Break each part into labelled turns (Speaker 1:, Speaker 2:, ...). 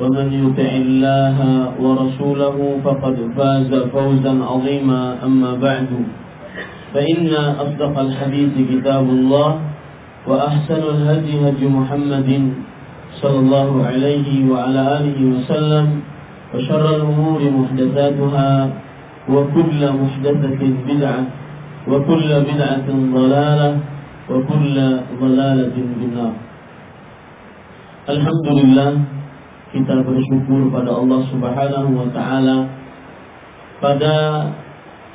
Speaker 1: ومن يطع الله ورسوله فقد فاز فوزا عظيما. أما بعد فإن أصدق الحديث كتاب الله وأحسن الهدي هدي محمد صلى الله عليه وعلى آله وسلم وشر الأمور محدثاتها وكل محدثة بدعة وكل بدعة ضلالة وكل ضلالة في النار. Alhamdulillah kita bersyukur pada Allah Subhanahu wa taala. Pada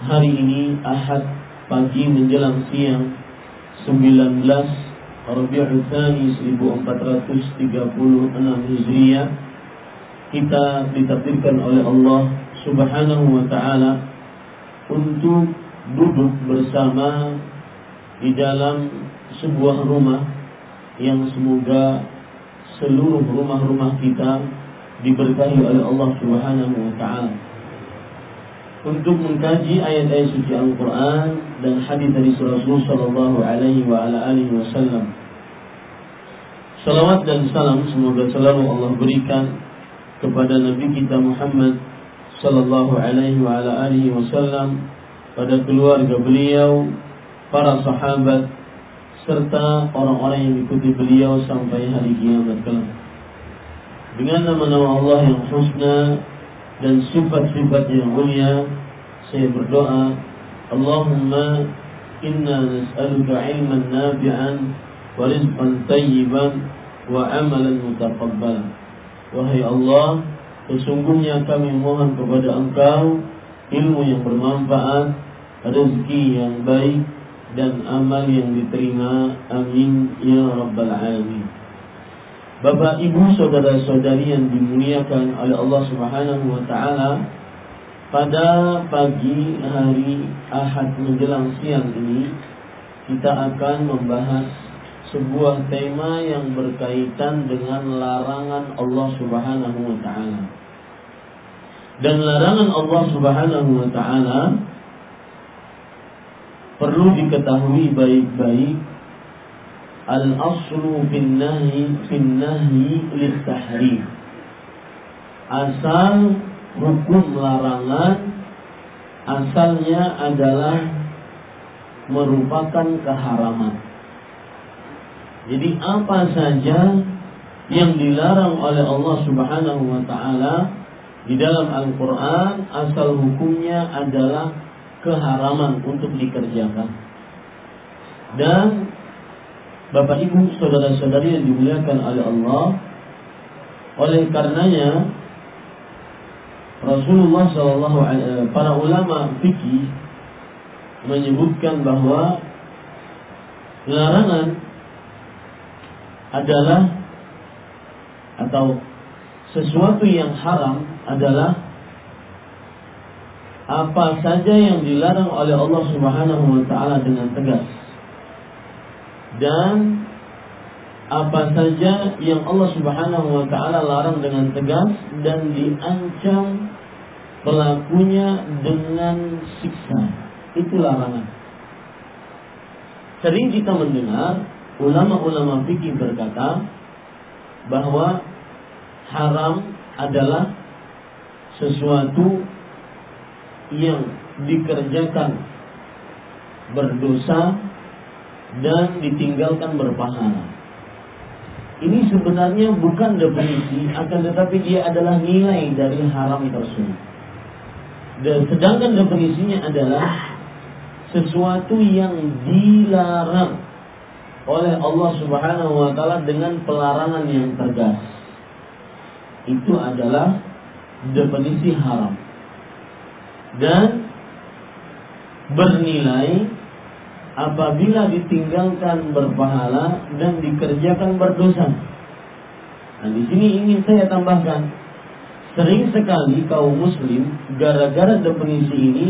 Speaker 1: hari ini Ahad pagi menjelang siang 19 Rabiul Tsani 1436 Hijriah kita ditakdirkan oleh Allah Subhanahu wa taala untuk duduk bersama di dalam sebuah rumah yang semoga seluruh rumah-rumah kita diberkahi oleh Allah Subhanahu wa taala. Untuk mengkaji ayat-ayat suci Al-Qur'an dan hadis dari Rasul sallallahu alaihi wasallam. Salawat dan salam semoga selalu Allah berikan kepada Nabi kita Muhammad sallallahu alaihi wasallam pada keluarga beliau, para sahabat serta orang-orang yang mengikuti beliau sampai hari kiamat kelak. Dengan nama-nama Allah yang husna dan sifat-sifat yang mulia, saya berdoa, Allahumma inna nas'aluka ilman nafi'an wa rizqan tayyiban wa amalan mutaqabbalan. Wahai Allah, sesungguhnya kami mohon kepada Engkau ilmu yang bermanfaat, rezeki yang baik, dan amal yang diterima. Amin ya rabbal alamin. Bapak, Ibu, saudara-saudari yang dimuliakan oleh Allah Subhanahu wa taala, pada pagi hari Ahad menjelang siang ini kita akan membahas sebuah tema yang berkaitan dengan larangan Allah Subhanahu wa taala. Dan larangan Allah Subhanahu wa taala perlu diketahui baik-baik. Al-aslu fin nahi fin nahi tahrim. Asal hukum larangan asalnya adalah merupakan keharaman. Jadi apa saja yang dilarang oleh Allah Subhanahu wa taala di dalam Al-Qur'an asal hukumnya adalah keharaman untuk dikerjakan. Dan Bapak Ibu saudara-saudari yang dimuliakan oleh Allah, oleh karenanya Rasulullah Shallallahu Alaihi para ulama fikih menyebutkan bahwa larangan adalah atau sesuatu yang haram adalah apa saja yang dilarang oleh Allah Subhanahu wa taala dengan tegas. Dan apa saja yang Allah Subhanahu wa taala larang dengan tegas dan diancam pelakunya dengan siksa. Itu larangan. Sering kita mendengar ulama-ulama fikih berkata bahwa haram adalah sesuatu yang dikerjakan berdosa dan ditinggalkan berpahala. Ini sebenarnya bukan definisi, akan tetapi dia adalah nilai dari haram tersebut. Dan sedangkan definisinya adalah sesuatu yang dilarang oleh Allah Subhanahu wa taala dengan pelarangan yang tegas. Itu adalah definisi haram. Dan bernilai apabila ditinggalkan berpahala dan dikerjakan berdosa. Nah, di sini ingin saya tambahkan, sering sekali kaum muslim gara-gara definisi ini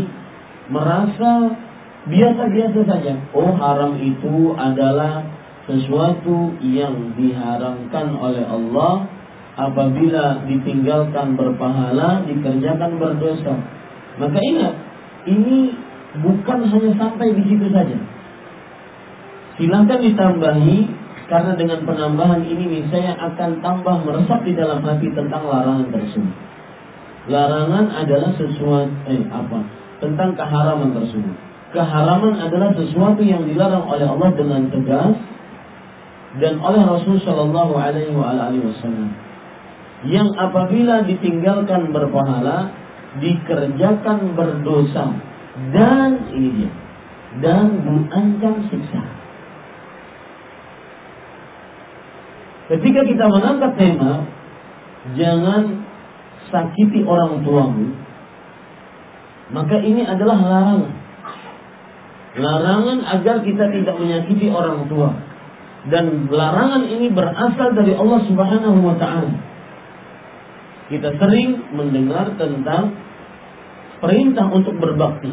Speaker 1: merasa biasa-biasa saja. Oh, haram itu adalah sesuatu yang diharamkan oleh Allah apabila ditinggalkan berpahala, dikerjakan berdosa. Maka ingat, ini bukan hanya sampai di situ saja Silahkan ditambahi karena dengan penambahan ini saya akan tambah meresap di dalam hati tentang larangan tersebut. Larangan adalah sesuatu eh apa? Tentang keharaman tersebut. Keharaman adalah sesuatu yang dilarang oleh Allah dengan tegas dan oleh Rasul Shallallahu Alaihi Wasallam. Yang apabila ditinggalkan berpahala, dikerjakan berdosa dan ini dia dan diancam siksa. Ketika kita mengangkat tema jangan sakiti orang tuamu, maka ini adalah larangan. Larangan agar kita tidak menyakiti orang tua. Dan larangan ini berasal dari Allah Subhanahu wa taala. Kita sering mendengar tentang perintah untuk berbakti.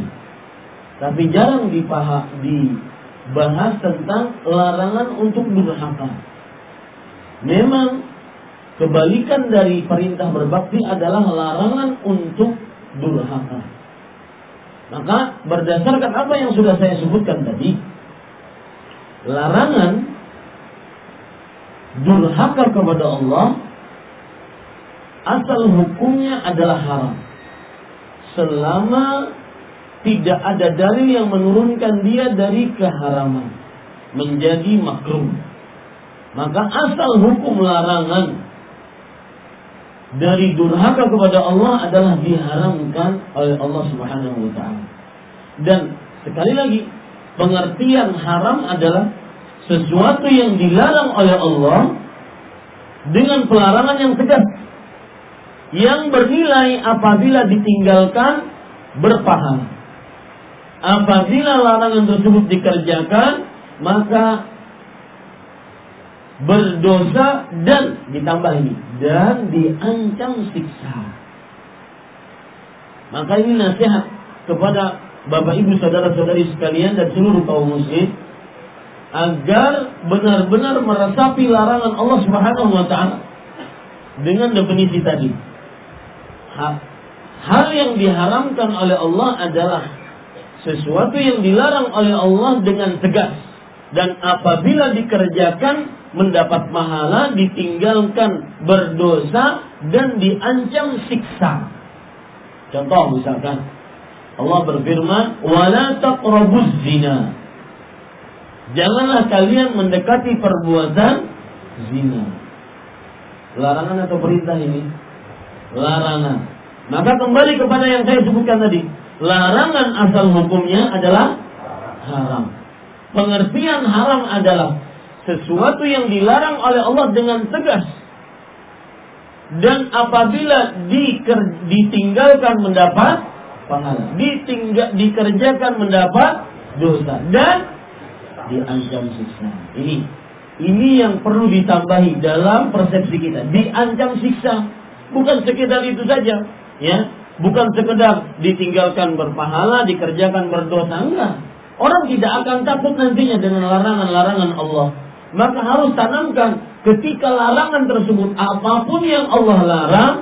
Speaker 1: Tapi jarang dibahas tentang larangan untuk durhaka. Memang kebalikan dari perintah berbakti adalah larangan untuk durhaka. Maka berdasarkan apa yang sudah saya sebutkan tadi, larangan durhaka kepada Allah asal hukumnya adalah haram. Selama tidak ada dalil yang menurunkan dia dari keharaman menjadi makruh. Maka asal hukum larangan dari durhaka kepada Allah adalah diharamkan oleh Allah Subhanahu wa taala. Dan sekali lagi, pengertian haram adalah sesuatu yang dilarang oleh Allah dengan pelarangan yang tegas yang bernilai apabila ditinggalkan berpahala. Apabila larangan tersebut dikerjakan, maka berdosa dan ditambah ini dan diancam siksa. Maka ini nasihat kepada Bapak Ibu saudara-saudari sekalian dan seluruh kaum muslim agar benar-benar meresapi larangan Allah Subhanahu wa taala dengan definisi tadi. Hal yang diharamkan oleh Allah adalah sesuatu yang dilarang oleh Allah dengan tegas dan apabila dikerjakan mendapat pahala, ditinggalkan berdosa dan diancam siksa. Contoh misalkan Allah berfirman, "Wala taqrabuz zina." Janganlah kalian mendekati perbuatan zina. Larangan atau perintah ini? Larangan. Maka kembali kepada yang saya sebutkan tadi. Larangan asal hukumnya adalah haram. Pengertian haram adalah sesuatu yang dilarang oleh Allah dengan tegas dan apabila diker, ditinggalkan mendapat pahala, ditinggal, dikerjakan mendapat dosa dan diancam siksa. Ini ini yang perlu ditambahi dalam persepsi kita. Diancam siksa bukan sekedar itu saja, ya. Bukan sekedar ditinggalkan berpahala, dikerjakan berdosa enggak. Orang tidak akan takut nantinya dengan larangan-larangan Allah maka harus tanamkan ketika larangan tersebut apa pun yang Allah larang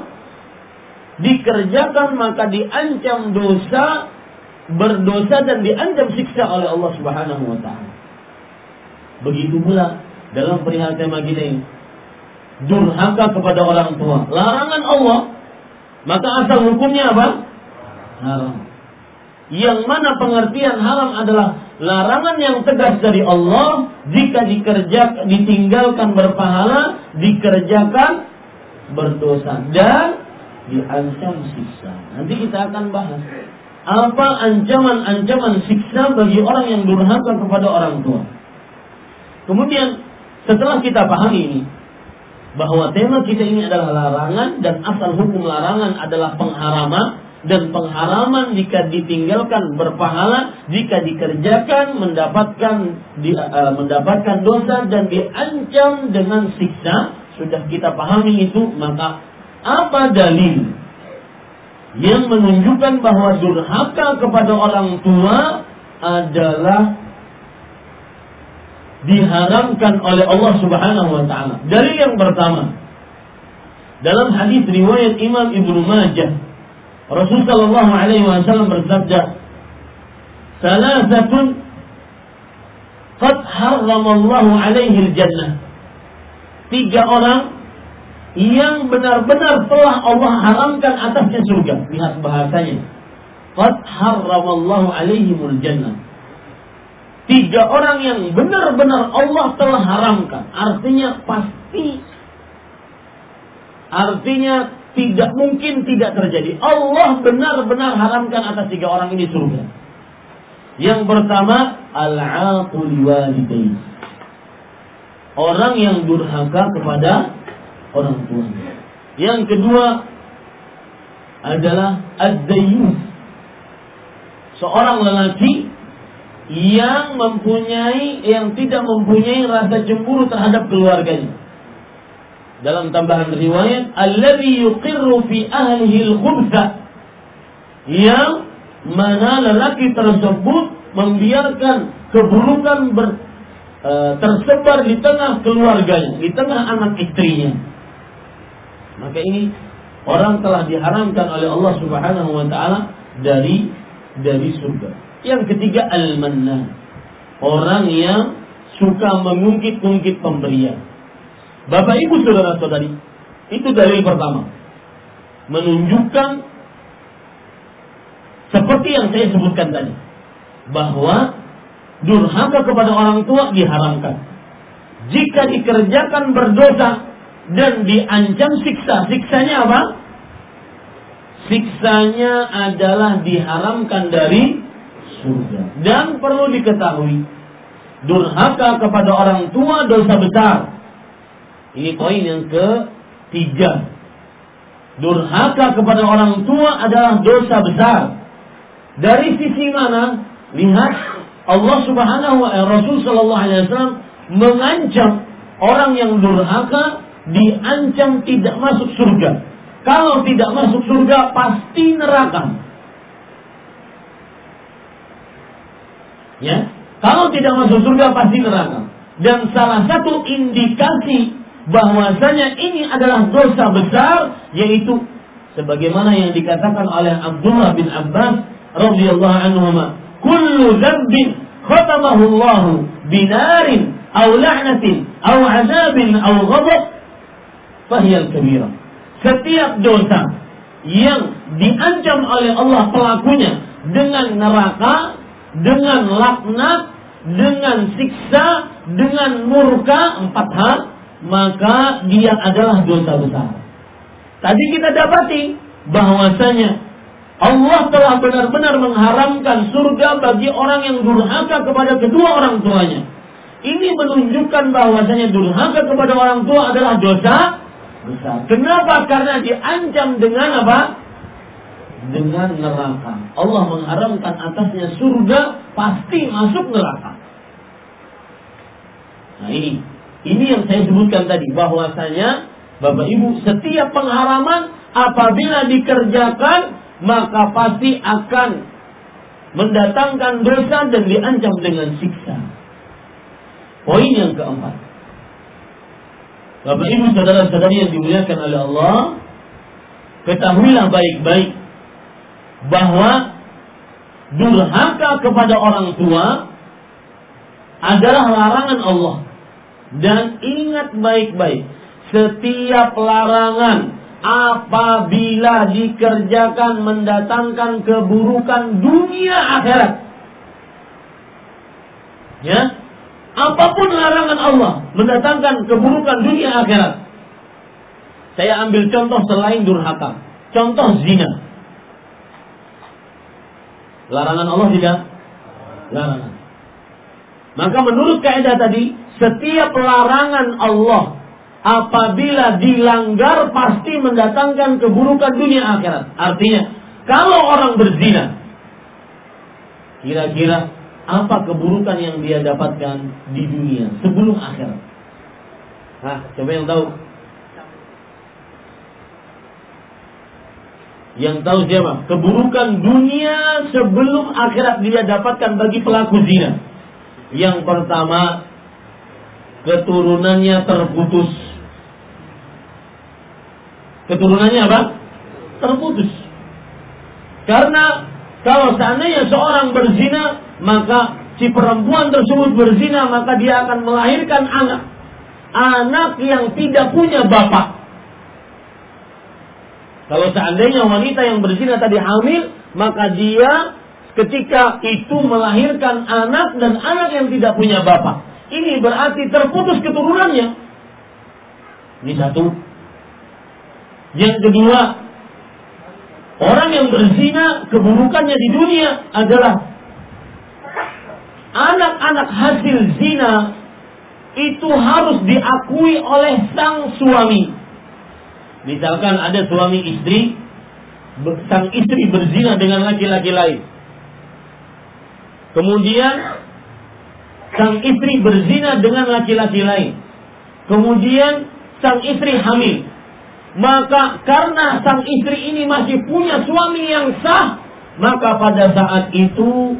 Speaker 1: dikerjakan maka diancam dosa, berdosa dan diancam siksa oleh Allah Subhanahu wa taala. Begitu pula dalam perihal tema kita ini. Durhaka kepada orang tua, larangan Allah, maka asal hukumnya apa? Haram. Yang mana pengertian haram adalah larangan yang tegas dari Allah jika dikerjakan ditinggalkan berpahala, dikerjakan berdosa dan diancam siksa. Nanti kita akan bahas apa ancaman-ancaman siksa bagi orang yang durhaka kepada orang tua. Kemudian setelah kita pahami ini bahwa tema kita ini adalah larangan dan asal hukum larangan adalah pengharaman dan pengharaman jika ditinggalkan berpahala jika dikerjakan mendapatkan di, uh, mendapatkan dosa dan diancam dengan siksa sudah kita pahami itu maka apa dalil yang menunjukkan bahwa durhaka kepada orang tua adalah diharamkan oleh Allah Subhanahu wa taala. Dalil yang pertama dalam hadis riwayat Imam Ibnu Majah Rasul sallallahu alaihi wasallam bersabda Salasatun qad harramallahu alaihi al-jannah Tiga orang yang benar-benar telah Allah haramkan atasnya surga. Lihat bahasanya. Qad harramallahu alaihimul jannah. Tiga orang yang benar-benar Allah telah haramkan. Artinya pasti. Artinya tidak mungkin tidak terjadi. Allah benar-benar haramkan atas tiga orang ini surga. Yang pertama, al-aqul walidain. Orang yang durhaka kepada orang tua. Yang kedua adalah ad Seorang lelaki yang mempunyai yang tidak mempunyai rasa cemburu terhadap keluarganya. Dalam tambahan riwayat, alladhi yuqirru fi ahlihi al-khubtha. Yang mana lelaki tersebut membiarkan keburukan ber, e, tersebar di tengah keluarganya, di tengah anak istrinya. Maka ini orang telah diharamkan oleh Allah Subhanahu wa taala dari dari surga. Yang ketiga al-mannan. Orang yang suka mengungkit-ungkit pemberian. Bapak Ibu saudara-saudari, itu dalil pertama. Menunjukkan seperti yang saya sebutkan tadi, bahwa durhaka kepada orang tua diharamkan. Jika dikerjakan berdosa, dan diancam siksa. Siksanya apa? Siksanya adalah diharamkan dari surga. Dan perlu diketahui, durhaka kepada orang tua dosa besar. Ini poin yang ketiga. Durhaka kepada orang tua adalah dosa besar. Dari sisi mana? Lihat Allah Subhanahu wa Rasul sallallahu alaihi wasallam mengancam orang yang durhaka diancam tidak masuk surga. Kalau tidak masuk surga pasti neraka. Ya, kalau tidak masuk surga pasti neraka. Dan salah satu indikasi bahwasanya ini adalah dosa besar yaitu sebagaimana yang dikatakan oleh Abdullah bin Abbas radhiyallahu anhu kullu dzambin khatamahu Allah binarin aw la'natin aw 'adzabin aw ghadab fahiyal kabira. Setiap dosa yang diancam oleh Allah pelakunya dengan neraka, dengan laknat, dengan siksa, dengan murka empat hal, maka dia adalah dosa besar. Tadi kita dapati bahwasanya Allah telah benar-benar mengharamkan surga bagi orang yang durhaka kepada kedua orang tuanya. Ini menunjukkan bahwasanya durhaka kepada orang tua adalah dosa besar. Kenapa? Karena diancam dengan apa? Dengan neraka. Allah mengharamkan atasnya surga, pasti masuk neraka. Nah ini, ini yang saya sebutkan tadi bahwasanya Bapak Ibu setiap pengharaman apabila dikerjakan maka pasti akan mendatangkan dosa dan diancam dengan siksa. Poin yang keempat. Bapak Ibu saudara-saudari yang dimuliakan oleh Allah, ketahuilah baik-baik bahwa durhaka kepada orang tua adalah larangan Allah. Dan ingat baik-baik, setiap larangan apabila dikerjakan mendatangkan keburukan dunia akhirat. Ya, apa pun larangan Allah mendatangkan keburukan dunia akhirat. Saya ambil contoh selain durhaka, contoh zina. Larangan Allah tidak? Larangan. Maka menurut kaidah tadi, setiap larangan Allah apabila dilanggar pasti mendatangkan keburukan dunia akhirat. Artinya, kalau orang berzina, kira-kira apa keburukan yang dia dapatkan di dunia sebelum akhirat? Hah, coba yang tahu? Yang tahu siapa? Keburukan dunia sebelum akhirat dia dapatkan bagi pelaku zina. Yang pertama, keturunannya terputus. Keturunannya apa? Terputus. Karena kalau seandainya seorang berzina, maka si perempuan tersebut berzina, maka dia akan melahirkan anak. Anak yang tidak punya bapak. Kalau seandainya wanita yang berzina tadi hamil, maka dia ketika itu melahirkan anak dan anak yang tidak punya bapak. Ini berarti terputus keturunannya. Ini satu. Yang kedua, orang yang berzina keburukannya di dunia adalah anak-anak hasil zina itu harus diakui oleh sang suami. Misalkan ada suami istri, sang istri berzina dengan laki-laki lain. Kemudian sang istri berzina dengan laki-laki lain. Kemudian sang istri hamil. Maka karena sang istri ini masih punya suami yang sah, maka pada saat itu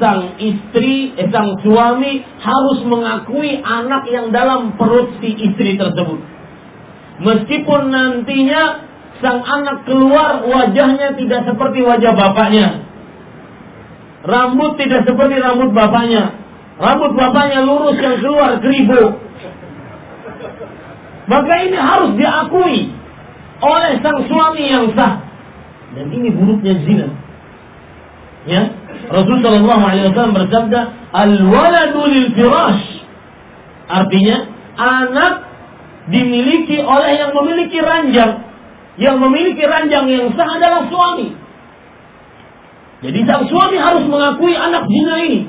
Speaker 1: sang istri, eh, sang suami harus mengakui anak yang dalam perut si istri tersebut. Meskipun nantinya sang anak keluar wajahnya tidak seperti wajah bapaknya. Rambut tidak seperti rambut bapaknya. Rambut bapaknya lurus yang keluar keribu. Maka ini harus diakui oleh sang suami yang sah. Dan ini buruknya zina. Ya, Rasulullah SAW bersabda, al-waladu lil firash. Artinya, anak dimiliki oleh yang memiliki ranjang. Yang memiliki ranjang yang sah adalah suami. Jadi sang suami harus mengakui anak zina ini.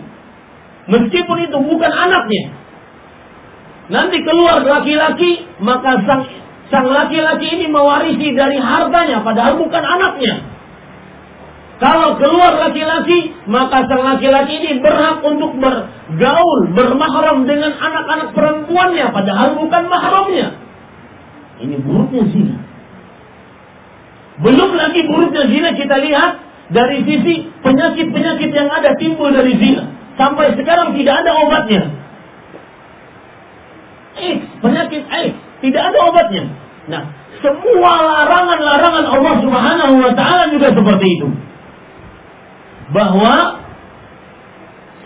Speaker 1: Meskipun itu bukan anaknya. Nanti keluar laki-laki, maka sang laki-laki ini mewarisi dari hartanya, padahal bukan anaknya. Kalau keluar laki-laki, maka sang laki-laki ini berhak untuk bergaul, bermahram dengan anak-anak perempuannya, padahal bukan mahramnya. Ini buruknya zina. Belum lagi buruknya zina kita lihat dari sisi penyakit-penyakit yang ada timbul dari zina. Sampai sekarang tidak ada obatnya. AIDS, penyakit AIDS, tidak ada obatnya. Nah, semua larangan-larangan Allah Subhanahu wa taala juga seperti itu. Bahwa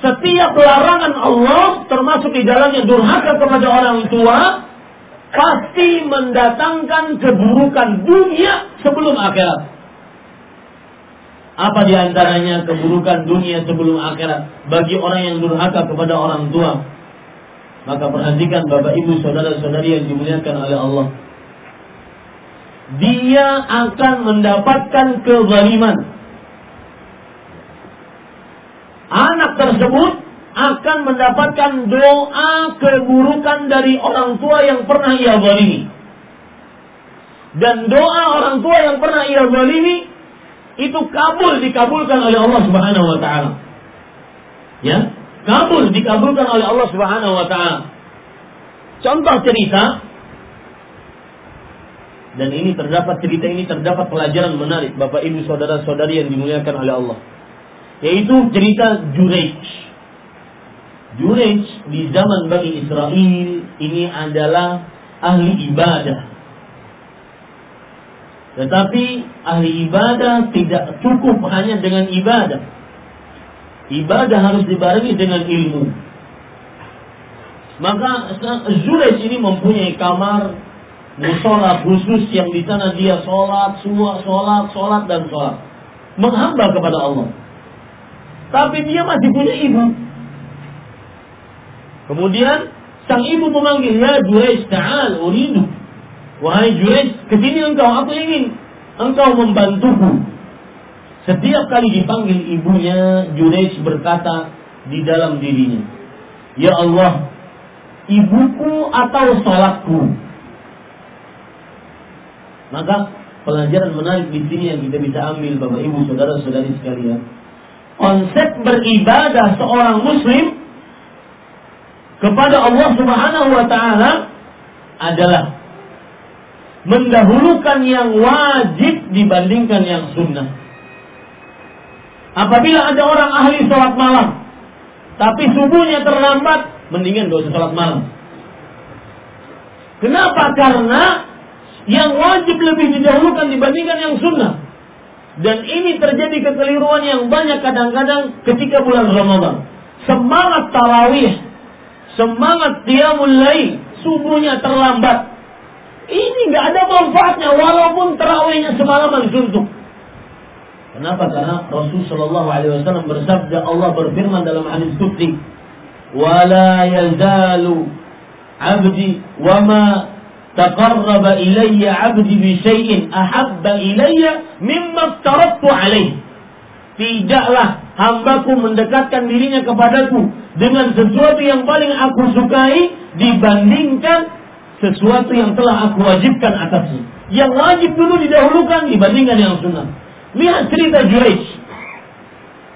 Speaker 1: setiap larangan Allah termasuk di dalamnya durhaka kepada orang tua pasti mendatangkan keburukan dunia sebelum akhirat. Apa di antaranya keburukan dunia sebelum akhirat bagi orang yang durhaka kepada orang tua? Maka perhatikan Bapak Ibu saudara-saudari yang dimuliakan oleh Allah. Dia akan mendapatkan kezaliman. Anak tersebut akan mendapatkan doa keburukan dari orang tua yang pernah ia zalimi. Dan doa orang tua yang pernah ia zalimi itu kabul dikabulkan oleh Allah Subhanahu wa taala. Ya, kabul dikabulkan oleh Allah Subhanahu wa taala. Contoh cerita dan ini terdapat cerita ini terdapat pelajaran menarik Bapak Ibu saudara-saudari yang dimuliakan oleh Allah. Yaitu cerita Jurej. Jurej di zaman Bani Israel ini adalah ahli ibadah Tetapi ahli ibadah tidak cukup hanya dengan ibadah. Ibadah harus dibarengi dengan ilmu. Maka Zuraj ini mempunyai kamar musola khusus yang di sana dia sholat, semua sholat, sholat dan sholat, menghamba kepada Allah. Tapi dia masih punya ibu. Kemudian sang ibu memanggil ya Jurej ta'al uridu. Wahai Jurej, ke sini engkau, aku ingin engkau membantuku. Setiap kali dipanggil ibunya, Jurej berkata di dalam dirinya, Ya Allah, ibuku atau sholatku. Maka pelajaran menarik di sini yang kita bisa ambil Bapak Ibu saudara-saudari sekalian. Konsep beribadah seorang muslim kepada Allah Subhanahu wa taala adalah mendahulukan yang wajib dibandingkan yang sunnah. Apabila ada orang ahli sholat malam, tapi subuhnya terlambat, mendingan usah sholat malam. Kenapa? Karena yang wajib lebih didahulukan dibandingkan yang sunnah. Dan ini terjadi kekeliruan yang banyak kadang-kadang ketika bulan Ramadan. Semangat tarawih, semangat dia mulai subuhnya terlambat. Ini nggak ada manfaatnya walaupun tarawihnya semalaman suntuk. Kenapa? Karena Rasul Shallallahu Alaihi Wasallam bersabda Allah berfirman dalam hadis Qudsi, "Wala yazalu abdi wama taqarraba ilayya 'abdi bi syai'in ahabba ilayya mimma taraktu 'alayhi. Tidaklah hambaku mendekatkan dirinya kepadaku dengan sesuatu yang paling aku sukai dibandingkan sesuatu yang telah aku wajibkan atasnya. Yang wajib dulu didahulukan dibandingkan yang sunnah. Lihat cerita Juraij.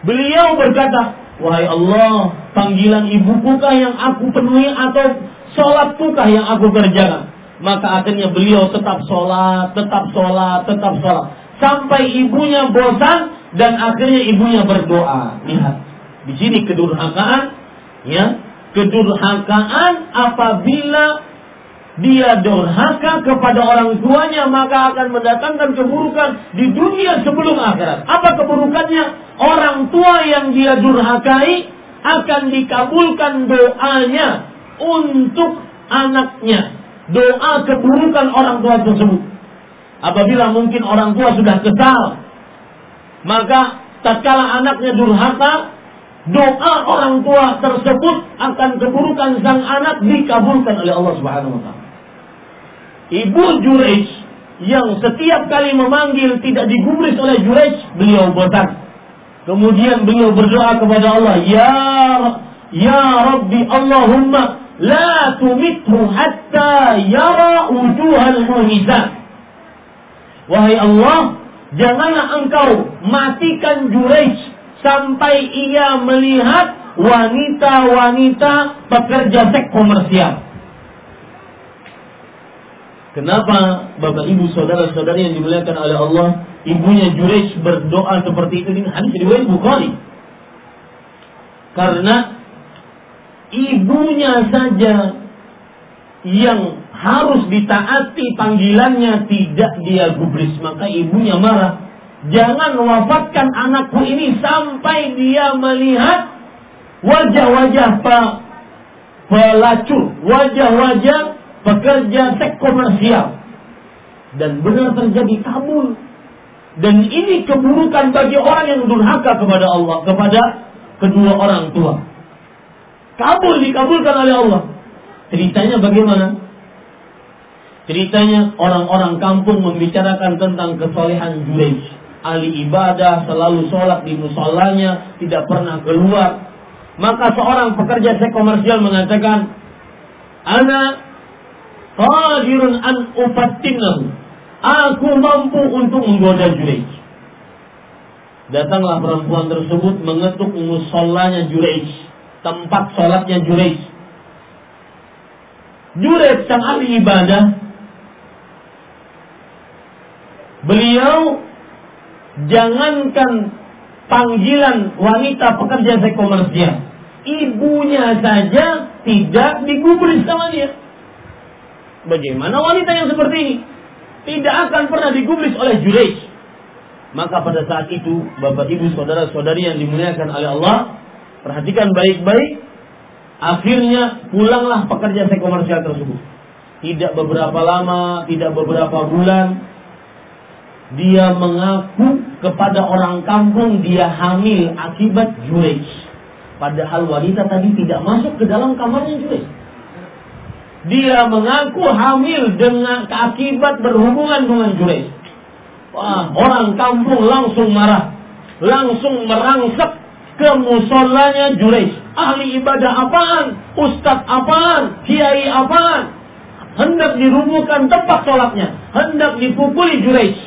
Speaker 1: Beliau berkata, Wahai Allah, panggilan ibukukah yang aku penuhi atau sholatkukah yang aku kerjakan? Maka akhirnya beliau tetap sholat, tetap sholat, tetap sholat. Sampai ibunya bosan dan akhirnya ibunya berdoa. Lihat, di sini kedurhakaan, ya, kedurhakaan apabila dia durhaka kepada orang tuanya maka akan mendatangkan keburukan di dunia sebelum akhirat. Apa keburukannya? Orang tua yang dia durhakai akan dikabulkan doanya untuk anaknya. Doa keburukan orang tua tersebut. Apabila mungkin orang tua sudah kesal, maka tatkala anaknya durhaka, doa orang tua tersebut akan keburukan sang anak dikabulkan oleh Allah Subhanahu wa taala. Ibu Jurej yang setiap kali memanggil tidak digubris oleh Jurej, beliau bosan. Kemudian beliau berdoa kepada Allah, Ya Ya Rabbi Allahumma la tumithu hatta yara wujuhal muhizat. Wahai Allah, janganlah engkau matikan Jurej sampai ia melihat wanita-wanita pekerja seks komersial. Kenapa Bapak Ibu saudara-saudari yang dimuliakan oleh Allah, ibunya Jurej berdoa seperti itu ini hadis riwayat Bukhari. Karena ibunya saja yang harus ditaati panggilannya tidak dia gubris, maka ibunya marah. Jangan wafatkan anakku ini sampai dia melihat wajah-wajah pelacur, wajah-wajah pekerja seks komersial. Dan benar terjadi kabul. Dan ini keburukan bagi orang yang durhaka kepada Allah kepada kedua orang tua kabul dikabulkan oleh Allah. Ceritanya bagaimana? Ceritanya orang-orang kampung membicarakan tentang kesolehan Jurej ahli ibadah selalu sholat di musolanya tidak pernah keluar. Maka seorang pekerja seks komersial mengatakan anak qadirun an ufattinahu. Aku mampu untuk menggoda Jurej. Datanglah perempuan tersebut mengetuk musallanya Jurej, tempat sholatnya Jurej. Jurej sang ahli ibadah, beliau jangankan panggilan wanita pekerja seks komersial, ibunya saja tidak digubris sama dia. Bagaimana wanita yang seperti ini? tidak akan pernah digubris oleh Jurej. Maka pada saat itu, Bapak Ibu saudara-saudari yang dimuliakan oleh Allah, perhatikan baik-baik. Akhirnya pulanglah pekerja seks komersial tersebut. Tidak beberapa lama, tidak beberapa bulan, dia mengaku kepada orang kampung dia hamil akibat Jurej. Padahal wanita tadi tidak masuk ke dalam kamarnya Jurej. Dia mengaku hamil dengan akibat berhubungan dengan Jurej. Wah, orang kampung langsung marah. Langsung merangsek ke musolanya Jurej. Ahli ibadah apaan? Ustadz apaan? Kiai apaan? Hendak dirubuhkan tempat sholatnya. Hendak dipukuli Jurej.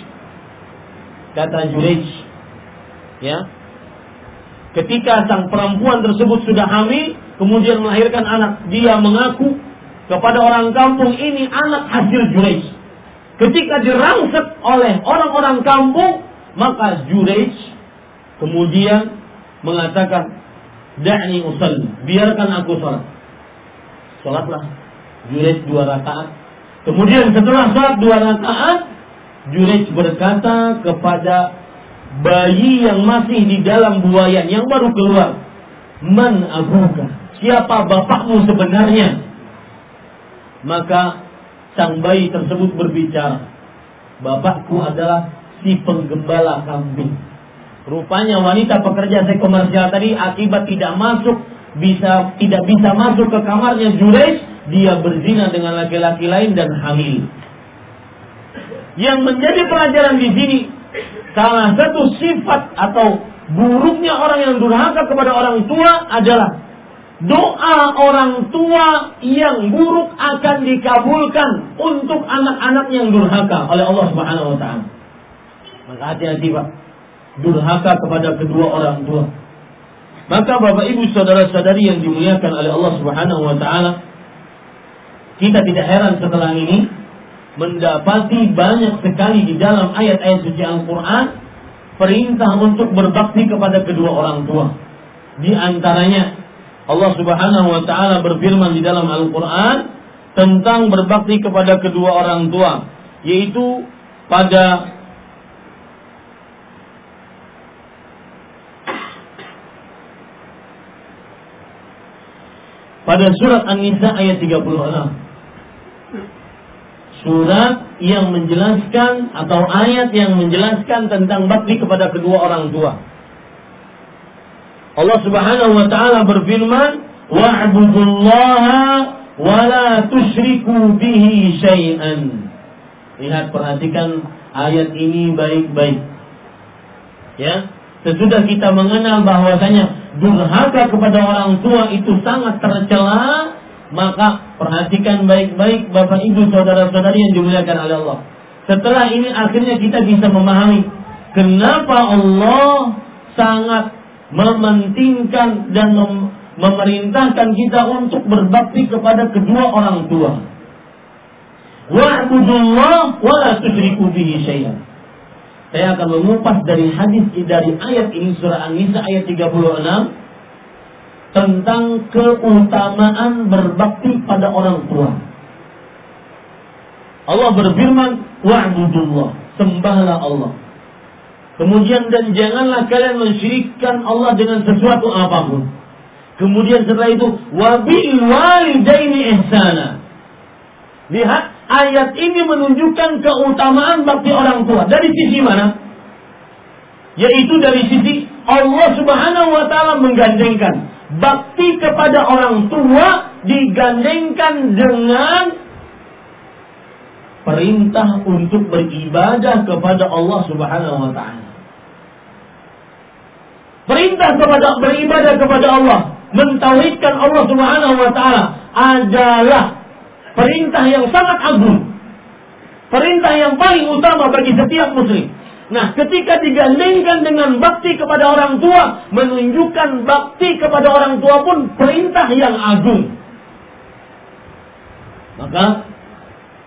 Speaker 1: Kata Jurej. Ya, Ketika sang perempuan tersebut sudah hamil, kemudian melahirkan anak, dia mengaku kepada orang kampung ini anak hasil Jurej. Ketika dirangsek oleh orang-orang kampung, maka Jurej kemudian mengatakan, Da'ni usal, biarkan aku sholat. Sholatlah. Jurej dua rakaat. Kemudian setelah sholat dua rakaat, Jurej berkata kepada bayi yang masih di dalam buayan yang baru keluar. Man abuka? Siapa bapakmu sebenarnya? Maka sang bayi tersebut berbicara. Bapakku adalah si penggembala kambing. Rupanya wanita pekerja seks komersial tadi akibat tidak masuk bisa tidak bisa masuk ke kamarnya Jurej, dia berzina dengan laki-laki lain dan hamil. Yang menjadi pelajaran di sini Salah satu sifat atau buruknya orang yang durhaka kepada orang tua adalah doa orang tua yang buruk akan dikabulkan untuk anak-anak yang durhaka oleh Allah Subhanahu wa taala. Maka hati-hati Pak. Durhaka kepada kedua orang tua. Maka Bapak Ibu saudara-saudari yang dimuliakan oleh Allah Subhanahu wa taala, kita tidak heran setelah ini mendapati banyak sekali di dalam ayat-ayat suci Al-Quran perintah untuk berbakti kepada kedua orang tua. Di antaranya Allah Subhanahu wa taala berfirman di dalam Al-Qur'an tentang berbakti kepada kedua orang tua, yaitu pada pada surat An-Nisa ayat 36 surat yang menjelaskan atau ayat yang menjelaskan tentang bakti kepada kedua orang tua. Allah Subhanahu wa taala berfirman, "Wa'budullaha wa la tusyriku bihi syai'an." Lihat perhatikan ayat ini baik-baik. Ya, sesudah kita mengenal bahwasanya durhaka kepada orang tua itu sangat tercela, maka perhatikan baik-baik Bapak Ibu saudara-saudari yang dimuliakan oleh Allah. Setelah ini akhirnya kita bisa memahami kenapa Allah sangat mementingkan dan mem memerintahkan kita untuk berbakti kepada kedua orang tua. Wa'budullah wa la tusyriku bihi syai'an. Saya akan mengupas dari hadis dari ayat ini surah An-Nisa ayat 36 tentang keutamaan berbakti pada orang tua. Allah berfirman, "Wa'budullah", sembahlah Allah. Kemudian dan janganlah kalian mensyirikkan Allah dengan sesuatu apa pun. Kemudian setelah itu, "Wabil walidaini ihsana". Lihat, ayat ini menunjukkan keutamaan bakti orang tua. Dari sisi mana? Yaitu dari sisi Allah Subhanahu wa taala menggandengkan bakti kepada orang tua digandengkan dengan perintah untuk beribadah kepada Allah Subhanahu wa taala. Perintah kepada beribadah kepada Allah, mentauhidkan Allah Subhanahu wa taala adalah perintah yang sangat agung. Perintah yang paling utama bagi setiap muslim. Nah, ketika digandengkan dengan bakti kepada orang tua, menunjukkan bakti kepada orang tua pun perintah yang agung. Maka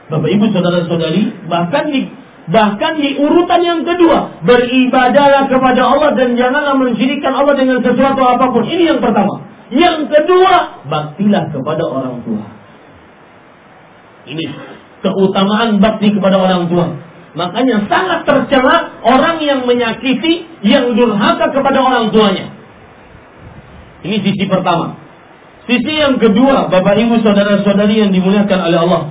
Speaker 1: Bapak Ibu saudara-saudari bahkan di bahkan di urutan yang kedua beribadahlah kepada Allah dan janganlah mensyirikkan Allah dengan sesuatu apa pun. Ini yang pertama. Yang kedua, baktilah kepada orang tua. Ini keutamaan bakti kepada orang tua. Makanya sangat tercela orang yang menyakiti, yang durhaka kepada orang tuanya. Ini sisi pertama. Sisi yang kedua, Bapak Ibu saudara-saudari yang dimuliakan oleh Allah.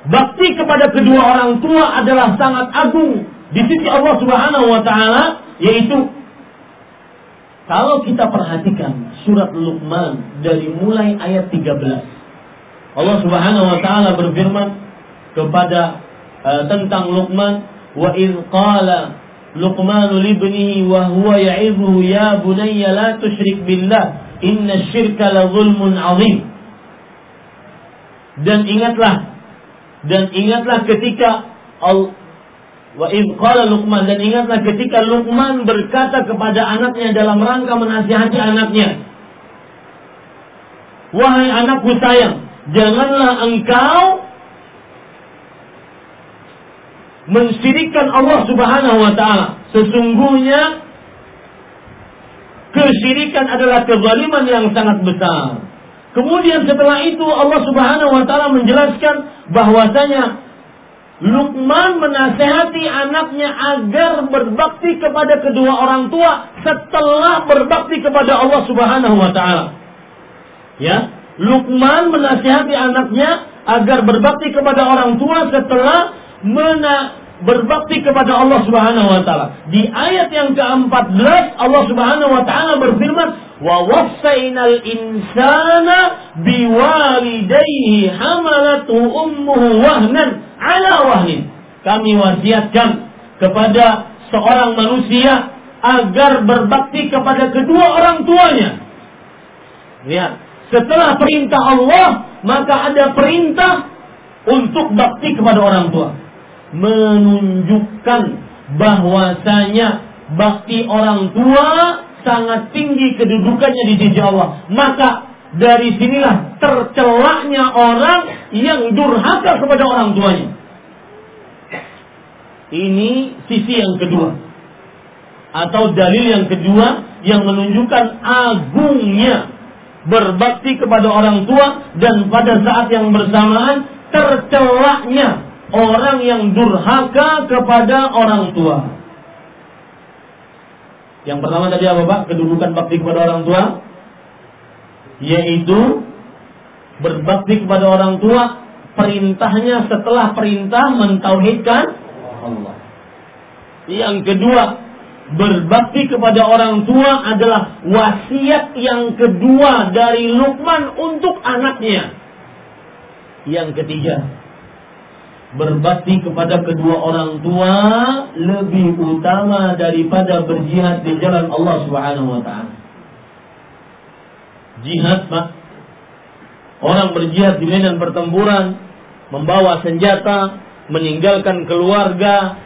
Speaker 1: Bakti kepada kedua orang tua adalah sangat agung di sisi Allah Subhanahu wa taala yaitu kalau kita perhatikan surat Luqman dari mulai ayat 13 Allah Subhanahu wa taala berfirman kepada uh, tentang Luqman wa id qala Luqman li ibnihi wa huwa ya'idhu ya bunayya la tusyrik billah inna syirka la zulmun azim dan ingatlah dan ingatlah ketika Wa qala Luqman dan ingatlah ketika Luqman berkata kepada anaknya dalam rangka menasihati anaknya. Wahai anakku sayang, janganlah engkau mensyirikkan Allah Subhanahu wa taala. Sesungguhnya kesyirikan adalah kezaliman yang sangat besar. Kemudian setelah itu Allah Subhanahu wa taala menjelaskan bahwasanya Lukman menasehati anaknya agar berbakti kepada kedua orang tua setelah berbakti kepada Allah Subhanahu wa taala. Ya, Lukman menasehati anaknya agar berbakti kepada orang tua setelah mena berbakti kepada Allah Subhanahu wa taala. Di ayat yang ke-14 Allah Subhanahu wa taala berfirman, "Wa wassaynal insana biwalidayhi hamalatu ummuhu wahnan ala wahnin. Kami wasiatkan kepada seorang manusia agar berbakti kepada kedua orang tuanya. Lihat, setelah perintah Allah, maka ada perintah untuk bakti kepada orang tua. Menunjukkan bahwasanya bakti orang tua sangat tinggi kedudukannya di sisi Allah. Maka dari sinilah tercelaknya orang yang durhaka kepada orang tuanya. Ini sisi yang kedua. Atau dalil yang kedua yang menunjukkan agungnya berbakti kepada orang tua dan pada saat yang bersamaan tercelaknya orang yang durhaka kepada orang tua. Yang pertama tadi apa Pak? Kedudukan bakti kepada orang tua yaitu berbakti kepada orang tua perintahnya setelah perintah mentauhidkan Allah. Yang kedua, berbakti kepada orang tua adalah wasiat yang kedua dari Lukman untuk anaknya. Yang ketiga, berbakti kepada kedua orang tua lebih utama daripada berjihad di jalan Allah Subhanahu wa taala jihad pak orang berjihad di medan pertempuran membawa senjata meninggalkan keluarga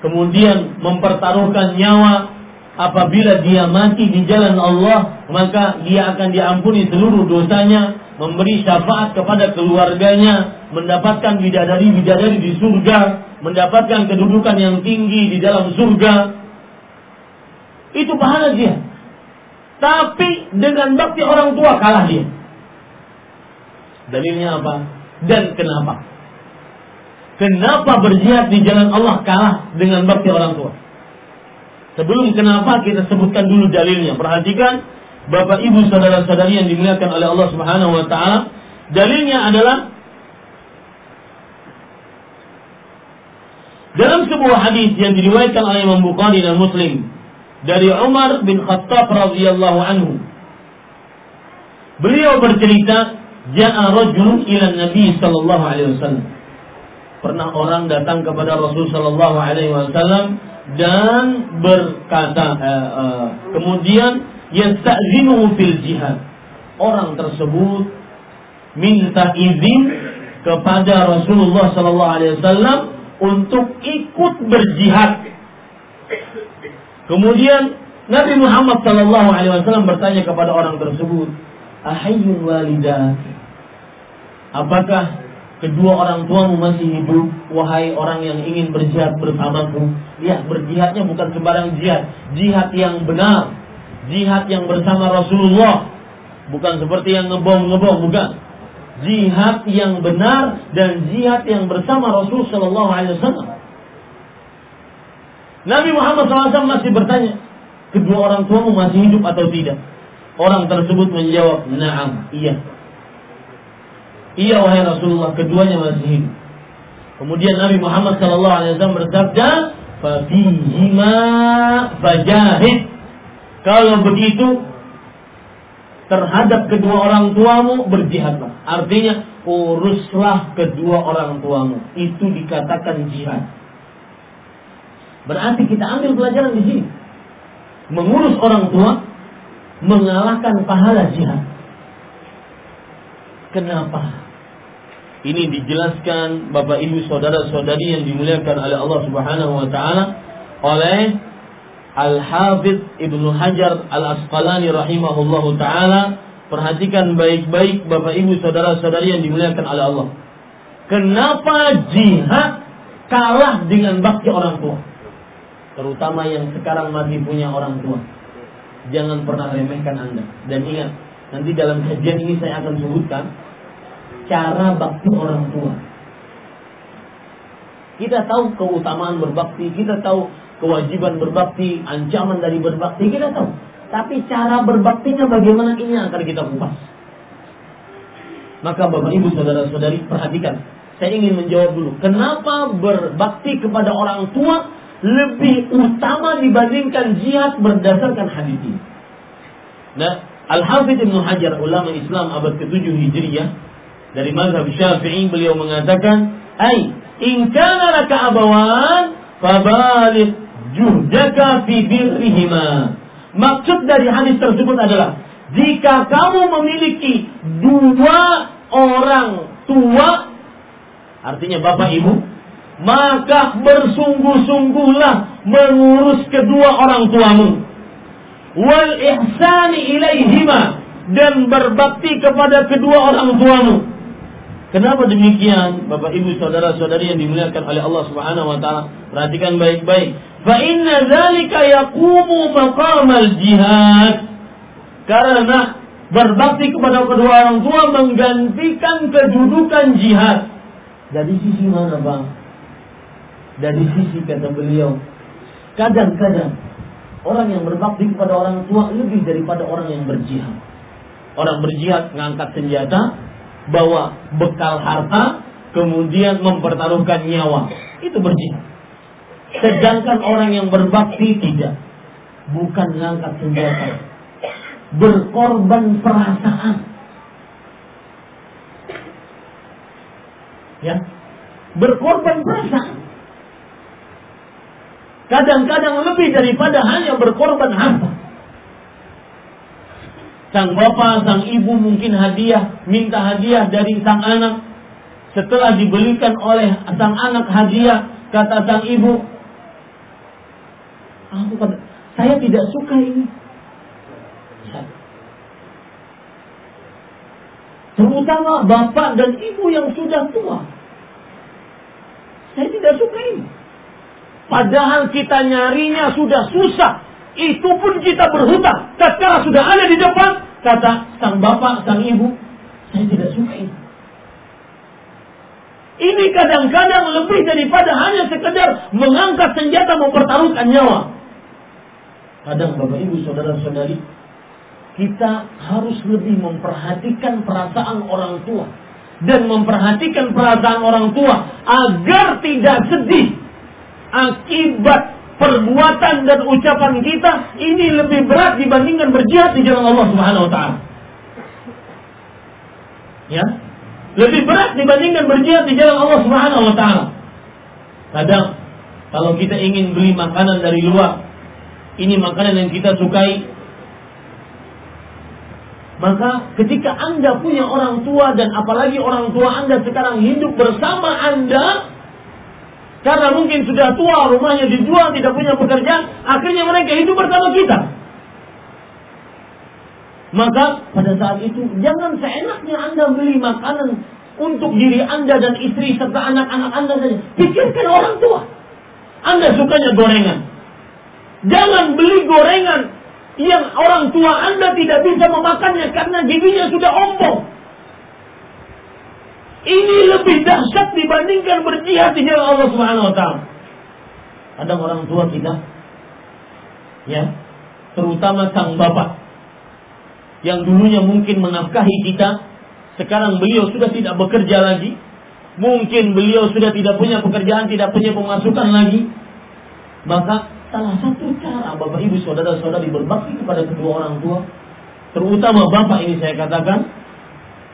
Speaker 1: kemudian mempertaruhkan nyawa apabila dia mati di jalan Allah maka dia akan diampuni seluruh dosanya memberi syafaat kepada keluarganya mendapatkan bidadari-bidadari di surga mendapatkan kedudukan yang tinggi di dalam surga itu pahala dia tapi dengan bakti orang tua kalah dia. Dalilnya apa? Dan kenapa? Kenapa berjihad di jalan Allah kalah dengan bakti orang tua? Sebelum kenapa kita sebutkan dulu dalilnya. Perhatikan Bapak Ibu saudara-saudari yang dimuliakan oleh Allah Subhanahu wa taala. Dalilnya adalah dalam sebuah hadis yang diriwayatkan oleh Imam Bukhari dan Muslim dari Umar bin Khattab radhiyallahu anhu. Beliau bercerita, "Ja'a rajulun ila Nabi sallallahu alaihi wasallam." Pernah orang datang kepada Rasul sallallahu alaihi wasallam dan berkata uh, uh, kemudian yastazinuhu fil jihad. Orang tersebut minta izin kepada Rasulullah sallallahu alaihi wasallam untuk ikut berjihad Kemudian Nabi Muhammad Shallallahu Alaihi Wasallam bertanya kepada orang tersebut, Ahayyul walidah, apakah kedua orang tuamu masih hidup? Wahai orang yang ingin berjihad bersamaku, ya berjihadnya bukan sembarang jihad, jihad yang benar, jihad yang bersama Rasulullah, bukan seperti yang ngebom ngebom, bukan. jihad yang benar dan jihad yang bersama Rasul Shallallahu Alaihi. Nabi Muhammad SAW masih bertanya, kedua orang tuamu masih hidup atau tidak? Orang tersebut menjawab, naam, iya. Iya wahai Rasulullah, keduanya masih hidup. Kemudian Nabi Muhammad SAW bersabda, "Fabihima fajahid." Kalau begitu, terhadap kedua orang tuamu berjihadlah. Artinya uruslah kedua orang tuamu. Itu dikatakan jihad. Berarti kita ambil pelajaran di sini. Mengurus orang tua mengalahkan pahala jihad. Kenapa? Ini dijelaskan Bapak Ibu saudara-saudari yang dimuliakan oleh Allah Subhanahu wa taala oleh Al-Hafidh Ibnu Hajar Al-Asqalani rahimahullahu taala perhatikan baik-baik Bapak Ibu saudara-saudari yang dimuliakan oleh Allah. Kenapa jihad kalah dengan bakti orang tua? Terutama yang sekarang masih punya orang tua. Jangan pernah remehkan Anda. Dan ingat, nanti dalam kajian ini saya akan sebutkan cara bakti orang tua. Kita tahu keutamaan berbakti, kita tahu kewajiban berbakti, ancaman dari berbakti kita tahu. Tapi cara berbaktinya bagaimana ini yang akan kita kupas. Maka Bapak Ibu Saudara-saudari perhatikan. Saya ingin menjawab dulu. Kenapa berbakti kepada orang tua lebih utama dibandingkan jihad berdasarkan hadis ini? Nah, Al-Hafidh Ibn Hajar, ulama Islam abad ke-7 Hijriyah, dari mazhab Syafi'i beliau mengatakan, "Ai, in kana laka abawan, fabalik juhdaka fi birrihima. Maksud dari hadis tersebut adalah jika kamu memiliki dua orang tua, artinya bapak ibu, maka bersungguh-sungguhlah mengurus kedua orang tuamu. Wal ihsani ilaihima dan berbakti kepada kedua orang tuamu. Kenapa demikian? Bapak Ibu saudara-saudari yang dimuliakan oleh Allah Subhanahu wa taala, perhatikan baik-baik. Fa inna dzalika yaqumu maqamal jihad. Karena berbakti kepada kedua orang tua menggantikan kedudukan jihad. Dari sisi mana, Bang? Dari sisi kata beliau, kadang-kadang orang yang berbakti kepada orang tua lebih daripada orang yang berjihad. Orang berjihad mengangkat senjata, bawa bekal harta, kemudian mempertaruhkan nyawa. Itu berjihad. Sedangkan orang yang berbakti tidak. Bukan mengangkat senjata. Berkorban perasaan. Ya. Berkorban perasaan. Kadang-kadang lebih daripada hanya berkorban harta. Sang bapak, sang ibu mungkin hadiah, minta hadiah dari sang anak. Setelah dibelikan oleh sang anak hadiah, kata sang ibu, aku kata, saya tidak suka ini. Terutama bapak dan ibu yang sudah tua. Saya tidak suka ini. Padahal kita nyarinya sudah susah itu pun kita berhutang. Tatkala sudah ada di depan, kata sang bapak, sang ibu, saya tidak suka ini. Ini kadang-kadang lebih daripada hanya sekedar mengangkat senjata mempertaruhkan nyawa. Kadang bapak ibu saudara-saudari, kita harus lebih memperhatikan perasaan orang tua dan memperhatikan perasaan orang tua agar tidak sedih akibat perbuatan dan ucapan kita ini lebih berat dibandingkan berjihad di jalan Allah Subhanahu wa taala. Ya. Lebih berat dibandingkan berjihad di jalan Allah Subhanahu wa taala. Kadang kalau kita ingin beli makanan dari luar, ini makanan yang kita sukai, maka ketika Anda punya orang tua dan apalagi orang tua Anda sekarang hidup bersama Anda, karena mungkin sudah tua, rumahnya dijual, tidak punya pekerjaan, akhirnya mereka hidup bersama kita. Maka pada saat itu jangan seenaknya Anda beli makanan untuk diri Anda dan istri serta anak-anak Anda saja. Pikirkan orang tua. Anda sukanya gorengan. Jangan beli gorengan yang orang tua Anda tidak bisa memakannya karena giginya sudah ompong. Ini lebih dahsyat dibandingkan berjihad di jalan Allah Subhanahu wa taala. Ada orang tua kita ya, terutama sang bapak yang dulunya mungkin menafkahi kita, sekarang beliau sudah tidak bekerja lagi. Mungkin beliau sudah tidak punya pekerjaan, tidak punya pemasukan lagi. Maka salah satu cara Bapak Ibu saudara-saudari berbakti kepada kedua orang tua, terutama bapak ini saya katakan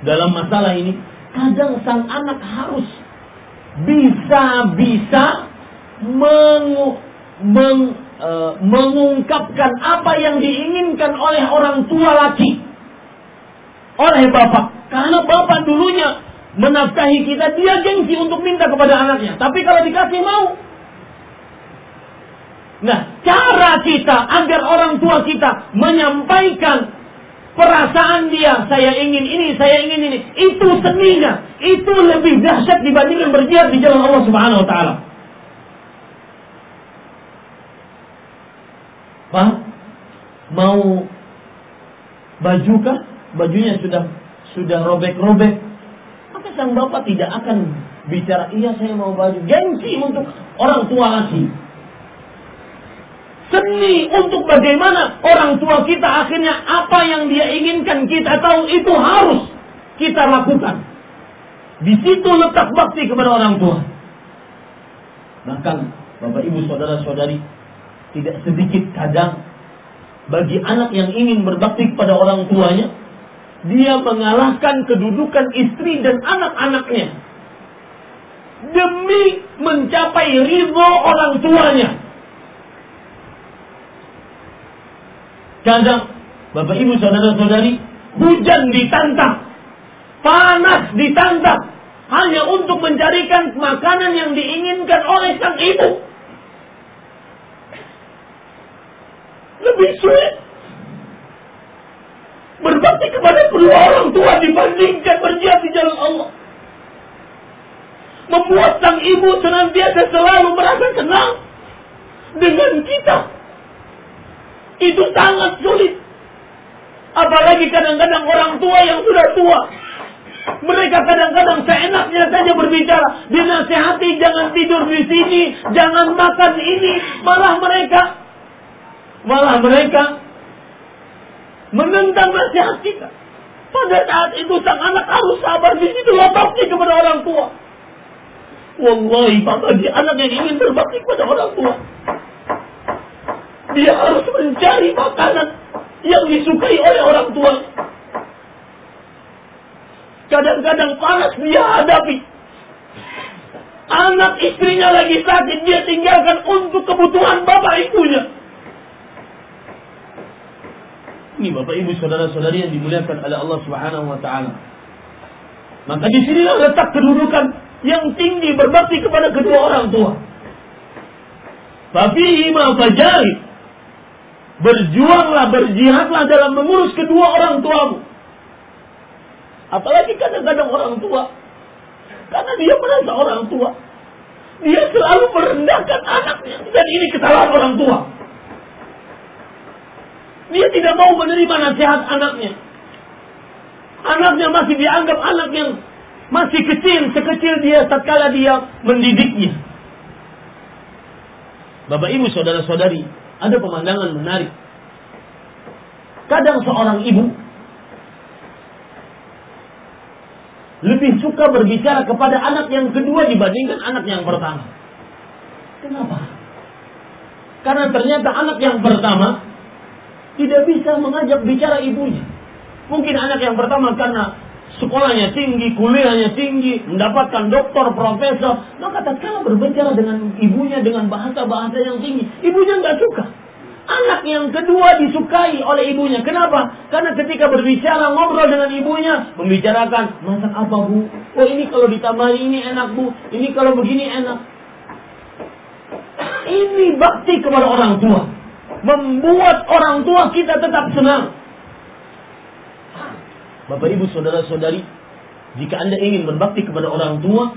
Speaker 1: dalam masalah ini, kadang sang anak harus bisa-bisa meng, meng, e, mengungkapkan apa yang diinginkan oleh orang tua laki. Oleh bapak. Karena bapak dulunya menafkahi kita dia gengsi untuk minta kepada anaknya. Tapi kalau dikasih mau nah cara kita agar orang tua kita menyampaikan perasaan dia saya ingin ini saya ingin ini itu seninya itu lebih dahsyat dibandingkan berjihad di jalan Allah Subhanahu wa taala Pak, mau baju kah? Bajunya sudah sudah robek-robek. Maka sang bapak tidak akan bicara, iya saya mau baju. Gengsi untuk orang tua lagi. Seni untuk bagaimana orang tua kita akhirnya apa yang dia inginkan kita tahu itu harus kita lakukan. Di situ letak bakti kepada orang tua. Bahkan Bapak Ibu Saudara-saudari tidak sedikit kadang bagi anak yang ingin berbakti kepada orang tuanya, dia mengalahkan kedudukan istri dan anak-anaknya demi mencapai ridho orang tuanya. Kadang Bapak Ibu saudara-saudari, hujan ditantang, panas ditantang hanya untuk mencarikan makanan yang diinginkan oleh sang ibu. lebih sulit berbakti kepada kedua orang tua dibandingkan berjihad di jalan Allah. Membuat sang ibu senantiasa selalu merasa senang dengan kita. Itu sangat sulit. Apalagi kadang-kadang orang tua yang sudah tua. Mereka kadang-kadang seenaknya saja berbicara. Dinasehati jangan tidur di sini. Jangan makan ini. Malah mereka Malah mereka menentang nasihat kita. Pada saat itu sang anak harus sabar di situ bakti kepada orang tua. Wallahi Pak bagi anak yang ingin berbakti kepada orang tua. Dia harus mencari makanan yang disukai oleh orang tua. Kadang-kadang panas dia hadapi. Anak istrinya lagi sakit, dia tinggalkan untuk kebutuhan bapak ibunya. Ini Bapak Ibu saudara-saudari yang dimuliakan oleh Allah Subhanahu wa taala. Maka di sinilah letak kedudukan yang tinggi berbakti kepada kedua orang tua. Tapi ima fajari. Berjuanglah, berjihadlah dalam mengurus kedua orang tuamu. Apalagi kadang-kadang orang tua. Karena dia merasa orang tua. Dia selalu merendahkan anaknya. Dan ini kesalahan orang tua. Dia tidak mau menerima nasihat anaknya. Anaknya masih dianggap anak yang masih kecil, sekecil dia tatkala dia mendidiknya. Bapak ibu saudara-saudari, ada pemandangan menarik. Kadang seorang ibu lebih suka berbicara kepada anak yang kedua dibandingkan anak yang pertama. Kenapa? Karena ternyata anak yang pertama tidak bisa mengajak bicara ibunya. Mungkin anak yang pertama karena sekolahnya tinggi, kuliahnya tinggi, mendapatkan doktor, profesor, maka tak kalah berbicara dengan ibunya dengan bahasa-bahasa yang tinggi. Ibunya nggak suka. Anak yang kedua disukai oleh ibunya. Kenapa? Karena ketika berbicara ngobrol dengan ibunya, membicarakan masak apa bu? Oh ini kalau ditambahi ini enak bu. Ini kalau begini enak. Ini bakti kepada orang tua membuat orang tua kita tetap senang. Bapak ibu saudara saudari, jika anda ingin berbakti kepada orang tua,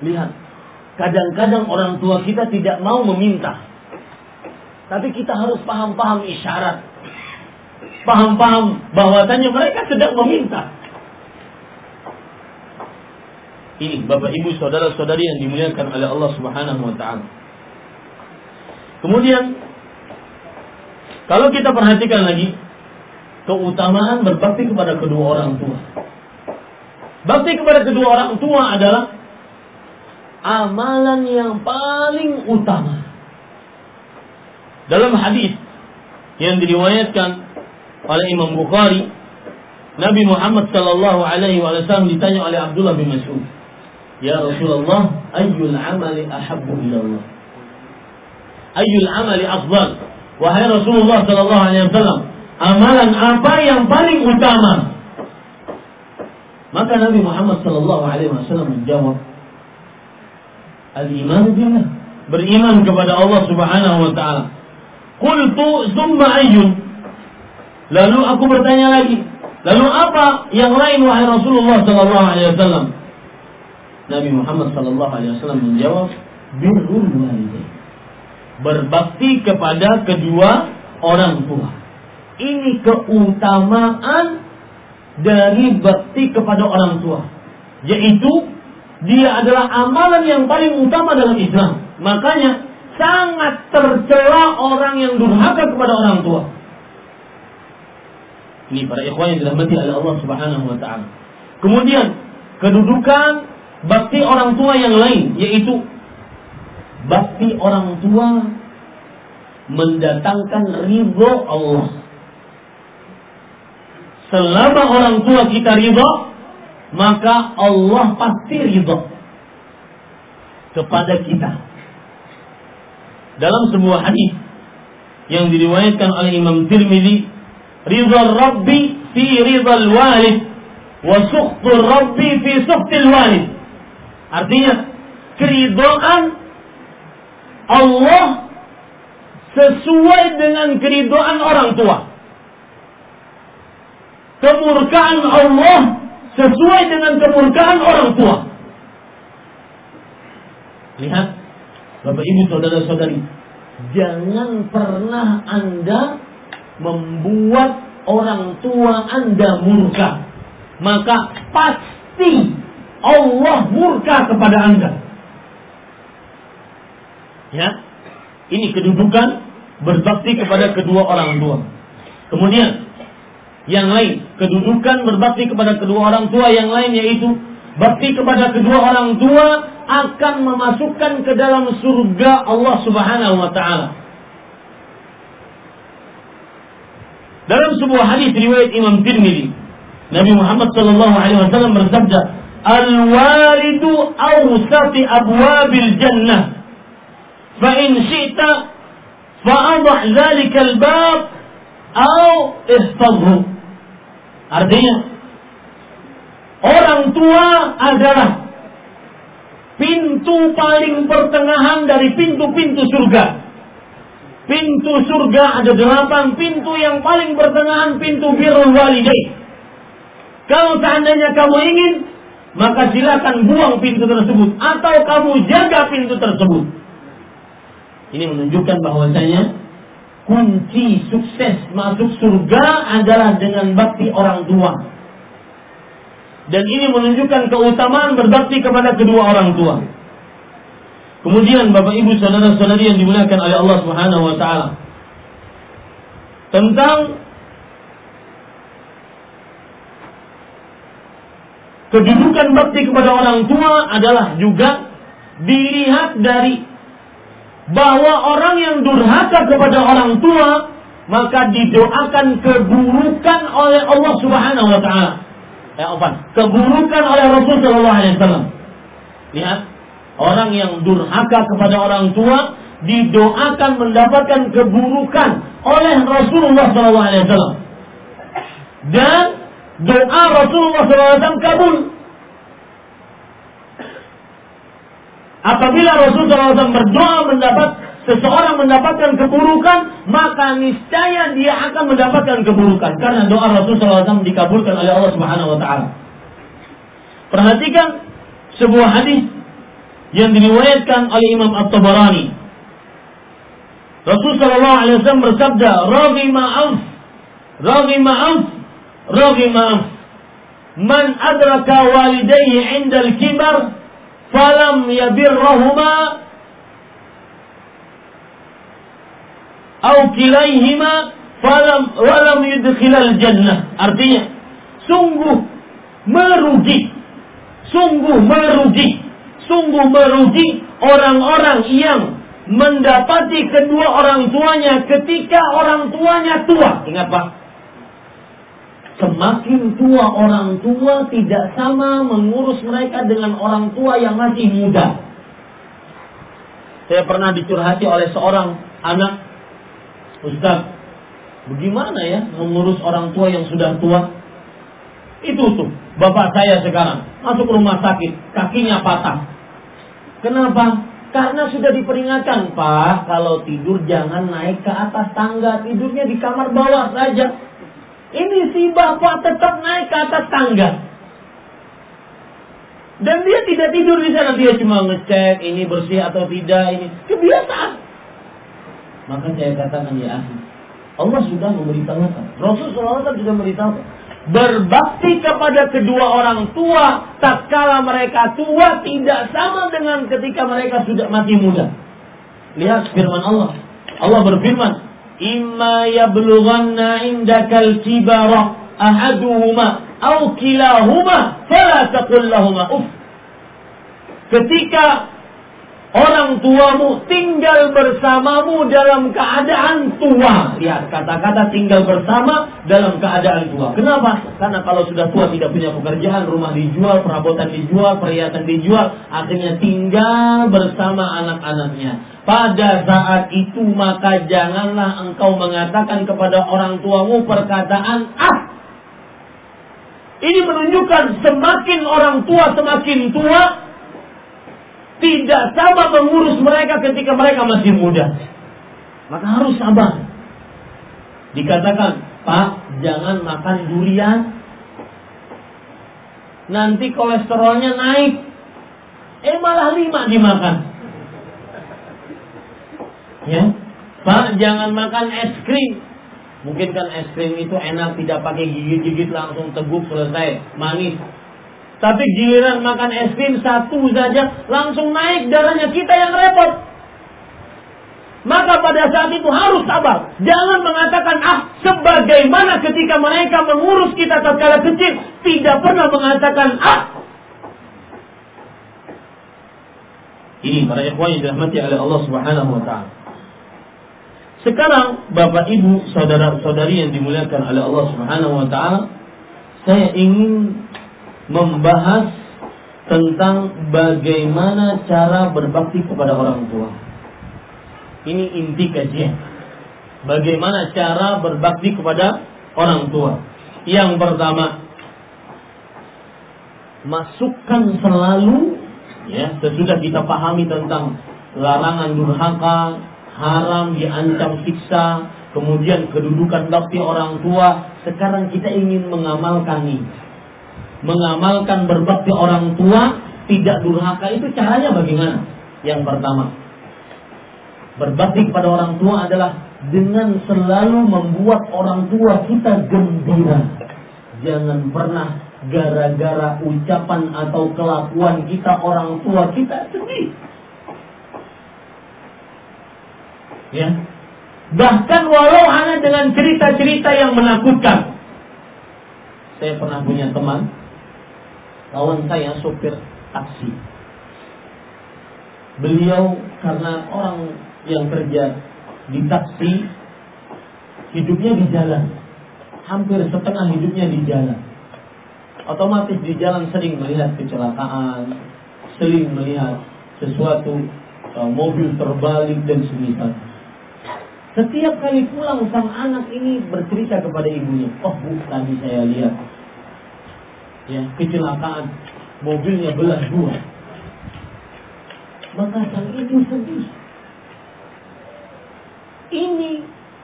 Speaker 1: lihat, kadang-kadang orang tua kita tidak mau meminta. Tapi kita harus paham-paham isyarat. Paham-paham bahwasanya mereka sedang meminta. Ini Bapak Ibu saudara-saudari yang dimuliakan oleh Allah Subhanahu wa taala. Kemudian kalau kita perhatikan lagi keutamaan berbakti kepada kedua orang tua. Bakti kepada kedua orang tua adalah amalan yang paling utama. Dalam hadis yang diriwayatkan oleh Imam Bukhari, Nabi Muhammad sallallahu alaihi wasallam ditanya oleh Abdullah bin Mas'ud, Ya Rasulullah, ayyul amali ahabbu ila Allah? Ayyul amali afdal? Wahai Rasulullah sallallahu alaihi wasallam, amalan apa yang paling utama? Maka Nabi Muhammad sallallahu alaihi wasallam menjawab, Al-iman billah, beriman kepada Allah Subhanahu wa taala. Qultu tsumma ayyun? Lalu aku bertanya lagi, lalu apa yang lain wahai Rasulullah sallallahu alaihi wasallam? Nabi Muhammad sallallahu alaihi wasallam menjawab birrul walidain. Berbakti kepada kedua orang tua. Ini keutamaan dari bakti kepada orang tua. Yaitu dia adalah amalan yang paling utama dalam Islam. Makanya sangat tercela orang yang durhaka kepada orang tua. Ini para ikhwan yang dirahmati oleh Allah Subhanahu wa taala. Kemudian kedudukan bakti orang tua yang lain yaitu bakti orang tua mendatangkan ridho Allah. Selama orang tua kita ridho, maka Allah pasti ridho kepada kita. Dalam sebuah hadis yang diriwayatkan oleh Imam Tirmidzi, ridho Rabbi fi ridho walid wa sukhtu Rabbi fi sukhtil walid. Artinya keridoan Allah sesuai dengan keridoan orang tua. Kemurkaan Allah sesuai dengan kemurkaan orang tua. Lihat, Bapak Ibu saudara-saudari, jangan pernah Anda membuat orang tua Anda murka. Maka pasti Allah murka kepada Anda. Ya. Ini kedudukan berbakti kepada kedua orang tua. Kemudian yang lain. Kedudukan berbakti kepada kedua orang tua yang lain yaitu bakti kepada kedua orang tua akan memasukkan ke dalam surga Allah Subhanahu wa taala. Dalam sebuah hadis riwayat Imam Tirmidzi, Nabi Muhammad sallallahu alaihi wasallam bersabda, "Al-walidu awsati abwabil jannah." Fa in syi'ta fa'adh dhalika al-bab aw ihfazhu. Artinya Orang tua adalah Pintu paling pertengahan dari pintu-pintu surga Pintu surga ada delapan pintu yang paling pertengahan pintu birrul walidain. Kalau seandainya kamu ingin maka silakan buang pintu tersebut atau kamu jaga pintu tersebut. Ini menunjukkan bahwasanya kunci sukses masuk surga adalah dengan bakti orang tua. Dan ini menunjukkan keutamaan berbakti kepada kedua orang tua. Kemudian Bapak Ibu saudara-saudari yang dimuliakan oleh Allah Subhanahu wa taala. Tentang kedudukan bakti kepada orang tua adalah juga dilihat dari bahwa orang yang durhaka kepada orang tua maka didoakan keburukan oleh Allah Subhanahu wa taala. Ya, apa? Keburukan oleh Rasul sallallahu alaihi wasallam. Lihat, orang yang durhaka kepada orang tua didoakan mendapatkan keburukan oleh Rasulullah sallallahu alaihi wasallam. Dan doa Rasulullah SAW kabul. Apabila Rasulullah SAW berdoa mendapat seseorang mendapatkan keburukan, maka niscaya dia akan mendapatkan keburukan karena doa Rasulullah SAW dikabulkan oleh Allah Subhanahu wa taala. Perhatikan sebuah hadis yang diriwayatkan oleh Imam At-Tabarani. Rasul sallallahu alaihi wasallam bersabda, "Raghi ma'af, raghi ma'af Ragi maaf. Man adraka walidayhi indal kibar falam yabirrahuma au kilaihima falam walam yudkhilal jannah. Artinya, sungguh merugi. Sungguh merugi. Sungguh merugi orang-orang yang mendapati kedua orang tuanya ketika orang tuanya tua. Ingat Pak, semakin tua orang tua tidak sama mengurus mereka dengan orang tua yang masih muda. Saya pernah dicurhati oleh seorang anak Ustaz, bagaimana ya mengurus orang tua yang sudah tua? Itu tuh, bapak saya sekarang masuk rumah sakit, kakinya patah. Kenapa? Karena sudah diperingatkan, Pak, kalau tidur jangan naik ke atas tangga, tidurnya di kamar bawah saja. Ini si bapak tetap naik ke atas tangga. Dan dia tidak tidur di sana, dia cuma ngecek ini bersih atau tidak ini. Kebiasaan. Maka saya katakan ya ahli, Allah sudah memberitahukan. Rasul SAW sudah memberitahukan. Berbakti kepada kedua orang tua tak kala mereka tua tidak sama dengan ketika mereka sudah mati muda. Lihat firman Allah. Allah berfirman, إما يبلغن عندك الكبر أحدهما أو كلاهما فلا تقل لهما أف. Ketika Orang tuamu tinggal bersamamu dalam keadaan tua. Lihat, kata-kata tinggal bersama dalam keadaan tua. Kenapa? Karena kalau sudah tua tidak punya pekerjaan, rumah dijual, perabotan dijual, perhiasan dijual, akhirnya tinggal bersama anak-anaknya. Pada saat itu maka janganlah engkau mengatakan kepada orang tuamu perkataan ah. Ini menunjukkan semakin orang tua semakin tua, tidak sama mengurus mereka ketika mereka masih muda. Maka harus sabar. Dikatakan, Pak, jangan makan durian. Nanti kolesterolnya naik. Eh malah lima dimakan. Ya, Pak, jangan makan es krim. Mungkin kan es krim itu enak, tidak pakai gigit-gigit langsung teguk selesai, manis. Tapi giliran makan es krim satu saja langsung naik darahnya kita yang repot. Maka pada saat itu harus sabar. Jangan mengatakan ah sebagaimana ketika mereka mengurus kita tatkala kecil tidak pernah mengatakan ah. Ini para ikhwan yang dirahmati oleh Allah Subhanahu wa taala. Sekarang Bapak Ibu, saudara-saudari yang dimuliakan oleh Allah Subhanahu wa taala, saya ingin membahas tentang bagaimana cara berbakti kepada orang tua. Ini inti kajian. Bagaimana cara berbakti kepada orang tua. Yang pertama, masukkan selalu ya sesudah kita pahami tentang larangan durhaka, haram diancam siksa, kemudian kedudukan bakti orang tua, sekarang kita ingin mengamalkan ini mengamalkan berbakti orang tua, tidak durhaka itu caranya bagaimana? Yang pertama, berbakti kepada orang tua adalah dengan selalu membuat orang tua kita gembira. Jangan pernah gara-gara ucapan atau kelakuan kita orang tua kita sedih. Ya. Bahkan walau hanya dengan cerita-cerita yang menakutkan. Saya pernah punya teman kawan saya sopir taksi. Beliau karena orang yang kerja di taksi hidupnya di jalan. Hampir setengah hidupnya di jalan. Otomatis di jalan sering melihat kecelakaan, sering melihat sesuatu uh, mobil terbalik dan semisal. Setiap kali pulang sang anak ini bercerita kepada ibunya, "Oh, Bu, tadi saya lihat ya kecelakaan. Mobilnya belah dua. Maka sang ibu sedih. Ini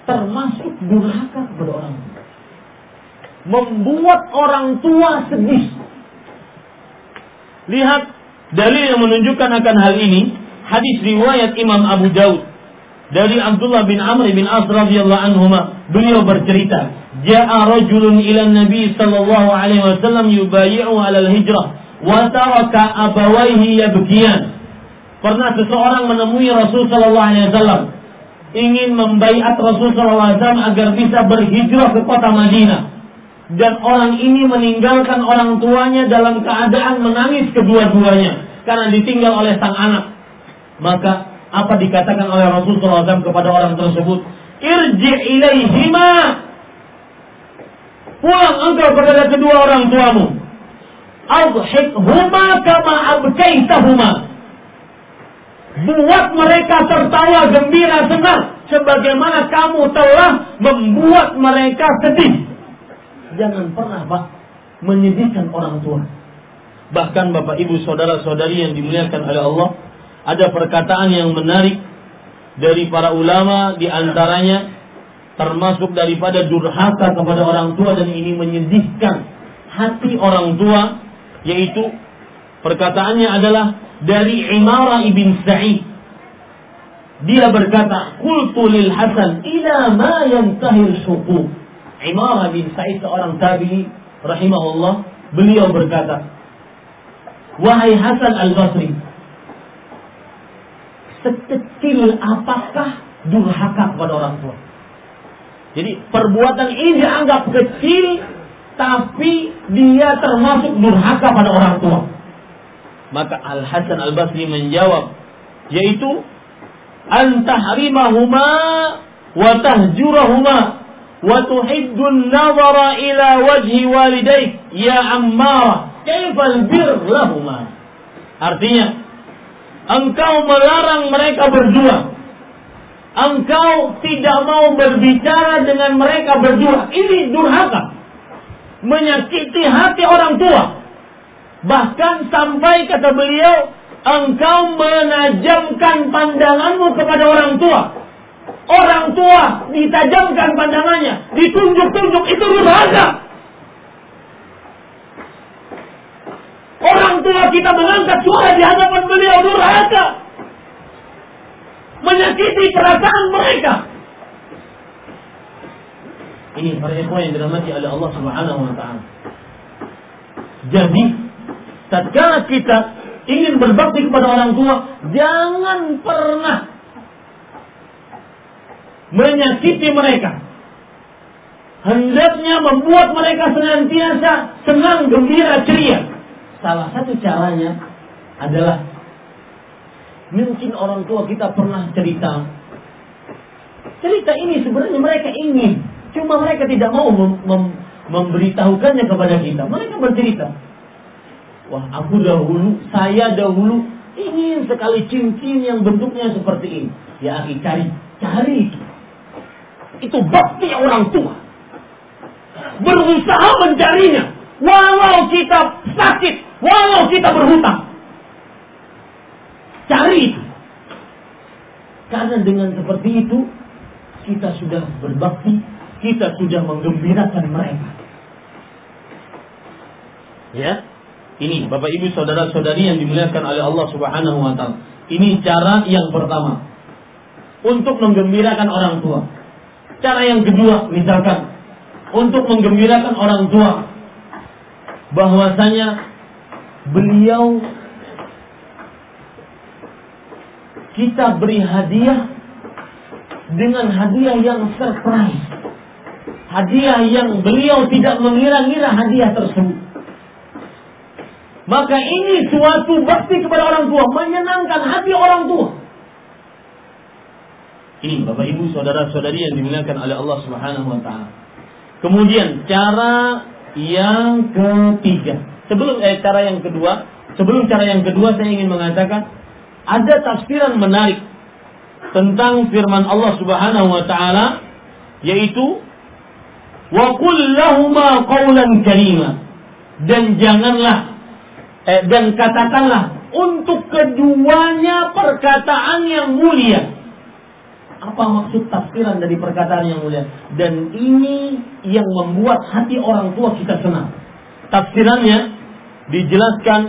Speaker 1: termasuk durhaka kepada orang. Tua membuat orang tua sedih. Lihat dalil yang menunjukkan akan hal ini. Hadis riwayat Imam Abu Daud dari Abdullah bin Amr bin As radhiyallahu anhu beliau bercerita ja'a rajulun ila Nabi sallallahu alaihi wasallam yubayi'u 'ala al-hijrah wa taraka abawaihi yabkiyan. Pernah seseorang menemui Rasul sallallahu alaihi wasallam ingin membaiat Rasul sallallahu alaihi wasallam agar bisa berhijrah ke kota Madinah. Dan orang ini meninggalkan orang tuanya dalam keadaan menangis kedua-duanya karena ditinggal oleh sang anak. Maka apa dikatakan oleh Rasul SAW kepada orang tersebut? Irji ilaihima. Pulang engkau kepada kedua orang tuamu. huma kama abkaitahuma. Buat mereka tertawa gembira senang. Sebagaimana kamu telah membuat mereka sedih. Jangan pernah Pak menyedihkan orang tua. Bahkan Bapak Ibu Saudara-saudari yang dimuliakan oleh Allah ada perkataan yang menarik dari para ulama di antaranya termasuk daripada durhaka kepada orang tua dan ini menyedihkan hati orang tua yaitu perkataannya adalah dari Imara ibn Sa'id dia berkata qultu lil Hasan ila ma yantahil syuqu Imara bin Sa'id seorang tabi'i rahimahullah beliau berkata wahai Hasan al-Basri sekecil apakah durhaka kepada orang tua. Jadi perbuatan ini dianggap kecil, tapi dia termasuk durhaka pada orang tua. Maka Al Hasan Al Basri menjawab, yaitu antahrimahuma wa tahjurahuma wa tuhiddun ila wajhi walidayk ya ammara kaifal bir lahuma. Artinya Engkau melarang mereka berdua. Engkau tidak mau berbicara dengan mereka berdua. Ini durhaka. Menyakiti hati orang tua. Bahkan sampai kata beliau, engkau menajamkan pandanganmu kepada orang tua. Orang tua ditajamkan pandangannya, ditunjuk-tunjuk itu durhaka. Orang tua kita mengangkat suara di hadapan beliau durhaka. Menyakiti perasaan mereka. Ini para ikhwan yang dirahmati oleh Allah Subhanahu wa taala. Jadi, tatkala kita ingin berbakti kepada orang tua, jangan pernah menyakiti mereka. Hendaknya membuat mereka senantiasa senang, gembira, ceria. Salah satu caranya adalah mungkin orang tua kita pernah cerita. Cerita ini sebenarnya mereka ingin, cuma mereka tidak mau mem mem memberitahukannya kepada kita. Mereka bercerita, wah aku dahulu, saya dahulu ingin sekali cincin yang bentuknya seperti ini. Ya akhi cari, cari itu. Itu bakti orang tua. Berusaha mencarinya. Walau kita sakit, Walau kita berhutang. Cari itu. Karena dengan seperti itu, kita sudah berbakti, kita sudah menggembirakan mereka. Ya, ini Bapak Ibu saudara-saudari yang dimuliakan oleh Allah Subhanahu wa taala. Ini cara yang pertama untuk menggembirakan orang tua. Cara yang kedua, misalkan untuk menggembirakan orang tua bahwasanya beliau kita beri hadiah dengan hadiah yang surprise. Hadiah yang beliau tidak mengira-ngira hadiah tersebut. Maka ini suatu bakti kepada orang tua, menyenangkan hati orang tua. Ini Bapak Ibu saudara-saudari yang dimuliakan oleh Allah Subhanahu wa taala. Kemudian cara yang ketiga Sebelum eh, cara yang kedua, sebelum cara yang kedua saya ingin mengatakan ada tafsiran menarik tentang firman Allah Subhanahu wa taala yaitu wa qul lahumā qawlan karima dan janganlah eh, dan katakanlah untuk keduanya perkataan yang mulia. Apa maksud tafsiran dari perkataan yang mulia? Dan ini yang membuat hati orang tua kita senang. Tafsirannya dijelaskan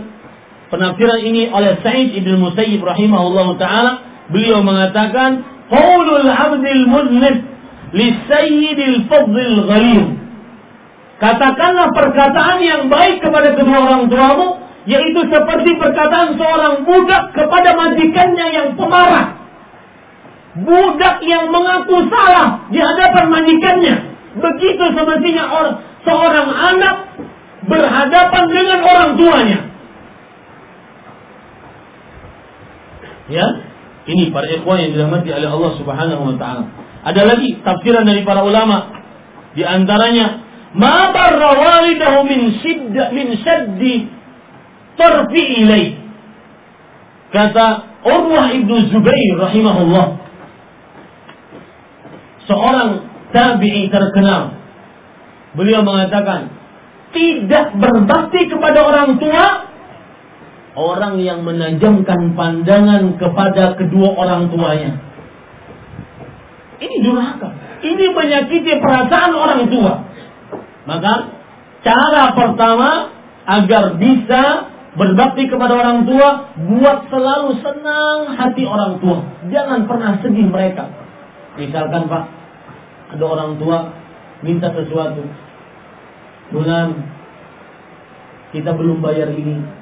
Speaker 1: penafsiran ini oleh Sa'id ibn Musayyib rahimahullah taala beliau mengatakan qaulul 'abdil mudnib li sayyidil fadlil ghalir Katakanlah perkataan yang baik kepada kedua orang tuamu, yaitu seperti perkataan seorang budak kepada majikannya yang pemarah. Budak yang mengaku salah di hadapan majikannya. Begitu semestinya orang, seorang anak berhadapan dengan orang tuanya. Ya, ini para ikhwan yang dirahmati oleh Allah Subhanahu wa taala. Ada lagi tafsiran dari para ulama di antaranya ma barra walidahu min sidda min saddi tarfi ilai. Kata Urwah ibnu Zubair rahimahullah. Seorang tabi'i terkenal. Beliau mengatakan, tidak berbakti kepada orang tua orang yang menajamkan pandangan kepada kedua orang tuanya. Ini durhaka. Ini menyakiti perasaan orang tua. Maka cara pertama agar bisa berbakti kepada orang tua, buat selalu senang hati orang tua. Jangan pernah sedih mereka. Misalkan Pak, ada orang tua minta sesuatu. Bulan, kita belum bayar ini.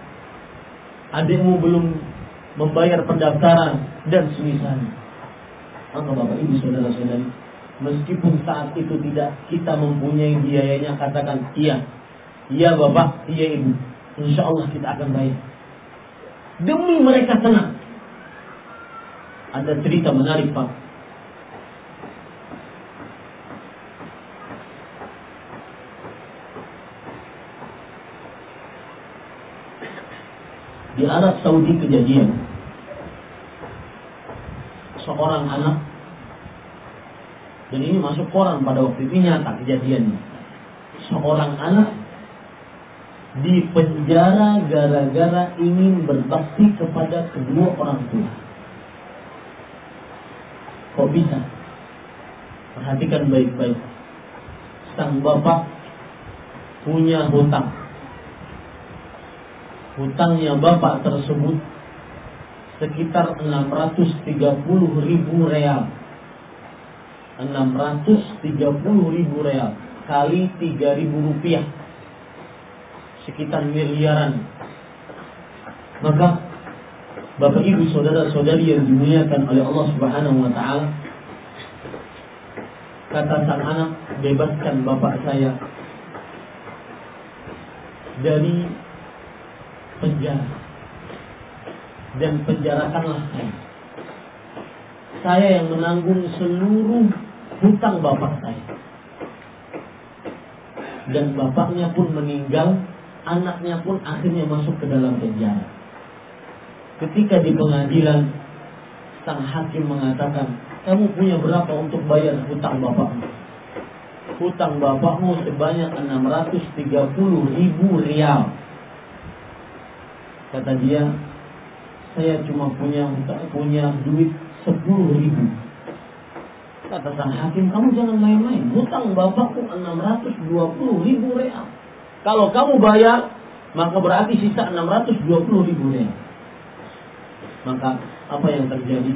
Speaker 1: Adikmu belum membayar pendaftaran dan semisalnya. Maka Bapak Ibu Saudara-saudari, Meskipun saat itu tidak kita mempunyai biayanya, katakan iya. Iya Bapak, iya Ibu. Insya Allah kita akan bayar. Demi mereka senang. Ada cerita menarik Pak. Di Arab Saudi kejadian seorang anak dan ini masuk koran pada waktu itu nyata kejadiannya. Seorang anak di penjara gara-gara ingin berbakti kepada kedua orang tua. Kok bisa? Perhatikan baik-baik. Sang bapak punya hutang. Hutangnya bapak tersebut sekitar 630 ribu real. 630 ribu real kali 3 ribu rupiah. Sekitar miliaran. Maka Bapak Ibu saudara-saudari yang dimuliakan oleh Allah Subhanahu wa taala kata sang anak bebaskan bapak saya dari penjara dan penjarakanlah saya saya yang menanggung seluruh hutang bapak saya. Dan bapaknya pun meninggal, anaknya pun akhirnya masuk ke dalam penjara. Ketika di pengadilan, sang hakim mengatakan, kamu punya berapa untuk bayar hutang bapakmu? Hutang bapakmu sebanyak 630 ribu rial. Kata dia, saya cuma punya punya duit 10 ribu Kata sang hakim, kamu jangan main-main. Hutang bapakku 620 ribu real. Kalau kamu bayar, maka berarti sisa 620 ribu real. Maka apa yang terjadi?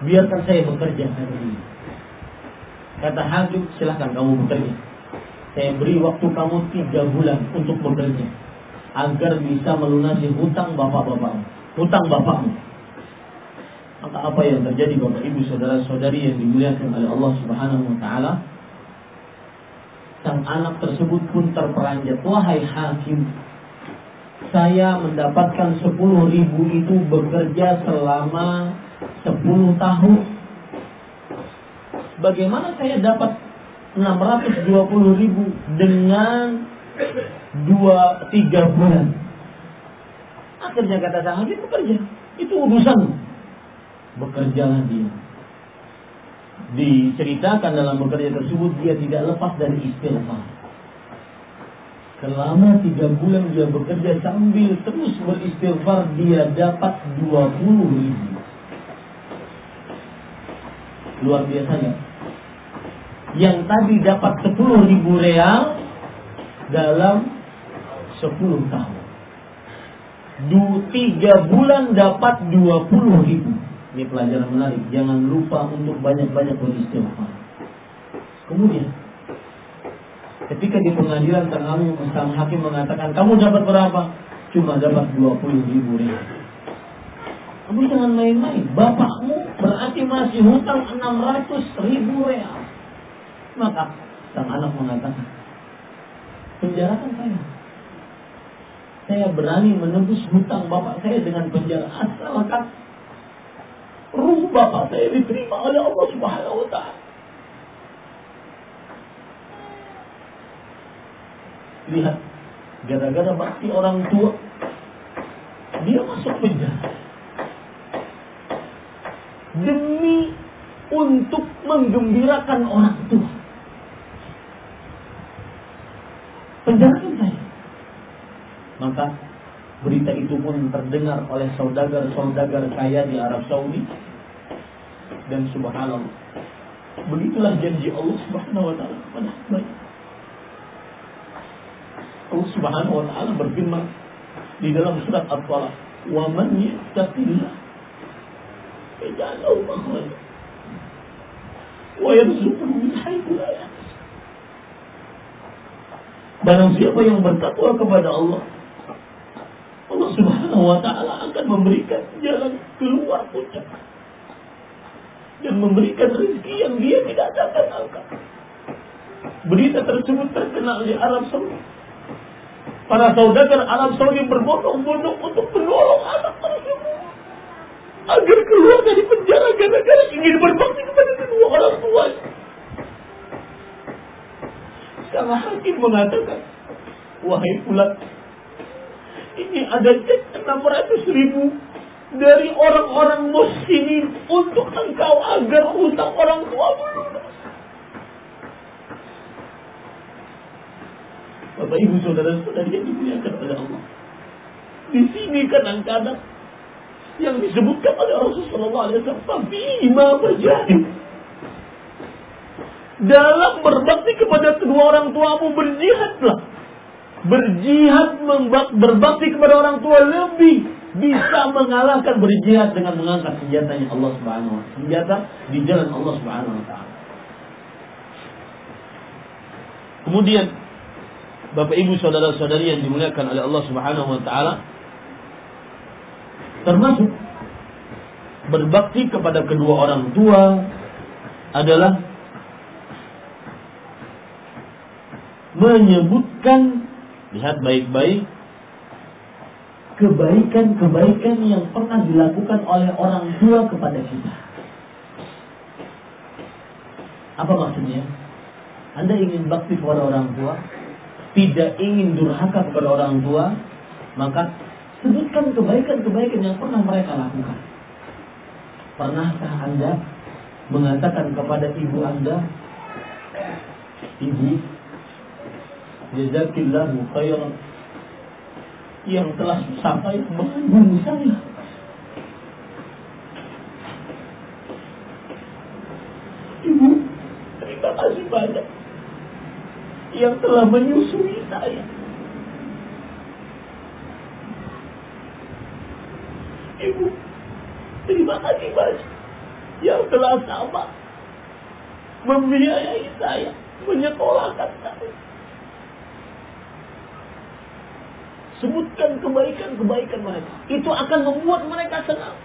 Speaker 1: Biarkan saya bekerja hari ini. Kata hakim, silahkan kamu bekerja. Saya beri waktu kamu tiga bulan untuk bekerja. Agar bisa melunasi hutang bapak-bapakmu. Hutang bapakmu. Maka apa yang terjadi Bapak Ibu saudara-saudari yang dimuliakan oleh Allah Subhanahu wa taala? Sang anak tersebut pun terperanjat, "Wahai hakim, saya mendapatkan 10 ribu itu bekerja selama 10 tahun. Bagaimana saya dapat 620 ribu dengan dua tiga bulan? Akhirnya kata sang hakim bekerja. Itu urusan bekerjalah dia. Diceritakan dalam bekerja tersebut dia tidak lepas dari istighfar. Selama tiga bulan dia bekerja sambil terus beristighfar dia dapat 20 ribu. Luar biasa ya. Yang tadi dapat 10 ribu real dalam 10 tahun. Du, tiga bulan dapat 20 ribu. Ini pelajaran menarik. Jangan lupa untuk banyak-banyak beristighfar. Kemudian Ketika di pengadilan sang hakim mengatakan, kamu dapat berapa? Cuma dapat 20 ribu ribu. Kamu jangan main-main. Bapakmu berarti masih hutang 600 ribu real. Maka sang anak mengatakan, penjarakan saya. Saya berani menembus hutang bapak saya dengan penjara asalkan ruh bapak saya diterima oleh Allah Subhanahu wa taala. Lihat, gara-gara bakti orang tua, dia masuk penjara. Demi untuk menggembirakan orang tua. Penjarakan saya. Maka berita itu pun terdengar oleh saudagar-saudagar kaya di Arab Saudi. Dan subhanallah. Begitulah janji Allah subhanahu wa ta'ala kepada hambanya. Allah subhanahu wa ta'ala berfirman di dalam surat At-Talaq. Wa man yaj'al lahu makhraja wa la yahtasib. Barang siapa yang bertakwa kepada Allah, Allah Subhanahu wa taala akan memberikan jalan keluar puncak dan memberikan rezeki yang dia tidak sangka-sangka. Berita tersebut terkenal di Arab Saudi. Para saudagar Arab Saudi berbondong-bondong untuk menolong anak tersebut agar keluar dari penjara gara-gara ingin berbakti kepada kedua orang tuanya. Sang hakim mengatakan, wahai pulat, ini ada cek 600 ribu dari orang-orang muslimin untuk engkau agar hutang orang tua lunas. Bapak ibu saudara saudari yang dimuliakan oleh Allah. Di sini kadang-kadang yang disebutkan oleh Rasulullah SAW, tapi imam majahid dalam berbakti kepada kedua orang tuamu berjihadlah. Berjihad berbakti kepada orang tua lebih bisa mengalahkan berjihad dengan mengangkat senjatanya Allah Subhanahu wa taala. Senjata di jalan Allah Subhanahu wa taala. Kemudian Bapak Ibu saudara-saudari yang dimuliakan oleh Allah Subhanahu wa taala termasuk berbakti kepada kedua orang tua adalah menyebutkan lihat baik-baik kebaikan-kebaikan yang pernah dilakukan oleh orang tua kepada kita. Apa maksudnya? Anda ingin bakti kepada orang tua, tidak ingin durhaka kepada orang tua, maka sebutkan kebaikan-kebaikan yang pernah mereka lakukan. Pernahkah Anda mengatakan kepada ibu Anda, Ibu, Jazakillahu khairan yang telah sampai mengandung saya. Ibu, terima kasih banyak yang telah menyusui saya. Ibu, terima kasih banyak yang telah sama membiayai saya, menyekolahkan saya. Sebutkan kebaikan-kebaikan mereka. Itu akan membuat mereka senang.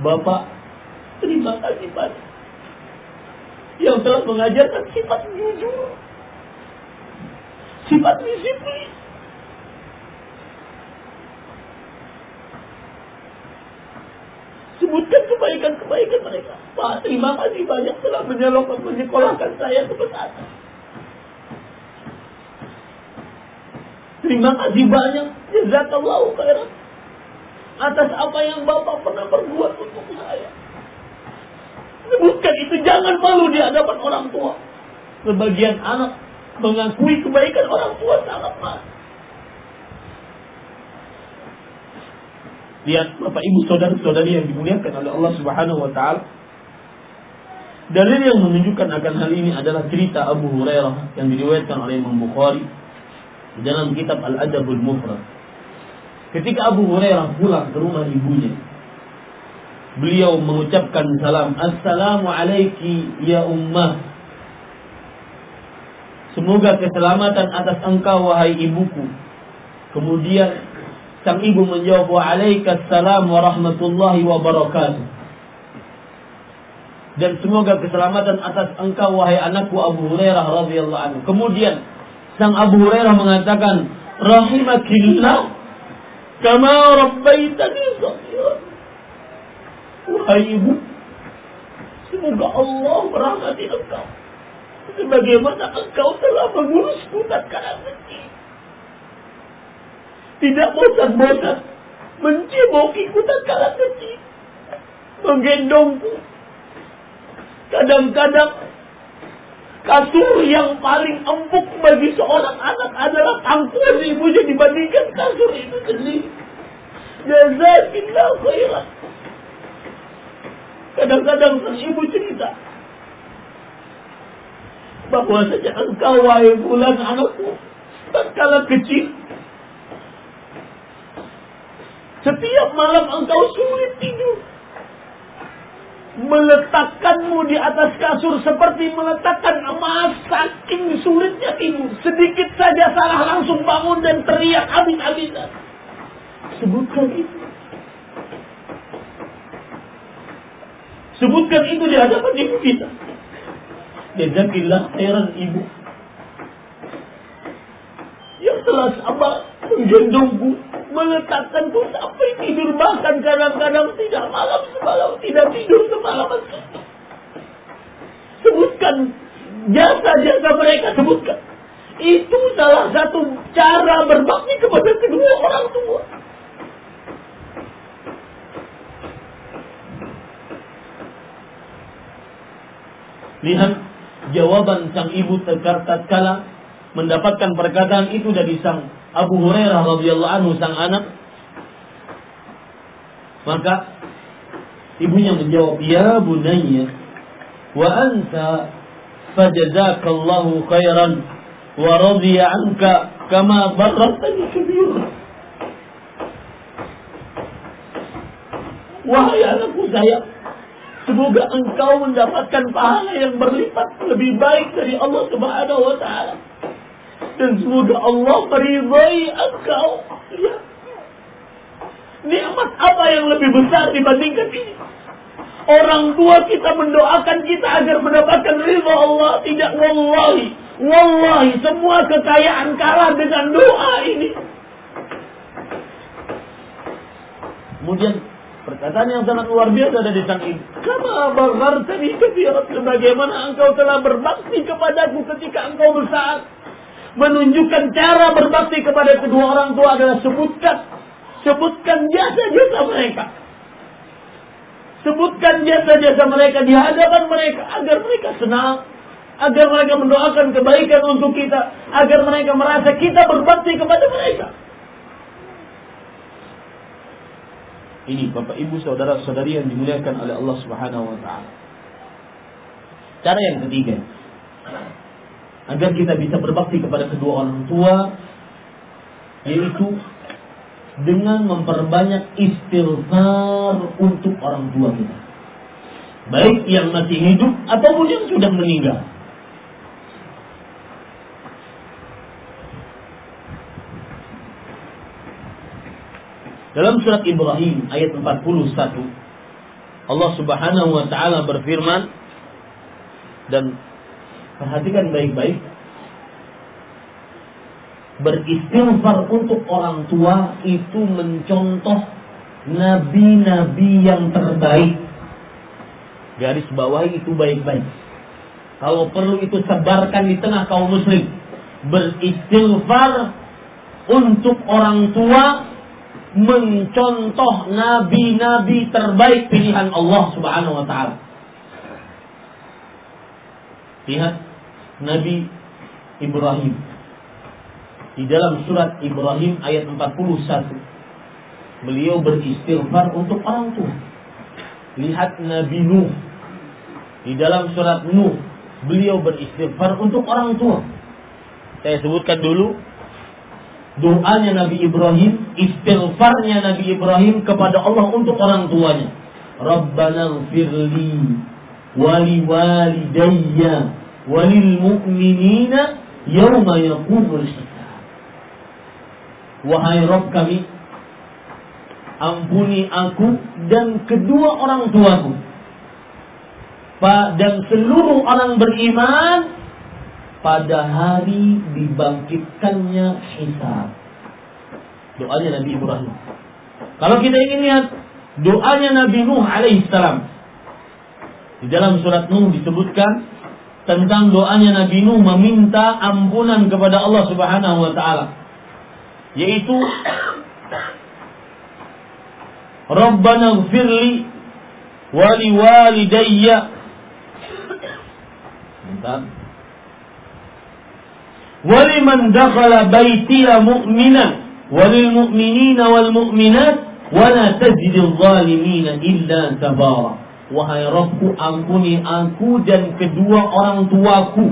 Speaker 1: Bapak, terima kasih banyak. Yang telah mengajarkan sifat jujur. Sifat disiplin. Sebutkan kebaikan-kebaikan mereka. Pak, terima kasih banyak telah menyekolahkan saya ke pesantren. Terima kasih banyak. Jazakallahu khairan. Atas apa yang Bapak pernah berbuat untuk saya. Sebutkan itu jangan malu di hadapan orang tua. Sebagian anak mengakui kebaikan orang tua sangat malu. Lihat Bapak Ibu saudara-saudari yang dimuliakan oleh Allah Subhanahu wa taala. Dalil yang menunjukkan akan hal ini adalah cerita Abu Hurairah yang diriwayatkan oleh Imam Bukhari dalam kitab Al-Adabul Mufrad. Ketika Abu Hurairah pulang ke rumah ibunya, beliau mengucapkan salam, Assalamu alayki ya ummah. Semoga keselamatan atas engkau wahai ibuku. Kemudian sang ibu menjawab Waalaikumsalam warahmatullahi wabarakatuh. Dan semoga keselamatan atas engkau wahai anakku Abu Hurairah radhiyallahu anhu. Kemudian sang Abu Hurairah mengatakan, "Rahimakillah kama rabbaitani shaghira." Wahai ibu, semoga Allah merahmati engkau sebagaimana engkau telah mengurusku tatkala kecil. Tidak bosan-bosan menciumiku tatkala kecil. Menggendongku. Kadang-kadang kasur yang paling empuk bagi seorang anak adalah tangkuan ibunya dibandingkan kasur itu sendiri. Jazakillah khairan. Kadang-kadang sang ibu cerita, bahwa saja engkau wahai bulan anakku tatkala kecil setiap malam engkau sulit tidur meletakkanmu di atas kasur seperti meletakkan emas saking sulitnya tidur. Sedikit saja salah langsung bangun dan teriak habis-habisan sebutkan itu. Sebutkan itu di hadapan ibu kita. Jazakillah khairan ibu yang telah sabar menggendongku, meletakkanku sampai tidur bahkan kadang-kadang tidak malam semalam, tidak tidur semalaman Sebutkan jasa-jasa mereka sebutkan. Itu salah satu cara berbakti kepada kedua orang tua. Lihat jawaban sang ibu tatkala mendapatkan perkataan itu dari sang Abu Hurairah radhiyallahu anhu sang anak maka ibunya menjawab ya bunayya wa anta fajazakallahu khairan wa radiya anka kama barratani kabira wahai anakku sayang Semoga engkau mendapatkan pahala yang berlipat lebih baik dari Allah Subhanahu wa taala. Dan semoga Allah meridai engkau. Ya. Nikmat apa yang lebih besar dibandingkan ini? Orang tua kita mendoakan kita agar mendapatkan ridha Allah. Tidak wallahi. Wallahi semua kekayaan kalah dengan doa ini. Kemudian Perkataan yang sangat luar biasa dari sang ibu. Kama baghartani kathirat. Bagaimana engkau telah berbakti kepadaku ketika engkau besar. Menunjukkan cara berbakti kepada kedua orang tua adalah sebutkan. Sebutkan jasa-jasa mereka. Sebutkan jasa-jasa mereka di hadapan mereka. Agar mereka senang. Agar mereka mendoakan kebaikan untuk kita. Agar mereka merasa kita berbakti kepada mereka. Ini Bapak Ibu saudara-saudari yang dimuliakan oleh Allah Subhanahu wa taala. Cara yang ketiga, agar kita bisa berbakti kepada kedua orang tua yaitu dengan memperbanyak istighfar untuk orang tua kita. Baik yang masih hidup ataupun yang sudah meninggal. Dalam surat Ibrahim ayat 41 Allah Subhanahu wa taala berfirman dan perhatikan baik-baik beristighfar untuk orang tua itu mencontoh nabi-nabi yang terbaik. Garis bawah itu baik-baik. Kalau perlu itu sebarkan di tengah kaum muslim. Beristighfar untuk orang tua mencontoh nabi-nabi terbaik pilihan Allah Subhanahu wa taala. Lihat Nabi Ibrahim. Di dalam surat Ibrahim ayat 41. Beliau beristighfar untuk orang tua. Lihat Nabi Nuh. Di dalam surat Nuh, beliau beristighfar untuk orang tua. Saya sebutkan dulu doanya Nabi Ibrahim, istighfarnya Nabi Ibrahim kepada Allah untuk orang tuanya. Rabbana gfirli wali walidayya walil mu'minina yauma yaqumul. Wahai Rabb kami, ampuni aku dan kedua orang tuaku. Dan seluruh orang beriman pada hari dibangkitkannya hisab. Doanya Nabi Ibrahim. Kalau kita ingin lihat doanya Nabi Nuh alaihissalam. Di dalam surat Nuh disebutkan tentang doanya Nabi Nuh meminta ampunan kepada Allah Subhanahu wa taala. Yaitu Rabbana gfirli wali walidayya Bentar ولمن دخل بيتي مؤمنا وللمؤمنين والمؤمنات ولا تجد الظالمين إلا تبارا Wahai Rabbku ampuni aku dan kedua orang tuaku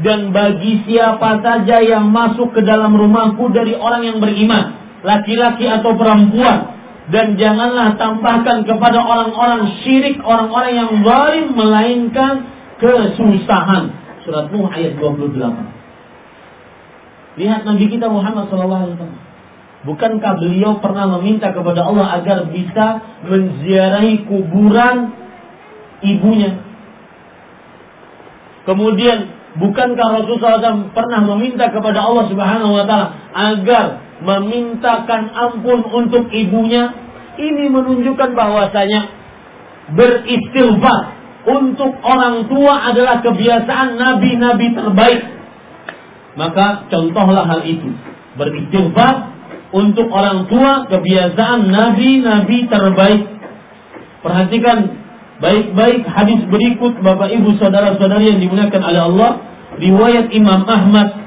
Speaker 1: dan bagi siapa saja yang masuk ke dalam rumahku dari orang yang beriman, laki-laki atau perempuan, dan janganlah tambahkan kepada orang-orang syirik, orang-orang yang zalim melainkan kesusahan. Surat Nuh ayat 28. Lihat Nabi kita Muhammad SAW. Bukankah beliau pernah meminta kepada Allah agar bisa menziarahi kuburan ibunya? Kemudian bukankah Rasulullah SAW pernah meminta kepada Allah Subhanahu Wa Taala agar memintakan ampun untuk ibunya? Ini menunjukkan bahwasanya beristighfar untuk orang tua adalah kebiasaan nabi-nabi terbaik maka contohlah hal itu. Beristighfar untuk orang tua kebiasaan nabi-nabi terbaik. Perhatikan baik-baik hadis berikut Bapak Ibu saudara-saudari yang dimuliakan oleh Allah, riwayat Imam Ahmad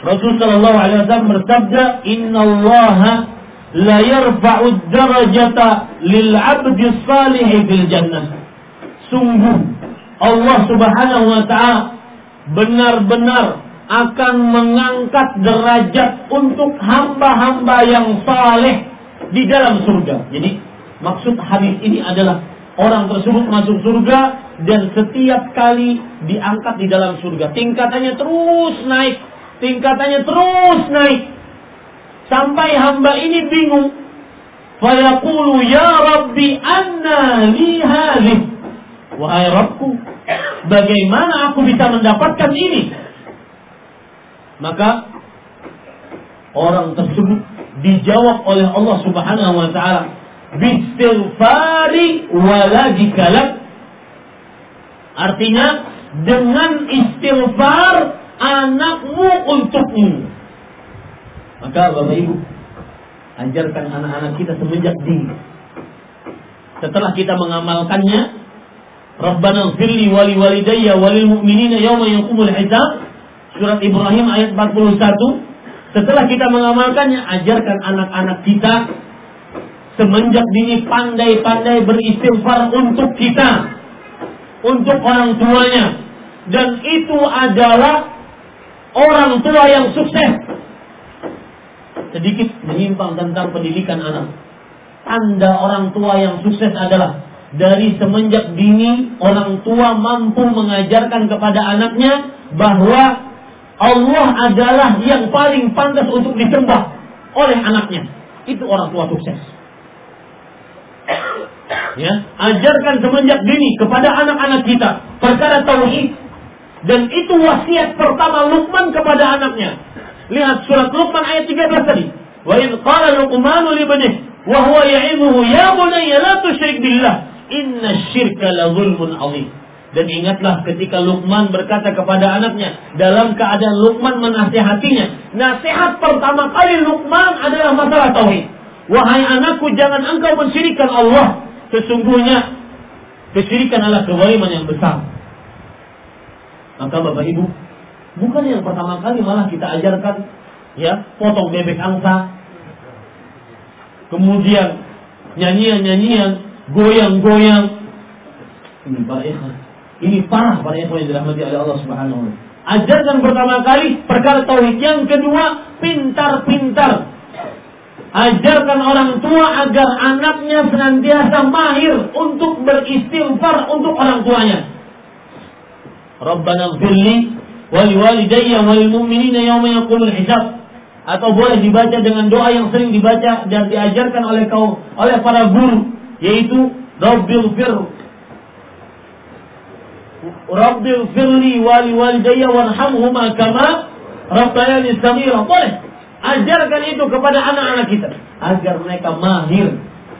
Speaker 1: Rasul sallallahu alaihi wasallam bersabda, "Inna Allah la yarfa'u darajata lil 'abdi salih fil jannah." Sungguh Allah Subhanahu wa taala benar-benar akan mengangkat derajat untuk hamba-hamba yang saleh di dalam surga. Jadi maksud hadis ini adalah orang tersebut masuk surga dan setiap kali diangkat di dalam surga. Tingkatannya terus naik, tingkatannya terus naik. Sampai hamba ini bingung. Fayaqulu ya Rabbi anna li. Wahai Rabbku, Bagaimana aku bisa mendapatkan ini? Maka orang tersebut dijawab oleh Allah Subhanahu wa taala bistighfari waladika Artinya dengan istighfar anakmu untukmu. Maka Bapak Ibu ajarkan anak-anak kita semenjak dini. Setelah kita mengamalkannya, Rabbana firli wali walidayya walil mu'minina yawma yaqumul hisab. Surat Ibrahim ayat 41. Setelah kita mengamalkannya, ajarkan anak-anak kita semenjak dini pandai-pandai beristighfar untuk kita, untuk orang tuanya. Dan itu adalah orang tua yang sukses. Sedikit menyimpang tentang pendidikan anak. Tanda orang tua yang sukses adalah dari semenjak dini orang tua mampu mengajarkan kepada anaknya bahwa Allah adalah yang paling pantas untuk disembah oleh anaknya. Itu orang tua sukses. Ya, ajarkan semenjak dini kepada anak-anak kita perkara tauhid dan itu wasiat pertama Luqman kepada anaknya. Lihat surat Luqman ayat 13 tadi. Wa in qala Luqmanu li wa huwa ya'imuhu ya bunayya la tusyrik billah Inna syirka la zulmun azim. Dan ingatlah ketika Luqman berkata kepada anaknya dalam keadaan Luqman menasihatinya. Nasihat pertama kali Luqman adalah masalah tauhid. Wahai anakku jangan engkau mensyirikan Allah. Sesungguhnya kesyirikan adalah kezaliman yang besar. Maka Bapak Ibu, bukan yang pertama kali malah kita ajarkan ya potong bebek angsa. Kemudian nyanyian-nyanyian goyang-goyang. Ini para. Ini parah para yang dirahmati oleh Allah Subhanahu wa taala. Ajarkan pertama kali perkara tauhid. Yang kedua, pintar-pintar. Ajarkan orang tua agar anaknya senantiasa mahir untuk beristighfar untuk orang tuanya. Rabbana ghfirli wali walidayya wal mu'minina yawma yaqulul hisab. Atau boleh dibaca dengan doa yang sering dibaca dan diajarkan oleh kaum oleh para guru yaitu Rabbil fir. Rabbil firli wali walidayya warhamhuma kama rabbayani saghira. Boleh ajarkan itu kepada anak-anak kita. Agar mereka mahir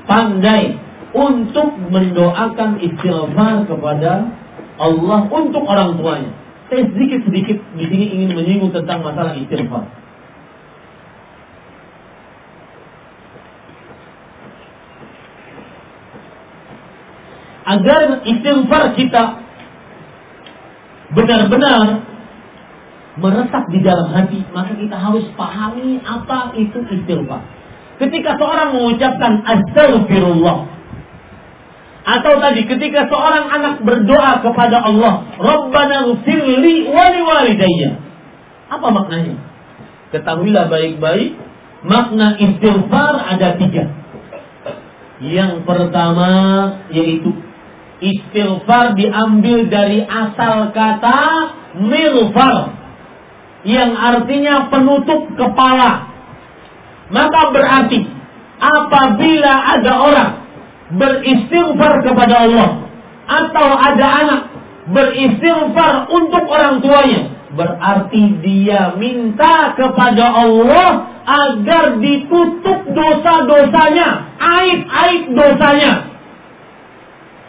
Speaker 1: pandai untuk mendoakan istighfar kepada Allah untuk orang tuanya. Saya sedikit-sedikit di sini ingin menyinggung tentang masalah istighfar. Agar istighfar kita benar-benar meresap di dalam hati, maka kita harus pahami apa itu istighfar. Ketika seorang mengucapkan astagfirullah atau tadi ketika seorang anak berdoa kepada Allah, Rabbana ghfirli wa liwalidayya. Apa maknanya? Ketahuilah baik-baik, makna istighfar ada tiga. Yang pertama yaitu Istighfar diambil dari asal kata milfar yang artinya penutup kepala. Maka berarti apabila ada orang beristighfar kepada Allah atau ada anak beristighfar untuk orang tuanya, berarti dia minta kepada Allah agar ditutup dosa-dosanya, aib-aib dosanya.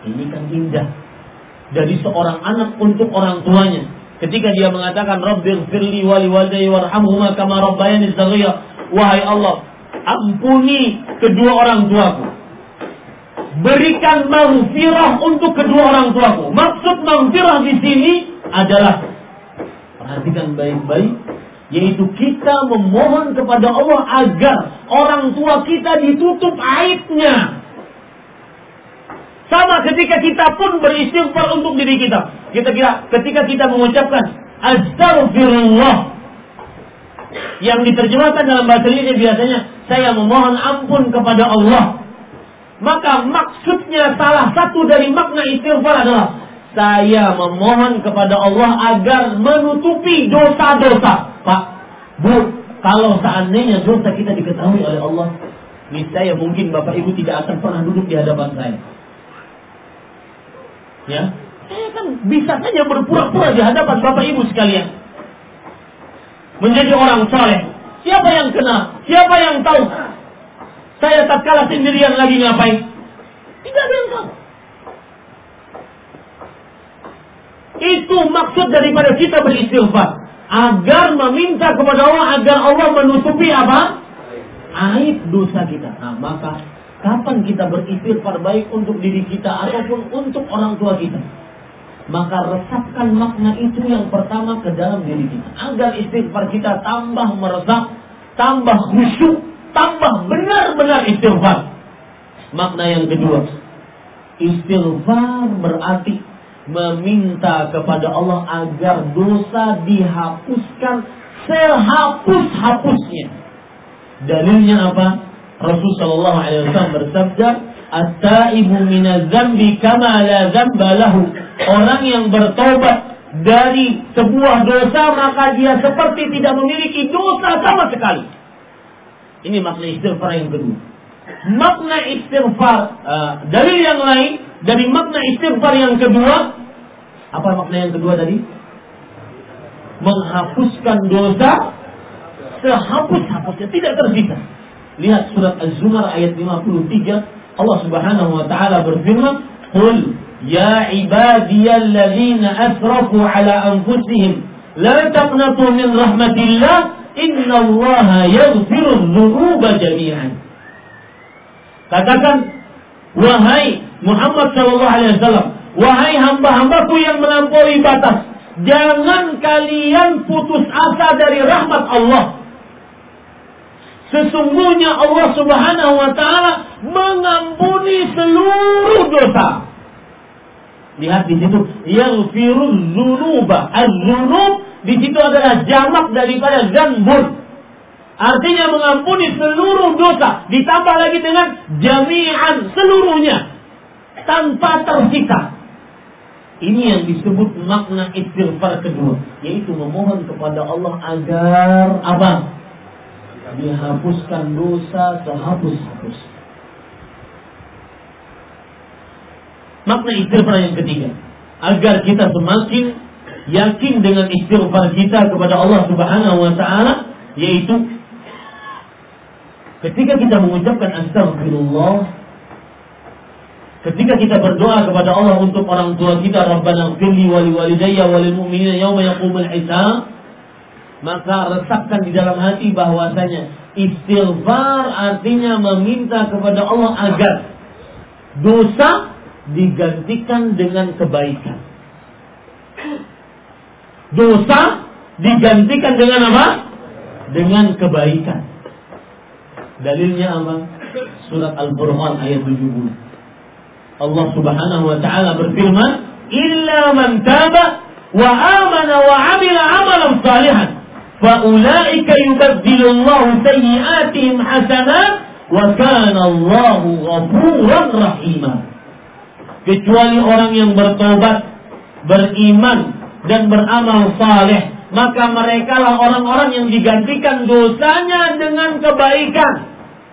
Speaker 1: Ini kan indah. Dari seorang anak untuk orang tuanya. Ketika dia mengatakan Rabbil firli wali walidayya warhamhuma kama rabbayani saghira. Wahai Allah, ampuni kedua orang tuaku. Berikan maghfirah untuk kedua orang tuaku. Maksud maghfirah di sini adalah perhatikan baik-baik yaitu kita memohon kepada Allah agar orang tua kita ditutup aibnya sama ketika kita pun beristighfar untuk diri kita. Kita kira ketika kita mengucapkan astagfirullah yang diterjemahkan dalam bahasa ini biasanya saya memohon ampun kepada Allah. Maka maksudnya salah satu dari makna istighfar adalah saya memohon kepada Allah agar menutupi dosa-dosa. Pak, Bu, kalau seandainya dosa kita diketahui oleh Allah, niscaya mungkin Bapak Ibu tidak akan pernah duduk di hadapan saya. Ya, saya kan bisa saja berpura-pura di hadapan Bapak Ibu sekalian. Menjadi orang soleh. Siapa yang kenal? Siapa yang tahu? Saya tak kalah sendirian lagi ngapain? Tidak ada yang tahu. Itu maksud daripada kita beristighfar. Agar meminta kepada Allah agar Allah menutupi apa? Aib dosa kita. Nah, maka Kapan kita beristighfar baik untuk diri kita ataupun untuk orang tua kita? Maka resapkan makna itu yang pertama ke dalam diri kita. Agar istighfar kita tambah meresap, tambah khusyuk, tambah benar-benar istighfar. Makna yang kedua, istighfar berarti meminta kepada Allah agar dosa dihapuskan sehapus-hapusnya. Dalilnya apa? Rasul Shallallahu Alaihi Wasallam bersabda, "At-taibu minaz-zambi kama la zamba lahu." Orang yang bertobat dari sebuah dosa maka dia seperti tidak memiliki dosa sama sekali. Ini makna istighfar yang kedua. Makna istighfar uh, dari yang lain dari makna istighfar yang kedua apa makna yang kedua tadi? Menghapuskan dosa sehapus-hapusnya tidak tersisa. Lihat surat Az-Zumar ayat 53. Allah Subhanahu wa taala berfirman, "Qul ya ibadiyalladzina asrafu ala anfusihim la taqnatu min rahmatillah innallaha yaghfiru dzunuba jami'an." Katakan, wahai Muhammad sallallahu alaihi wasallam, wahai hamba-hambaku yang melampaui batas, jangan kalian putus asa dari rahmat Allah. Sesungguhnya Allah Subhanahu wa taala mengampuni seluruh dosa. Lihat di situ yang firuz zunuba. Az-zunub di situ adalah jamak daripada zanbun. Artinya mengampuni seluruh dosa. Ditambah lagi dengan jami'an seluruhnya. Tanpa tersisa. Ini yang disebut makna istighfar kedua, yaitu memohon kepada Allah agar apa? Dihapuskan dosa sehapus-hapus. Makna istighfar yang ketiga, agar kita semakin yakin dengan istighfar kita kepada Allah Subhanahu wa taala yaitu ketika kita mengucapkan astagfirullah Ketika kita berdoa kepada Allah untuk orang tua kita, Rabbana gfirli wali walidayya walil mu'minina yawma yaqumul hisab, maka resapkan di dalam hati bahwasanya istighfar artinya meminta kepada Allah agar dosa digantikan dengan kebaikan. Dosa digantikan dengan apa? Dengan kebaikan. Dalilnya apa? Surat Al-Furqan ayat 70. Allah Subhanahu wa taala berfirman, "Illa man taba wa amana wa 'amila 'amalan salihan, hasanat wa kana Allahu ghafuran rahima." Kecuali orang yang bertobat, beriman dan beramal saleh, maka mereka lah orang-orang yang digantikan dosanya dengan kebaikan.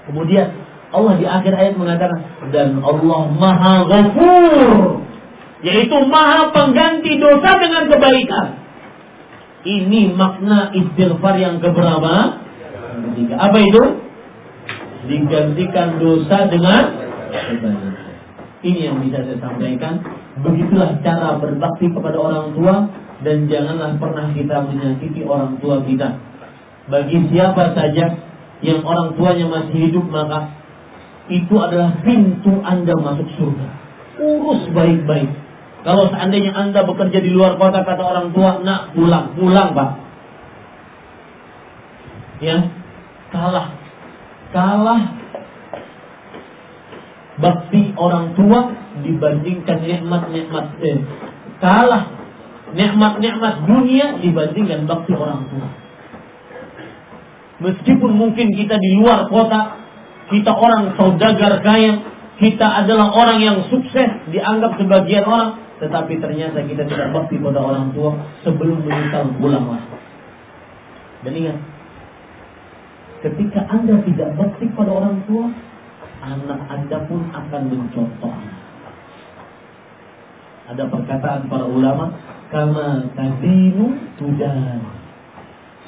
Speaker 1: Kemudian Allah di akhir ayat mengatakan dan Allah Maha Ghafur yaitu Maha pengganti dosa dengan kebaikan. Ini makna istighfar yang keberapa? Ketiga. Apa itu? Digantikan dosa dengan. Ini yang bisa saya sampaikan. Begitulah cara berbakti kepada orang tua dan janganlah pernah kita menyakiti orang tua kita. Bagi siapa saja yang orang tuanya masih hidup maka itu adalah pintu Anda masuk surga. Urus baik-baik. Kalau seandainya Anda bekerja di luar kota, kata orang tua, nak pulang, pulang pak. Ya, kalah, kalah bakti orang tua dibandingkan nikmat-nikmat eh, kalah nikmat-nikmat dunia dibandingkan bakti orang tua. Meskipun mungkin kita di luar kota kita orang saudagar kaya, kita adalah orang yang sukses dianggap sebagian orang, tetapi ternyata kita tidak bakti pada orang tua sebelum menyesal pulang Dan ingat, ketika Anda tidak bakti pada orang tua, anak Anda pun akan mencontoh. Ada perkataan para ulama, kama tadinu tudan.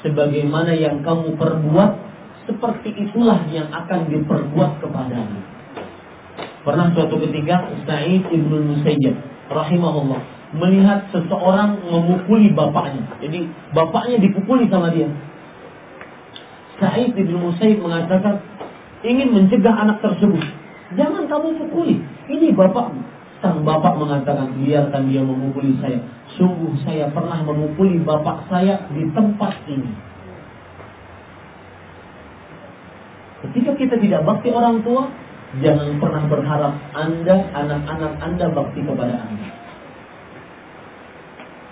Speaker 1: Sebagaimana yang kamu perbuat, seperti itulah yang akan diperbuat kepadamu. Pernah suatu ketika Sa'id ibnu Musayyib rahimahullah melihat seseorang memukuli bapaknya. Jadi bapaknya dipukuli sama dia. Sa'id ibnu Musayyib mengatakan ingin mencegah anak tersebut. Jangan kamu pukuli. Ini bapakmu. Sang bapak mengatakan biarkan dia memukuli saya. Sungguh saya pernah memukuli bapak saya di tempat ini. Ketika kita tidak bakti orang tua, jangan pernah berharap Anda, anak-anak Anda bakti kepada Anda.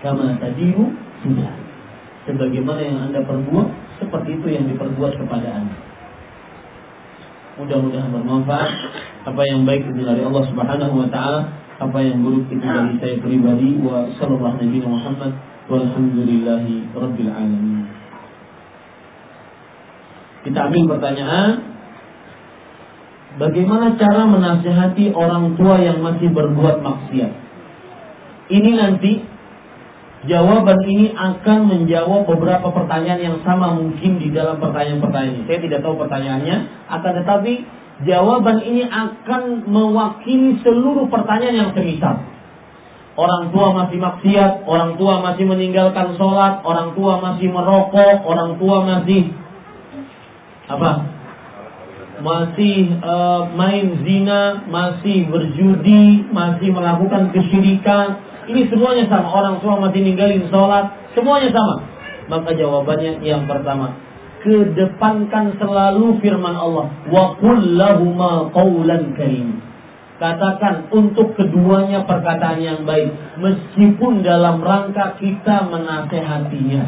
Speaker 1: Kama tadiru sudah. Sebagaimana yang Anda perbuat, seperti itu yang diperbuat kepada Anda. Mudah-mudahan bermanfaat. Apa yang baik itu dari Allah Subhanahu wa taala, apa yang buruk itu dari saya pribadi wa sallallahu alaihi Muhammad walhamdulillahi rabbil alamin. Kita ambil pertanyaan. Bagaimana cara menasihati orang tua yang masih berbuat maksiat? Ini nanti jawaban ini akan menjawab beberapa pertanyaan yang sama mungkin di dalam pertanyaan-pertanyaan ini. Saya tidak tahu pertanyaannya, akan tetapi jawaban ini akan mewakili seluruh pertanyaan yang semisal. Orang tua masih maksiat, orang tua masih meninggalkan sholat, orang tua masih merokok, orang tua masih apa? Masih uh, main zina, masih berjudi, masih melakukan kesyirikan. Ini semuanya sama. Orang tua masih ninggalin sholat, semuanya sama. Maka jawabannya yang pertama, kedepankan selalu firman Allah. Wa kullahuma qawlan karim. Katakan untuk keduanya perkataan yang baik. Meskipun dalam rangka kita menasehatinya.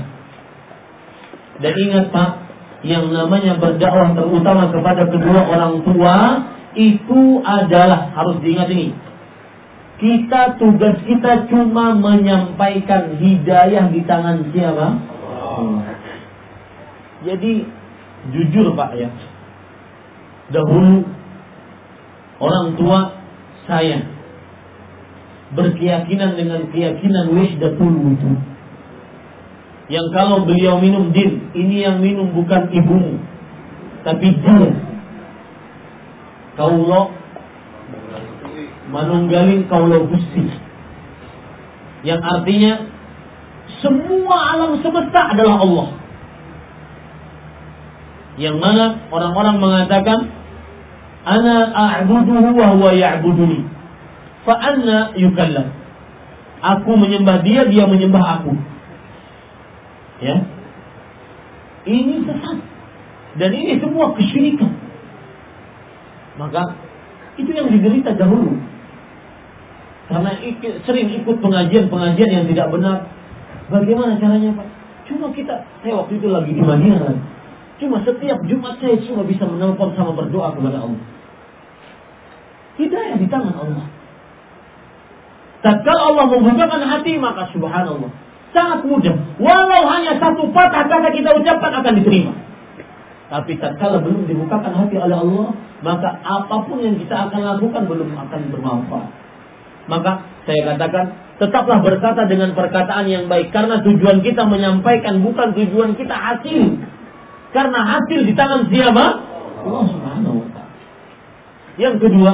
Speaker 1: Dan ingat Pak, yang namanya berdakwah terutama kepada kedua orang tua itu adalah harus diingat ini
Speaker 2: Kita tugas kita cuma menyampaikan hidayah di tangan siapa? Jadi jujur Pak ya. Dahulu orang tua saya berkeyakinan dengan keyakinan wahdatul wujud. Yang kalau beliau minum din, ini yang minum bukan ibumu, tapi dia. Manunggalin kaulo gusti. Yang artinya semua alam semesta adalah Allah. Yang mana orang-orang mengatakan ana a'buduhu wa huwa ya'buduni. Fa anna yukallam. Aku menyembah dia, dia menyembah aku. Ya. Ini sesat. Dan ini semua kesyirikan. Maka itu yang diderita dahulu. Karena ikut, sering ikut pengajian-pengajian yang tidak benar. Bagaimana caranya Pak? Cuma kita, saya waktu itu lagi di Madinah. Cuma setiap Jumat saya cuma bisa menelpon sama berdoa kepada Allah. Hidayah di tangan Allah. Tatkala Allah membukakan hati maka subhanallah. Sangat mudah. Walau hanya satu patah kata kita ucapkan akan diterima. Tapi tatkala belum dibukakan hati oleh Allah, maka apa pun yang kita akan lakukan belum akan bermanfaat. Maka saya katakan, tetaplah berkata dengan perkataan yang baik karena tujuan kita menyampaikan bukan tujuan kita hasil. Karena hasil di tangan siapa? Allah Subhanahu wa taala. Yang kedua,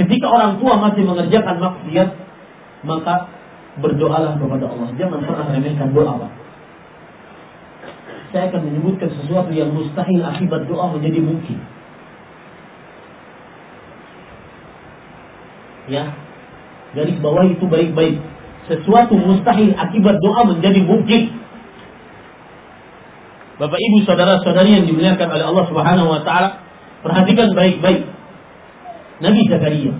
Speaker 2: Ketika orang tua masih mengerjakan maksiat, maka berdoalah kepada Allah. Jangan pernah remehkan doa, Pak. Saya akan menyebutkan sesuatu yang mustahil akibat doa menjadi mungkin. Ya, dari bawah itu baik-baik. Sesuatu mustahil akibat doa menjadi mungkin. Bapak Ibu saudara-saudari yang dimuliakan oleh Allah Subhanahu wa taala, perhatikan baik-baik. Nabi Zakaria.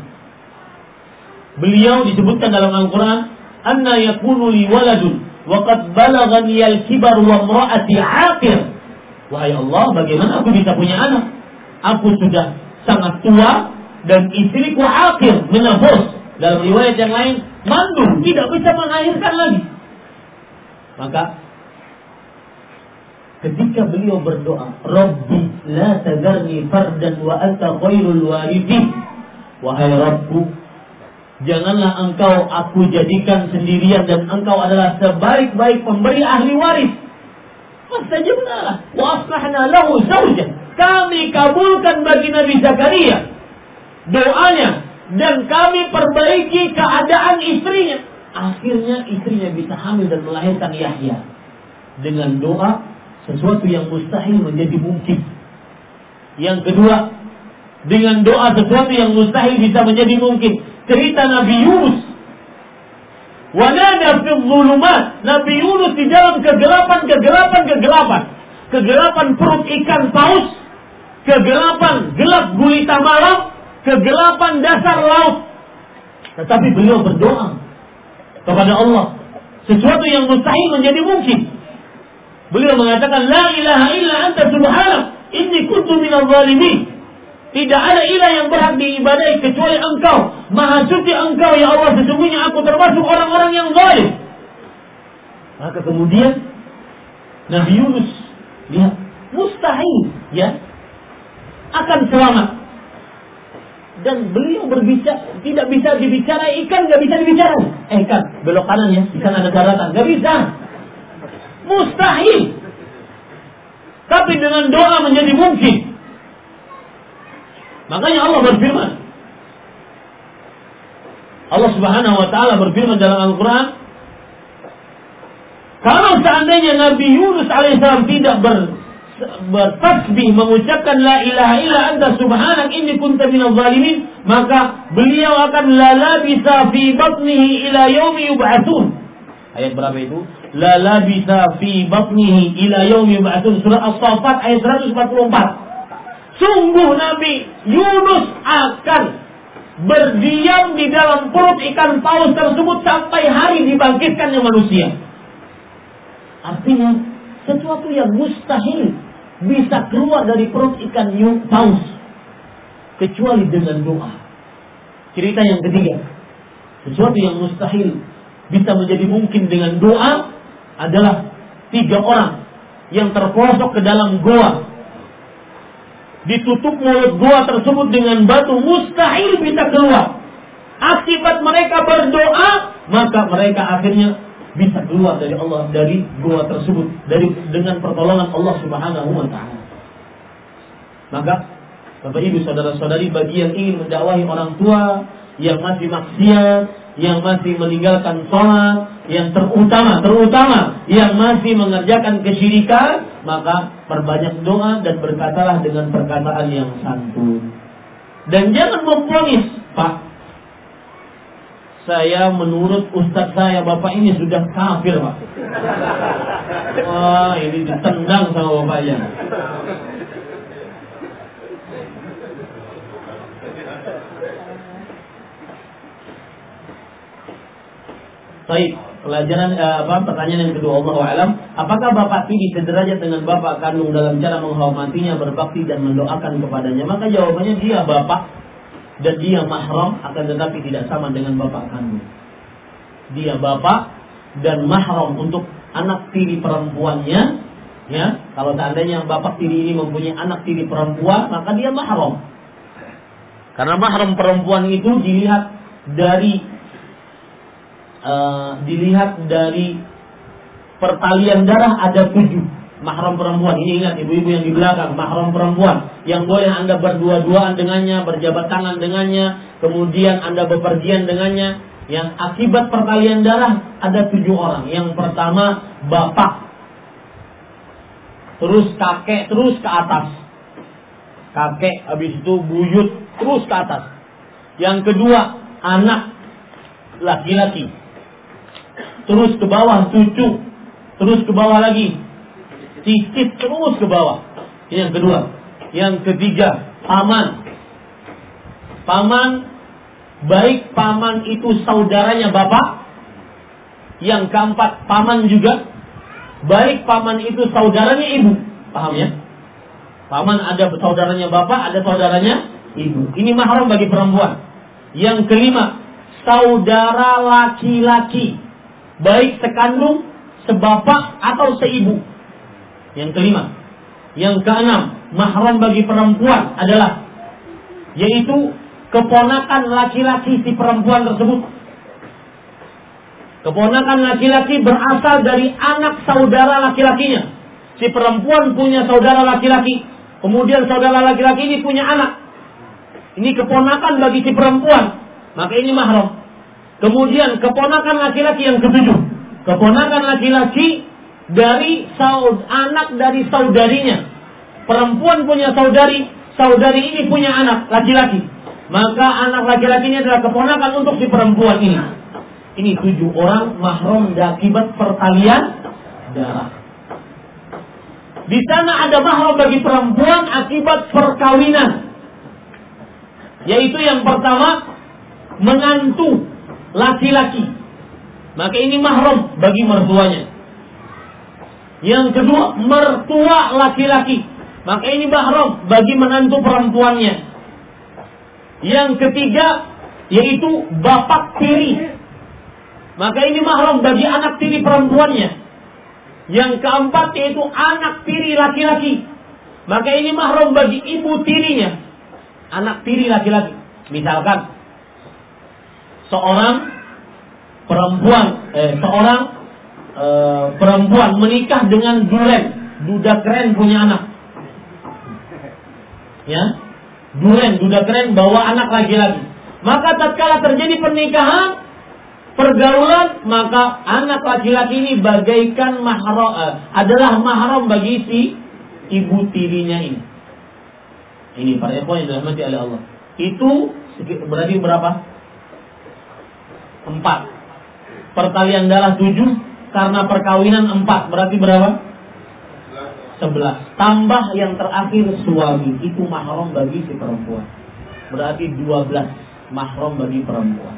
Speaker 2: Beliau disebutkan dalam Al-Quran, Anna yakunu li waladun, wa qad balagani al-kibar wa mra'ati aqir. Wahai Allah, bagaimana aku bisa punya anak? Aku sudah sangat tua dan istriku akhir menebus. Dalam riwayat yang lain, mandul, tidak bisa melahirkan lagi. Maka ketika beliau berdoa, Rabbi la tadarni fardan wa anta khairul warithin. Wahai Rabbku, janganlah engkau aku jadikan sendirian dan engkau adalah sebaik-baik pemberi ahli waris. Fastajibnalah wa lahu. Kami kabulkan bagi Nabi Zakaria doanya dan kami perbaiki keadaan istrinya. Akhirnya istrinya bisa hamil dan melahirkan Yahya. Dengan doa sesuatu yang mustahil menjadi mungkin. Yang kedua, dengan doa sesuatu yang mustahil bisa menjadi mungkin. Cerita Nabi Yunus. Wanada fi zulumat. Nabi Yunus di dalam kegelapan, kegelapan, kegelapan. Kegelapan perut ikan paus. Kegelapan gelap gulita malam. Kegelapan dasar laut. Tetapi beliau berdoa kepada Allah. Sesuatu yang mustahil menjadi mungkin. Beliau mengatakan, La ilaha illa anta subhanak. Inni kuntu minal zalimin. Tidak ada ilah yang berhak diibadai kecuali engkau. Maha suci engkau ya Allah. Sesungguhnya aku termasuk orang-orang yang zalim. Maka kemudian Nabi Yunus lihat mustahil ya akan selamat. Dan beliau berbicara tidak bisa dibicara ikan nggak bisa dibicara. Eh ikan belok kanan ya di sana ada daratan nggak bisa. Mustahil. Tapi dengan doa menjadi mungkin. Makanya Allah berfirman. Allah Subhanahu wa taala berfirman dalam Al-Qur'an, kalau seandainya Nabi Yunus alaihissalam tidak ber bertasbih mengucapkan la ilaha illa anta subhanak inni kunta minadh zalimin maka beliau akan la labisa fi batnihi ila yaumi yub'atsun ayat berapa itu? La labisa fi batnihi ila yaumi yub'atsun surah as-saffat ayat 144 Sungguh Nabi Yunus akan berdiam di dalam perut ikan paus tersebut sampai hari dibangkitkannya manusia. Artinya sesuatu yang mustahil bisa keluar dari perut ikan paus kecuali dengan doa. Cerita yang ketiga. Sesuatu yang mustahil bisa menjadi mungkin dengan doa adalah tiga orang yang terpelosok ke dalam goa. Ditutup mulut goa tersebut dengan batu mustahil bisa keluar. Akibat mereka berdoa, maka mereka akhirnya bisa keluar dari Allah dari goa tersebut dari dengan pertolongan Allah Subhanahu wa taala. Maka Bapak Ibu saudara-saudari bagi yang ingin mendakwahi orang tua yang masih maksiat, yang masih meninggalkan sholat, yang terutama, terutama yang masih mengerjakan kesyirikan, maka perbanyak doa dan berkatalah dengan perkataan yang santun. Dan jangan memponis, Pak. Saya menurut ustadz saya, bapak ini sudah kafir, Pak. Wah, ini ditendang sama bapaknya. Baik, pelajaran eh, apa pertanyaan yang kedua Allah alam, apakah bapak tiri sederajat dengan bapak kandung dalam cara menghormatinya, berbakti dan mendoakan kepadanya? Maka jawabannya dia bapak dan dia mahram akan tetapi tidak sama dengan bapak kandung. Dia bapak dan mahram untuk anak tiri perempuannya, ya. Kalau seandainya bapak tiri ini mempunyai anak tiri perempuan, maka dia mahram. Karena mahram perempuan itu dilihat dari uh, dilihat dari pertalian darah ada tujuh mahram perempuan. Ini ingat ibu-ibu yang di belakang, mahram perempuan yang boleh Anda berdua-duaan dengannya, berjabat tangan dengannya, kemudian Anda bepergian dengannya. Yang akibat pertalian darah ada tujuh orang. Yang pertama bapak, terus kakek, terus ke atas. Kakek, habis itu buyut, terus ke atas. Yang kedua anak laki-laki terus ke bawah cucu, terus ke bawah lagi, cicit terus ke bawah. Ini yang kedua. Yang ketiga, paman. Paman, baik paman itu saudaranya bapak. Yang keempat, paman juga. Baik paman itu saudaranya ibu. Paham ya? Paman ada saudaranya bapak, ada saudaranya ibu. Ini mahram bagi perempuan. Yang kelima, saudara laki-laki baik sekandung, sebapak atau seibu. Yang kelima, yang keenam, mahram bagi perempuan adalah yaitu keponakan laki-laki si perempuan tersebut. Keponakan laki-laki berasal dari anak saudara laki-lakinya. Si perempuan punya saudara laki-laki, kemudian saudara laki-laki ini punya anak. Ini keponakan bagi si perempuan, maka ini mahram. Kemudian keponakan laki-laki yang ketujuh. Keponakan laki-laki dari saud, anak dari saudarinya. Perempuan punya saudari, saudari ini punya anak laki-laki. Maka anak laki-laki ini adalah keponakan untuk si perempuan ini. Ini tujuh orang mahram akibat pertalian darah. Di sana ada mahram bagi perempuan akibat perkawinan. Yaitu yang pertama menantu laki-laki. Maka ini mahram bagi mertuanya. Yang kedua, mertua laki-laki. Maka ini mahram bagi menantu perempuannya. Yang ketiga, yaitu bapak tiri. Maka ini mahram bagi anak tiri perempuannya. Yang keempat yaitu anak tiri laki-laki. Maka ini mahram bagi ibu tirinya. Anak tiri laki-laki. Misalkan seorang perempuan eh, seorang eh, perempuan menikah dengan duren, duda keren punya anak. Ya. Duren, duda keren bawa anak laki-laki. Maka tatkala terjadi pernikahan, pergaulan, maka anak laki-laki ini bagaikan mahram eh, adalah mahram bagi si ibu tirinya ini. Ini para ikhwan yang dirahmati Allah. Itu berarti berapa? Empat. Pertalian darah tujuh karena perkawinan empat berarti berapa? Sebelas. Tambah yang terakhir suami itu mahram bagi si perempuan. Berarti dua belas bagi perempuan.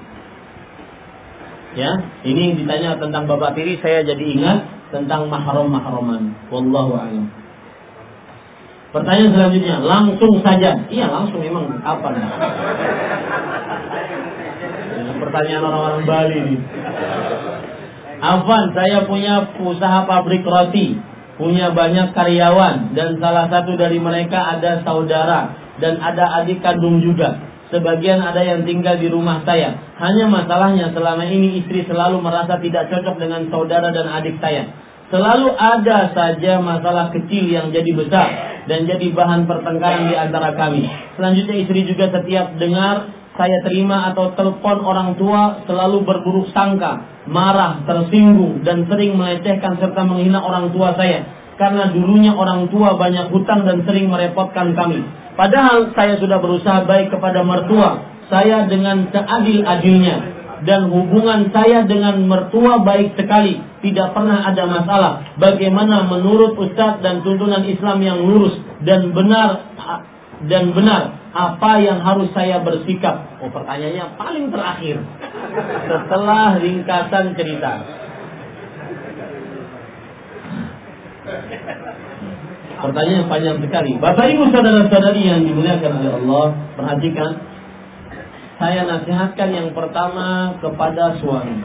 Speaker 2: Ya, ini ditanya tentang bapak tiri saya jadi ingat tentang mahram mahraman. Wallahu a'lam. Pertanyaan selanjutnya, langsung saja. Iya, langsung memang apa? Pertanyaan orang-orang Bali nih. Afan, saya punya usaha pabrik roti, punya banyak karyawan, dan salah satu dari mereka ada saudara dan ada adik kandung juga. Sebagian ada yang tinggal di rumah saya. Hanya masalahnya selama ini istri selalu merasa tidak cocok dengan saudara dan adik saya. Selalu ada saja masalah kecil yang jadi besar dan jadi bahan pertengkaran di antara kami. Selanjutnya istri juga setiap dengar saya terima atau telepon orang tua selalu berburuk sangka marah, tersinggung, dan sering melecehkan serta menghina orang tua saya. Karena dulunya orang tua banyak hutang dan sering merepotkan kami. Padahal saya sudah berusaha baik kepada mertua. Saya dengan seadil-adilnya. Dan hubungan saya dengan mertua baik sekali. Tidak pernah ada masalah. Bagaimana menurut Ustadz dan tuntunan Islam yang lurus dan benar dan benar apa yang harus saya bersikap? Oh pertanyaannya paling terakhir setelah ringkasan cerita. Pertanyaan panjang sekali. Bapak Ibu saudara-saudari yang dimuliakan oleh Allah, perhatikan. Saya nasihatkan yang pertama kepada suami.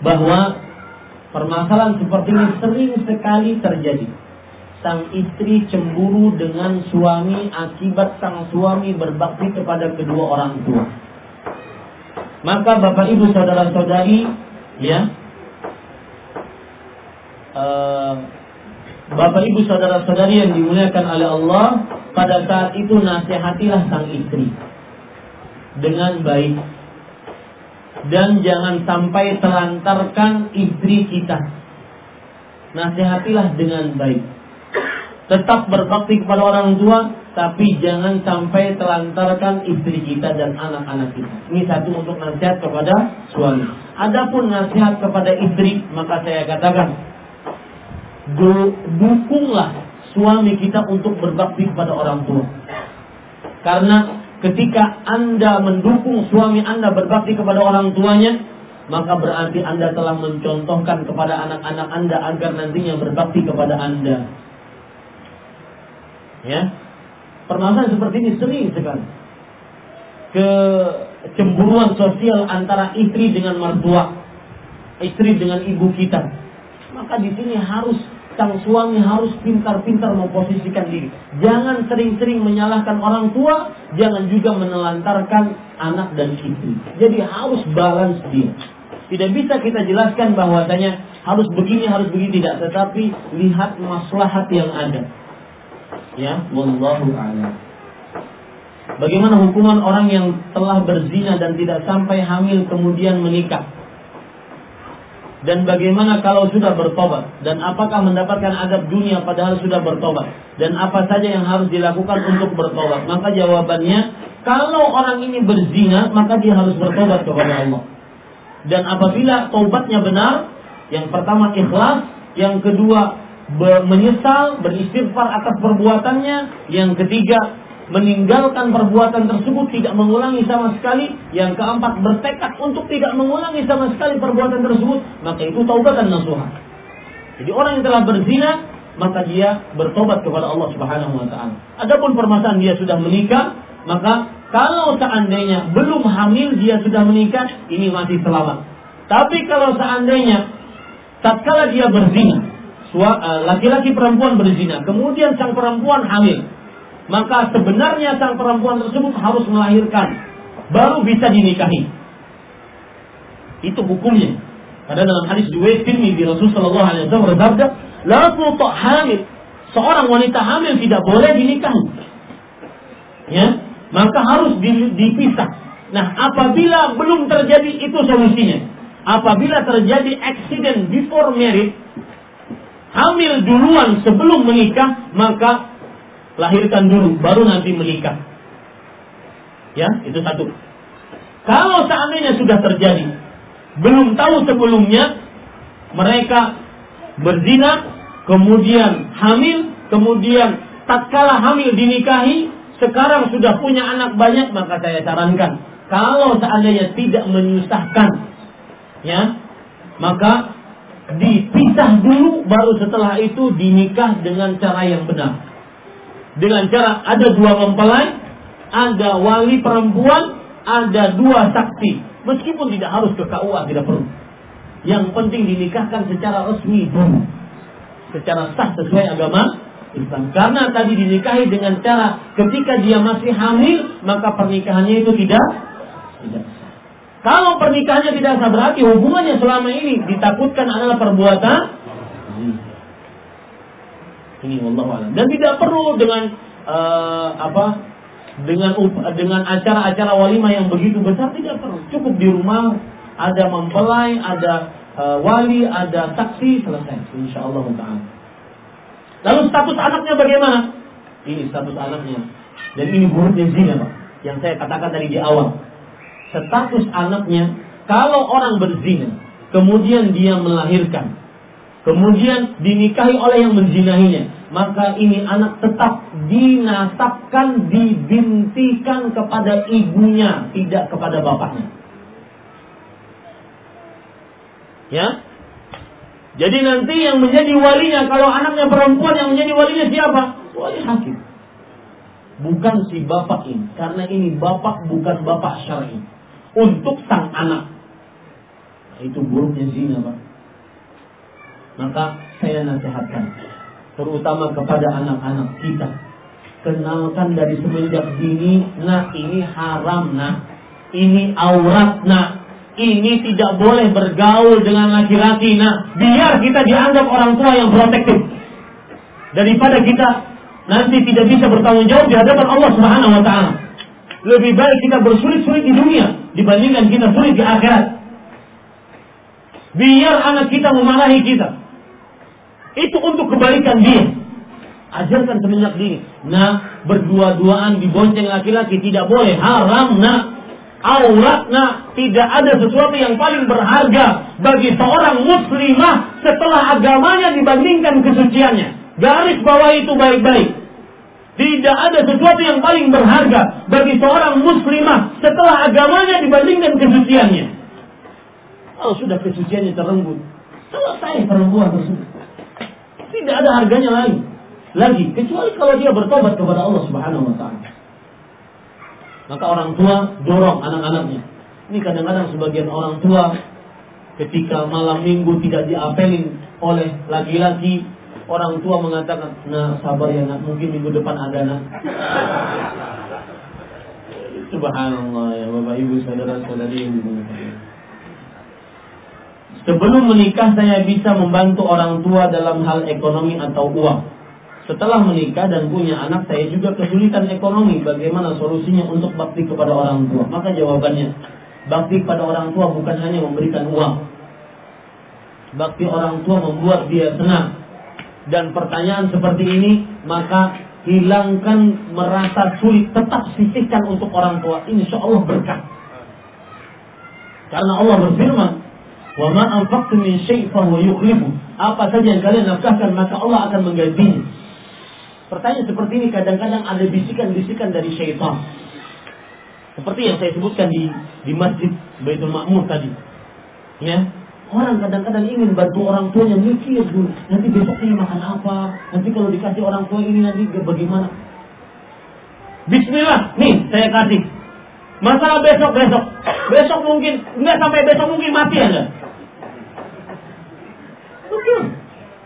Speaker 2: Bahwa permasalahan seperti ini sering sekali terjadi sang istri cemburu dengan suami akibat sang suami berbakti kepada kedua orang tua. Maka Bapak Ibu saudara-saudari, ya, uh, Bapak Ibu saudara-saudari yang dimuliakan oleh Allah, pada saat itu nasihatilah sang istri dengan baik dan jangan sampai telantarkan istri kita. Nasihatilah dengan baik tetap berbakti kepada orang tua, tapi jangan sampai telantarkan istri kita dan anak-anak kita. Ini satu untuk nasihat kepada suami. Adapun nasihat kepada istri, maka saya katakan, dukunglah suami kita untuk berbakti kepada orang tua. Karena ketika Anda mendukung suami Anda berbakti kepada orang tuanya, maka berarti Anda telah mencontohkan kepada anak-anak Anda agar nantinya berbakti kepada Anda. Ya. Permasalahan seperti ini sering sekali. Kecemburuan sosial antara istri dengan mertua, istri dengan ibu kita. Maka di sini harus sang suami harus pintar-pintar memposisikan diri. Jangan sering-sering menyalahkan orang tua, jangan juga menelantarkan anak dan istri. Jadi harus balance dia. Tidak bisa kita jelaskan bahwasanya harus begini, harus begini tidak, tetapi lihat maslahat yang ada. Ya, wallahu a'lam. Bagaimana hukuman orang yang telah berzina dan tidak sampai hamil kemudian menikah? Dan bagaimana kalau sudah bertobat? Dan apakah mendapatkan adab dunia padahal sudah bertobat? Dan apa saja yang harus dilakukan untuk bertobat? Maka jawabannya, kalau orang ini berzina, maka dia harus bertobat kepada Allah. Dan apabila tobatnya benar, yang pertama ikhlas, yang kedua menyesal, beristighfar atas perbuatannya. Yang ketiga, meninggalkan perbuatan tersebut tidak mengulangi sama sekali. Yang keempat, bertekad untuk tidak mengulangi sama sekali perbuatan tersebut, maka itu taubatan nasuha. Jadi orang yang telah berzina, maka dia bertobat kepada Allah Subhanahu wa taala. Adapun permasalahan dia sudah menikah, maka kalau seandainya belum hamil dia sudah menikah, ini masih selamat. Tapi kalau seandainya tatkala dia berzina, laki-laki perempuan berzina, kemudian sang perempuan hamil, maka sebenarnya sang perempuan tersebut harus melahirkan, baru bisa dinikahi. Itu hukumnya. Karena dalam hadis dua di Rasul Shallallahu Alaihi Wasallam bersabda, "La hamil." Seorang wanita hamil tidak boleh dinikahi. Ya, maka harus dipisah. Nah, apabila belum terjadi itu solusinya. Apabila terjadi accident before marriage, hamil duluan sebelum menikah, maka lahirkan dulu, baru nanti menikah. Ya, itu satu. Kalau seandainya sudah terjadi, belum tahu sebelumnya, mereka berzina, kemudian hamil, kemudian tatkala hamil dinikahi, sekarang sudah punya anak banyak, maka saya sarankan, kalau seandainya tidak menyusahkan, ya, maka dipisah dulu baru setelah itu dinikah dengan cara yang benar. Dengan cara ada dua mempelai, ada wali perempuan, ada dua saksi, meskipun tidak harus ke KUA tidak perlu. Yang penting dinikahkan secara resmi dulu. Secara sah sesuai agama Islam. Karena tadi dinikahi dengan cara ketika dia masih hamil, maka pernikahannya itu tidak tidak. Kalau pernikahannya tidak sah berarti hubungannya selama ini ditakutkan adalah perbuatan ini wallahu alam. Dan tidak perlu dengan uh, apa? Dengan dengan acara-acara walimah yang begitu besar tidak perlu. Cukup di rumah ada mempelai, ada uh, wali, ada saksi, selesai. Insya Allah taala. Lalu status anaknya bagaimana? Ini status anaknya. Dan ini buruknya zina, Pak. Yang saya katakan tadi di awal. Status anaknya, kalau orang berzina, kemudian dia melahirkan, kemudian dinikahi oleh yang menzinahinya, maka ini anak tetap dinasabkan, dibintikan kepada ibunya, tidak kepada bapaknya. Ya. Jadi nanti yang menjadi walinya kalau anaknya perempuan yang menjadi walinya siapa? Wali hakim. Bukan si bapak ini, karena ini bapak bukan bapak syar'i. Untuk sang anak. Nah, itu buruknya zina, Pak. Maka saya nasihatkan, terutama kepada anak-anak kita. Kenalkan dari semenjak dini, nah ini haram, nah ini aurat, nah ini tidak boleh bergaul dengan laki-laki. Nah, biar kita dianggap orang tua yang protektif. Daripada kita nanti tidak bisa bertanggung jawab di hadapan Allah Subhanahu wa taala. Lebih baik kita bersulit-sulit di dunia dibandingkan kita sulit di akhirat. Biar anak kita memarahi kita. Itu untuk kebalikan dia. Ajarkan semenjak dini. Nah, berdua-duaan dibonceng laki-laki tidak boleh. Haram, nah auratnya tidak ada sesuatu yang paling berharga bagi seorang muslimah setelah agamanya dibandingkan kesuciannya. Garis bawah itu baik-baik. Tidak ada sesuatu yang paling berharga bagi seorang muslimah setelah agamanya dibandingkan kesuciannya. Kalau sudah kesuciannya terenggut, selesai perempuan tersebut. Tidak ada harganya lain lagi kecuali kalau dia bertobat kepada Allah Subhanahu wa taala. Maka orang tua dorong anak-anaknya. Ini kadang-kadang sebagian orang tua ketika malam minggu tidak diapelin oleh laki-laki, orang tua mengatakan, nah sabar ya nak, mungkin minggu depan ada nak. Subhanallah ya Bapak Ibu saudara-saudari yang dimuliakan. Sebelum menikah saya bisa membantu orang tua dalam hal ekonomi atau uang. Setelah menikah dan punya anak, saya juga kesulitan ekonomi. Bagaimana solusinya untuk bakti kepada orang tua? Maka jawabannya, bakti kepada orang tua bukan hanya memberikan uang. Bakti orang tua membuat dia senang. Dan pertanyaan seperti ini, maka hilangkan merasa sulit. Tetap sisihkan untuk orang tua. Insya Allah berkah. Karena Allah berfirman, Wa ma anfaqtum min syai' Apa saja yang kalian nafkahkan maka Allah akan menggantinya. Pertanyaan seperti ini kadang-kadang ada bisikan-bisikan dari syaitan. Seperti yang saya sebutkan di di masjid Baitul Ma'mur tadi. Ya, orang kadang-kadang ingin bantu orang tuanya mikir dulu. Nanti besok ini makan apa? Nanti kalau dikasih orang tua ini nanti bagaimana? Bismillah, nih saya kasih. Masalah besok besok, besok mungkin nggak sampai besok mungkin mati aja.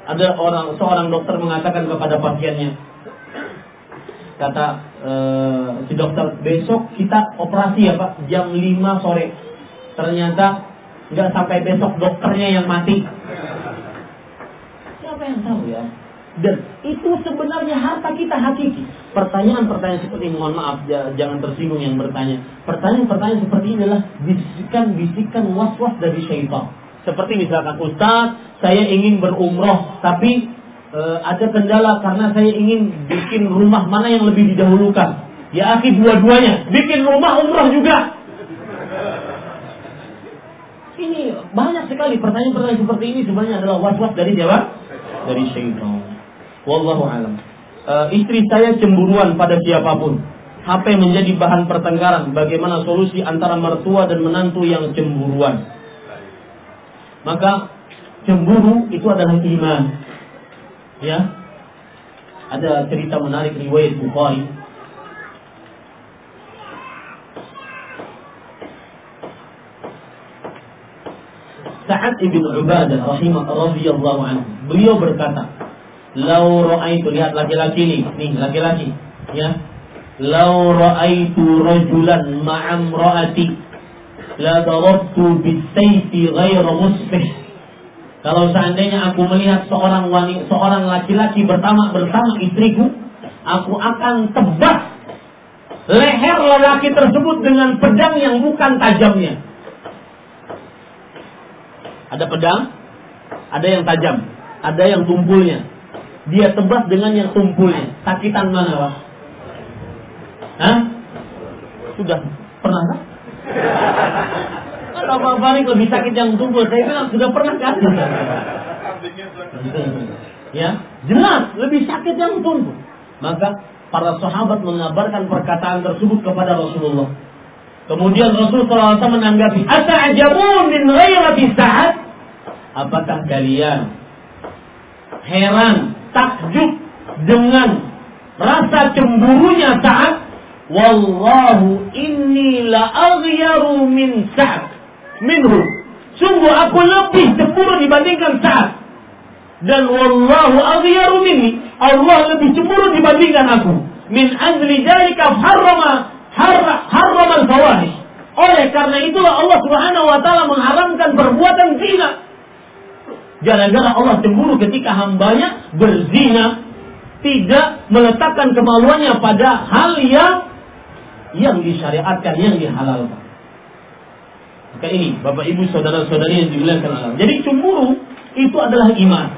Speaker 2: Ada orang seorang dokter mengatakan kepada pasiennya, kata uh, si dokter besok kita operasi ya pak jam 5 sore ternyata nggak sampai besok dokternya yang mati. Siapa yang tahu ya? Dan itu sebenarnya harta kita hakiki. Pertanyaan-pertanyaan seperti ini mohon maaf jangan tersinggung yang bertanya. Pertanyaan-pertanyaan seperti ini adalah bisikan-bisikan was-was dari syaitan. Seperti misalkan Ustaz saya ingin berumroh tapi e, ada kendala karena saya ingin bikin rumah mana yang lebih didahulukan. Ya akhi dua-duanya, bikin rumah umrah juga. Ini banyak sekali pertanyaan-pertanyaan seperti ini sebenarnya adalah was-was dari jawab dari syaitan. Wallahu alam. E, istri saya cemburuan pada siapa pun. HP menjadi bahan pertengkaran. Bagaimana solusi antara mertua dan menantu yang cemburuan? Maka cemburu itu adalah iman ya ada cerita menarik riwayat Bukhari
Speaker 1: ibn Ubadah rahimah radhiyallahu anhu. Beliau berkata, "Lau ra'aitu lihat laki-laki ini, nih laki-laki, ya. Lau ra'aitu rajulan ma'am ra'ati la darabtu bisayfi ghairu musbih." Kalau seandainya aku melihat seorang wanita, seorang laki-laki bersama bersama istriku, aku akan tebas leher lelaki tersebut dengan pedang yang bukan tajamnya. Ada pedang, ada yang tajam, ada yang tumpulnya. Dia tebas dengan yang tumpulnya. Sakitan mana, Pak? Hah? Sudah pernah kan? Kalau Pak Farid lebih sakit yang tumpul, saya bilang sudah pernah kan? ya, jelas lebih sakit yang tumpul. Maka para sahabat mengabarkan perkataan tersebut kepada Rasulullah. Kemudian Rasulullah SAW menanggapi, Ata'ajabun min ghairati sa'ad? Apakah kalian heran, takjub dengan rasa cemburunya saat Wallahu inni la aghyaru min Sa'ad minhu. Sungguh aku lebih cemburu dibandingkan saat dan wallahu aghyaru minni. Allah lebih cemburu dibandingkan aku. Min ajli dzalika harrama harrama al-fawahish. Oleh karena itulah Allah Subhanahu wa taala mengharamkan perbuatan zina. Gara-gara Allah cemburu ketika hambanya berzina, tidak meletakkan kemaluannya pada hal yang yang disyariatkan, yang dihalalkan. Maka ini, Bapak Ibu, saudara-saudari yang dimuliakan Allah. Jadi cemburu itu adalah iman.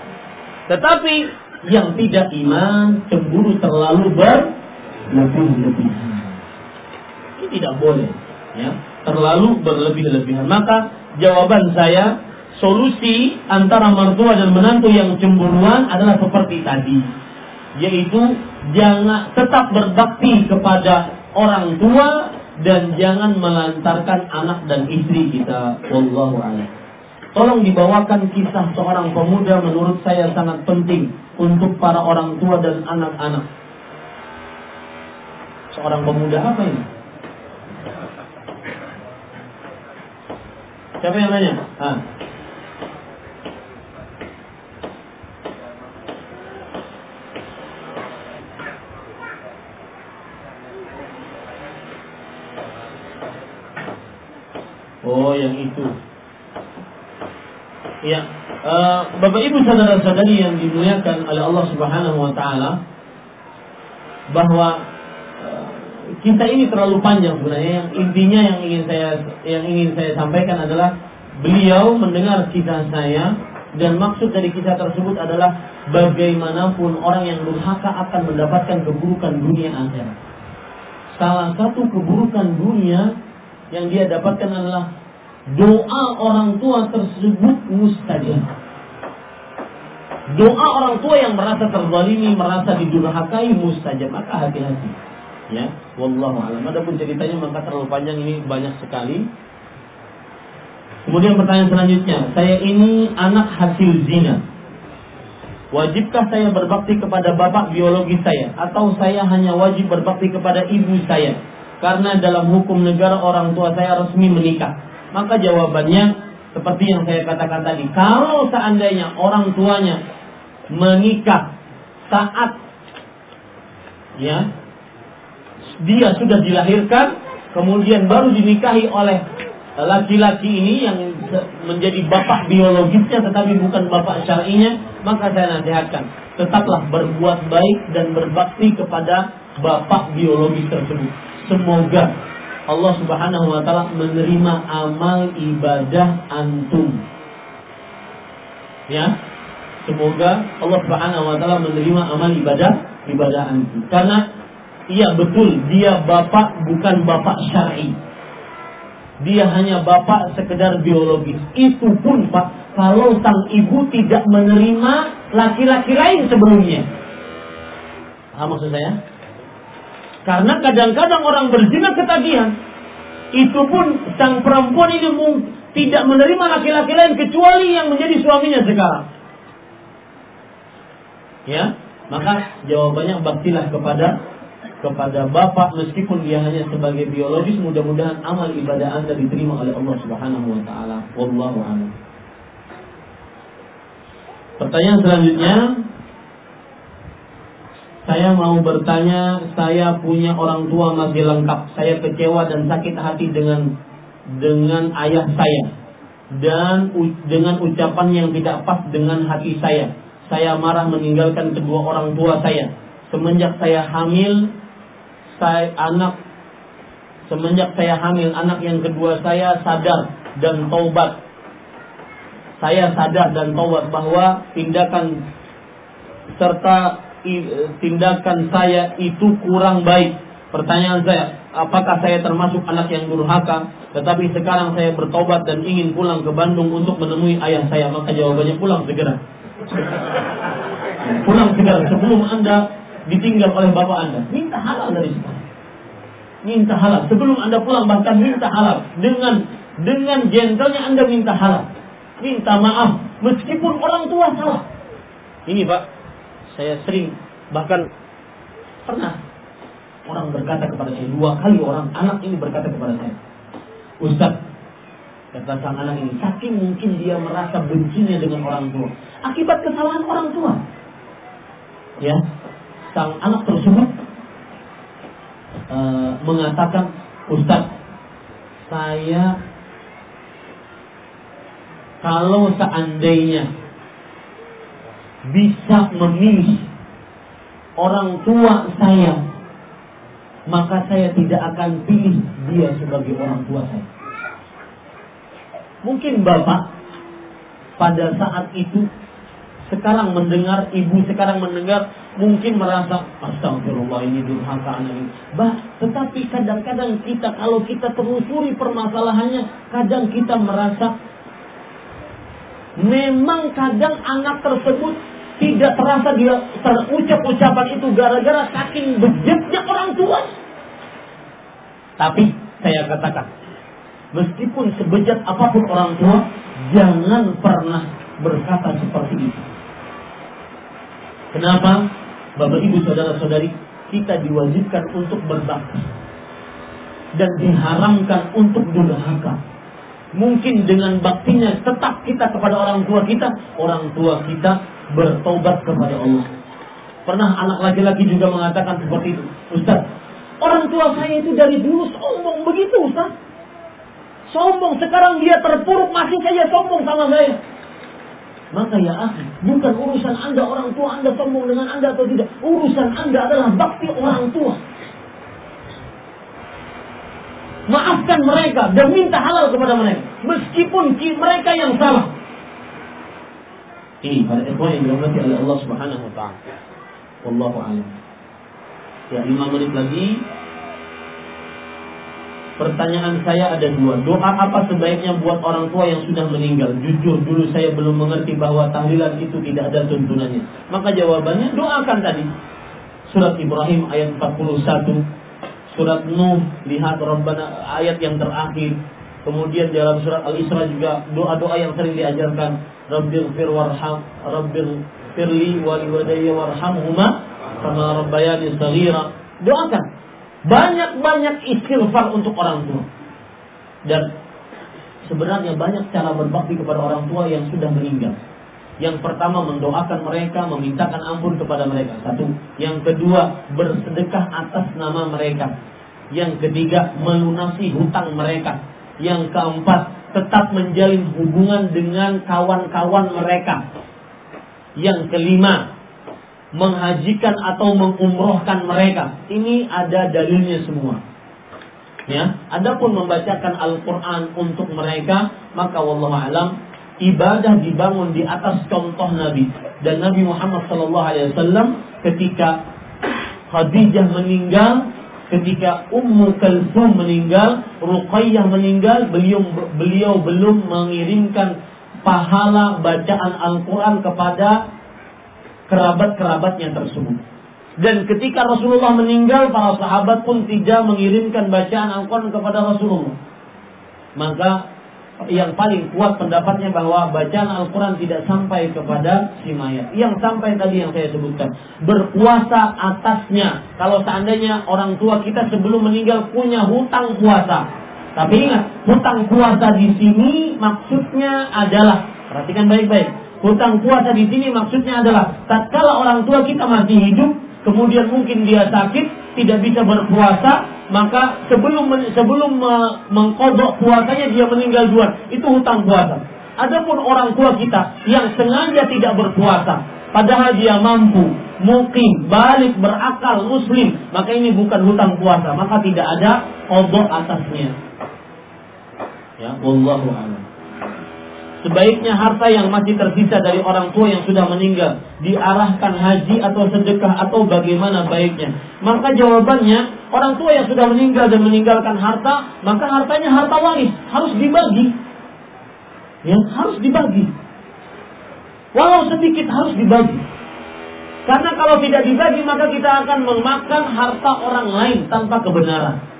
Speaker 1: Tetapi yang tidak iman, cemburu terlalu berlebih-lebihan. Tidak boleh, ya. Terlalu berlebih-lebihan. Maka jawaban saya solusi antara mertua dan menantu yang cemburuan adalah seperti tadi yaitu jangan tetap berbakti kepada orang tua dan jangan melantarkan anak dan istri kita wallahu a'lam Tolong dibawakan kisah seorang pemuda menurut saya sangat penting untuk para orang tua dan anak-anak. Seorang pemuda apa ini? Siapa yang nanya? Ah. Oh, yang itu. Ya, uh, Bapak Ibu saudara-saudari yang dimuliakan oleh Allah Subhanahu wa taala bahwa kita ini terlalu panjang sebenarnya. Yang intinya yang ingin saya yang ingin saya sampaikan adalah beliau mendengar kisah saya dan maksud dari kisah tersebut adalah bagaimanapun orang yang durhaka akan mendapatkan keburukan dunia akhirat. Salah satu keburukan dunia yang dia dapatkan adalah doa orang tua tersebut mustajab. Doa orang tua yang merasa terzalimi, merasa didurhakai mustajab, maka hati-hati. Ya, wallahu a'lam. Adapun ceritanya maka terlalu panjang ini banyak sekali. Kemudian pertanyaan selanjutnya, saya ini anak hasil zina. Wajibkah saya berbakti kepada bapak biologi saya atau saya hanya wajib berbakti kepada ibu saya? Karena dalam hukum negara orang tua saya resmi menikah. Maka jawabannya seperti yang saya katakan tadi. Kalau seandainya orang tuanya menikah saat ya dia sudah dilahirkan kemudian baru dinikahi oleh laki-laki ini yang menjadi bapak biologisnya tetapi bukan bapak syar'inya maka saya nasihatkan tetaplah berbuat baik dan berbakti kepada bapak biologis tersebut Semoga Allah Subhanahu wa taala menerima amal ibadah antum. Ya. Semoga Allah Subhanahu wa taala menerima amal ibadah ibadah antum. Karena iya betul dia bapak bukan bapak syar'i. Dia hanya bapak sekedar biologis. Itu pun Pak, kalau sang ibu tidak menerima laki-laki lain sebelumnya. Apa maksud saya? Karena kadang-kadang orang berzina ketagihan. Itu pun sang perempuan ini tidak menerima laki-laki lain kecuali yang menjadi suaminya sekarang. Ya, maka jawabannya baktilah kepada kepada bapak meskipun dia hanya sebagai biologis mudah-mudahan amal ibadah Anda diterima oleh Allah Subhanahu wa taala. Wallahu a'lam. Pertanyaan selanjutnya, saya mau bertanya, saya punya orang tua masih lengkap. Saya kecewa dan sakit hati dengan dengan ayah saya dan dengan ucapan yang tidak pas dengan hati saya. Saya marah meninggalkan kedua orang tua saya. Semenjak saya hamil, saya anak semenjak saya hamil anak yang kedua saya sadar dan taubat. Saya sadar dan taubat bahwa tindakan serta tindakan saya itu kurang baik. Pertanyaan saya, apakah saya termasuk anak yang durhaka? Tetapi sekarang saya bertobat dan ingin pulang ke Bandung untuk menemui ayah saya. Maka jawabannya pulang segera. pulang segera sebelum anda ditinggal oleh bapak anda. Minta halal dari sekarang. Minta halal. Sebelum anda pulang bahkan minta halal. Dengan dengan gentlenya anda minta halal. Minta maaf. Meskipun orang tua salah. Ini pak, saya sering bahkan pernah orang berkata kepada saya dua kali orang anak ini berkata kepada saya, Ustaz, kata sang anak ini, saking mungkin dia merasa bencinya dengan orang tua akibat kesalahan orang tua. Ya, sang anak tersebut uh, mengatakan, Ustaz, saya kalau seandainya bisa memilih orang tua saya, maka saya tidak akan pilih dia sebagai orang tua saya. Mungkin bapak pada saat itu sekarang mendengar ibu sekarang mendengar mungkin merasa astagfirullah ini durhaka anak ini. Bah, tetapi kadang-kadang kita kalau kita telusuri permasalahannya, kadang kita merasa memang kadang anak tersebut tidak terasa dia terucap ucapan itu gara-gara saking bejatnya orang tua. Tapi saya katakan, meskipun sebejat apa pun orang tua, jangan pernah berkata seperti itu. Kenapa? Bapak Ibu saudara-saudari, kita diwajibkan untuk berbakti dan diharamkan untuk durhaka. Mungkin dengan baktinya tetap kita kepada orang tua kita, orang tua kita bertobat kepada Allah. Pernah anak laki-laki juga mengatakan seperti itu. Ustaz, orang tua saya itu dari dulu sombong begitu Ustaz. Sombong, sekarang dia terpuruk masih saja sombong sama saya. Maka ya akhi, bukan urusan anda orang tua anda sombong dengan anda atau tidak. Urusan anda adalah bakti orang tua. Maafkan mereka dan minta halal kepada mereka. Meskipun mereka yang salah. Ini para ikhwan yang dirahmati oleh Allah Subhanahu wa taala. Wallahu a'lam. Ya, lima menit lagi. Pertanyaan saya ada dua. Doa apa sebaiknya buat orang tua yang sudah meninggal? Jujur dulu saya belum mengerti bahwa tahlilan itu tidak ada tuntunannya. Maka jawabannya doakan tadi. Surat Ibrahim ayat 41. Surat Nuh lihat Rabbana ayat yang terakhir. Kemudian dalam surat Al-Isra juga doa-doa yang sering diajarkan. Rabbil fir warham, Rabbil firli waliwadayya warhamhuma kama rabbayani saghira. Doakan. Banyak-banyak istighfar untuk orang tua. Dan sebenarnya banyak cara berbakti kepada orang tua yang sudah meninggal. Yang pertama mendoakan mereka, memintakan ampun kepada mereka. Satu. Yang kedua, bersedekah atas nama mereka. Yang ketiga, melunasi hutang mereka. Yang keempat, tetap menjalin hubungan dengan kawan-kawan mereka. Yang kelima, menghajikan atau mengumrohkan mereka. Ini ada dalilnya semua. Ya, adapun membacakan Al-Qur'an untuk mereka, maka wallahu alam ibadah dibangun di atas contoh Nabi dan Nabi Muhammad sallallahu alaihi wasallam ketika Khadijah meninggal ketika Ummu Kalsum meninggal, Ruqayyah meninggal, beliau beliau belum mengirimkan pahala bacaan Al-Qur'an kepada kerabat-kerabatnya tersebut. Dan ketika Rasulullah meninggal, para sahabat pun tidak mengirimkan bacaan Al-Quran kepada Rasulullah. Maka yang paling kuat pendapatnya bahwa bacaan Al-Quran tidak sampai kepada si mayat. Yang sampai tadi yang saya sebutkan. Berpuasa atasnya. Kalau seandainya orang tua kita sebelum meninggal punya hutang puasa. Tapi ingat, hutang puasa di sini maksudnya adalah, perhatikan baik-baik.
Speaker 2: Hutang puasa di sini maksudnya adalah tatkala orang tua kita masih hidup, kemudian mungkin dia sakit, tidak bisa berpuasa, maka sebelum sebelum mengkodok puasanya dia meninggal duluan. Itu hutang puasa. Adapun orang tua kita yang sengaja tidak berpuasa, padahal dia mampu, mukim, balik, berakal, muslim, maka ini bukan hutang puasa, maka tidak ada kodok atasnya. Ya, wallahu a'lam. Sebaiknya harta yang masih tersisa dari orang tua yang sudah meninggal diarahkan haji atau sedekah atau bagaimana baiknya? Maka jawabannya orang tua yang sudah meninggal dan meninggalkan harta, maka hartanya harta waris harus dibagi. Ya, harus dibagi. Walau sedikit harus dibagi. Karena kalau tidak dibagi maka kita akan memakan harta orang lain tanpa kebenaran.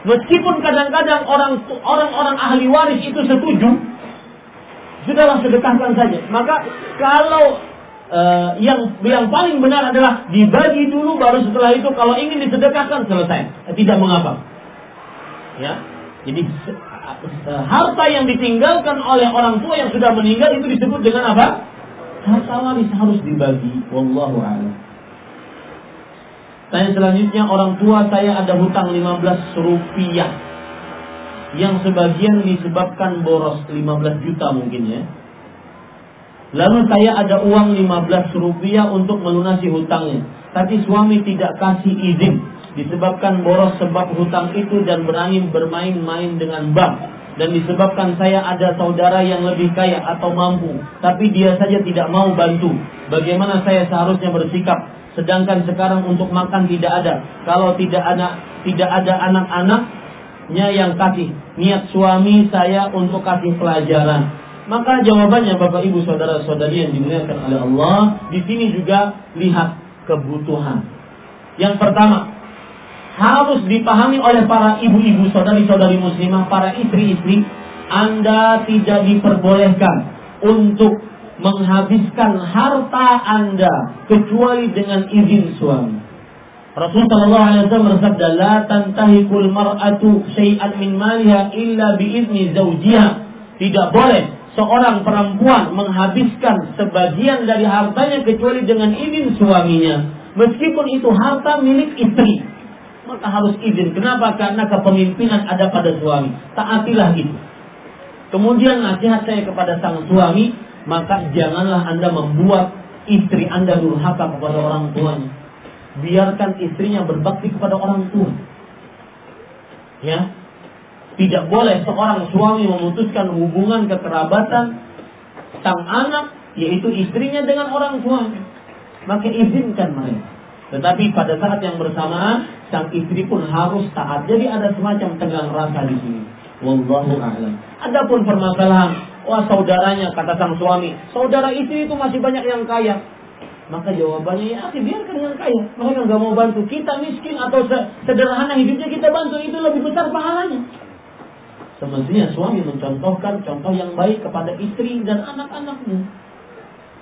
Speaker 2: Meskipun kadang-kadang orang orang-orang ahli waris itu setuju, sudahlah sedekahkan saja. Maka kalau uh, yang yang paling benar adalah dibagi dulu, baru setelah itu kalau ingin disedekahkan selesai, tidak mengapa. Ya, jadi uh, harta yang ditinggalkan oleh orang tua yang sudah meninggal itu disebut dengan apa? Harta waris harus dibagi. Wallahu a'lam. Tanya selanjutnya orang tua saya ada hutang 15 rupiah. Yang sebagian disebabkan boros 15 juta mungkin ya. Lalu saya ada uang 15 rupiah untuk melunasi hutangnya. Tapi suami tidak kasih izin. Disebabkan boros sebab hutang itu dan berani bermain-main dengan bank. Dan disebabkan saya ada saudara yang lebih kaya atau mampu. Tapi dia saja tidak mau bantu. Bagaimana saya seharusnya bersikap sedangkan sekarang untuk makan tidak ada. Kalau tidak ada tidak ada anak-anaknya yang kasih. Niat suami saya untuk kasih pelajaran. Maka jawabannya Bapak Ibu saudara-saudari yang dimuliakan oleh Allah, di sini juga lihat kebutuhan. Yang pertama, harus dipahami oleh para ibu-ibu saudari-saudari muslimah, para istri-istri, Anda tidak diperbolehkan untuk menghabiskan harta Anda kecuali dengan izin suami. Rasulullah SAW bersabda, "La tantahikul mar'atu syai'an min maliha illa biizni zawjiha." Tidak boleh seorang perempuan menghabiskan sebagian dari hartanya kecuali dengan izin suaminya. Meskipun itu harta milik istri, maka harus izin. Kenapa? Karena kepemimpinan ada pada suami. Taatilah itu. Kemudian nasihat saya kepada sang suami, maka janganlah Anda membuat istri Anda durhaka kepada orang tuanya. Biarkan istrinya berbakti kepada orang tua. Ya. Tidak boleh seorang suami memutuskan hubungan kekerabatan sang anak yaitu istrinya dengan orang tuanya. Maka izinkan mereka. Tetapi pada saat yang bersamaan sang istri pun harus taat. Jadi ada semacam tenggang rasa di sini. Wallahu a'lam. Adapun permasalahan Wah saudaranya, kata sang suami. Saudara istri itu masih banyak yang kaya. Maka jawabannya ya biarkan yang kaya. Mereka nggak mau bantu. Kita miskin atau sederhana hidupnya kita bantu. Itu lebih besar pahalanya. Semestinya suami mencontohkan contoh yang baik kepada istri dan anak-anaknya.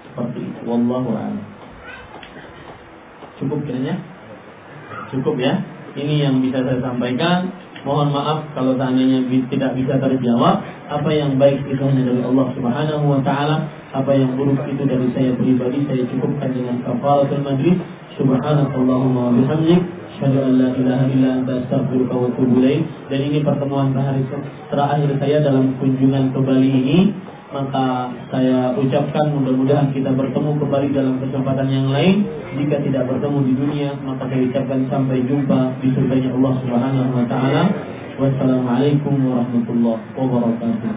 Speaker 2: Seperti itu. Wallahu a'lam. Cukup kiranya? Cukup ya. Ini yang bisa saya sampaikan. Mohon maaf kalau seandainya tidak bisa terjawab. Apa yang baik itu hanya dari Allah Subhanahu wa taala, apa yang buruk itu dari saya pribadi saya cukupkan dengan kafaratul majlis. Subhanakallahumma wa bihamdik Asyhadu an la ilaha illa anta astaghfiruka wa atubu Dan ini pertemuan terakhir saya dalam kunjungan ke Bali ini maka saya ucapkan mudah-mudahan kita bertemu kembali dalam kesempatan yang lain. Jika tidak bertemu di dunia, maka saya ucapkan sampai jumpa di surganya Allah Subhanahu wa taala. Wassalamualaikum warahmatullahi wabarakatuh.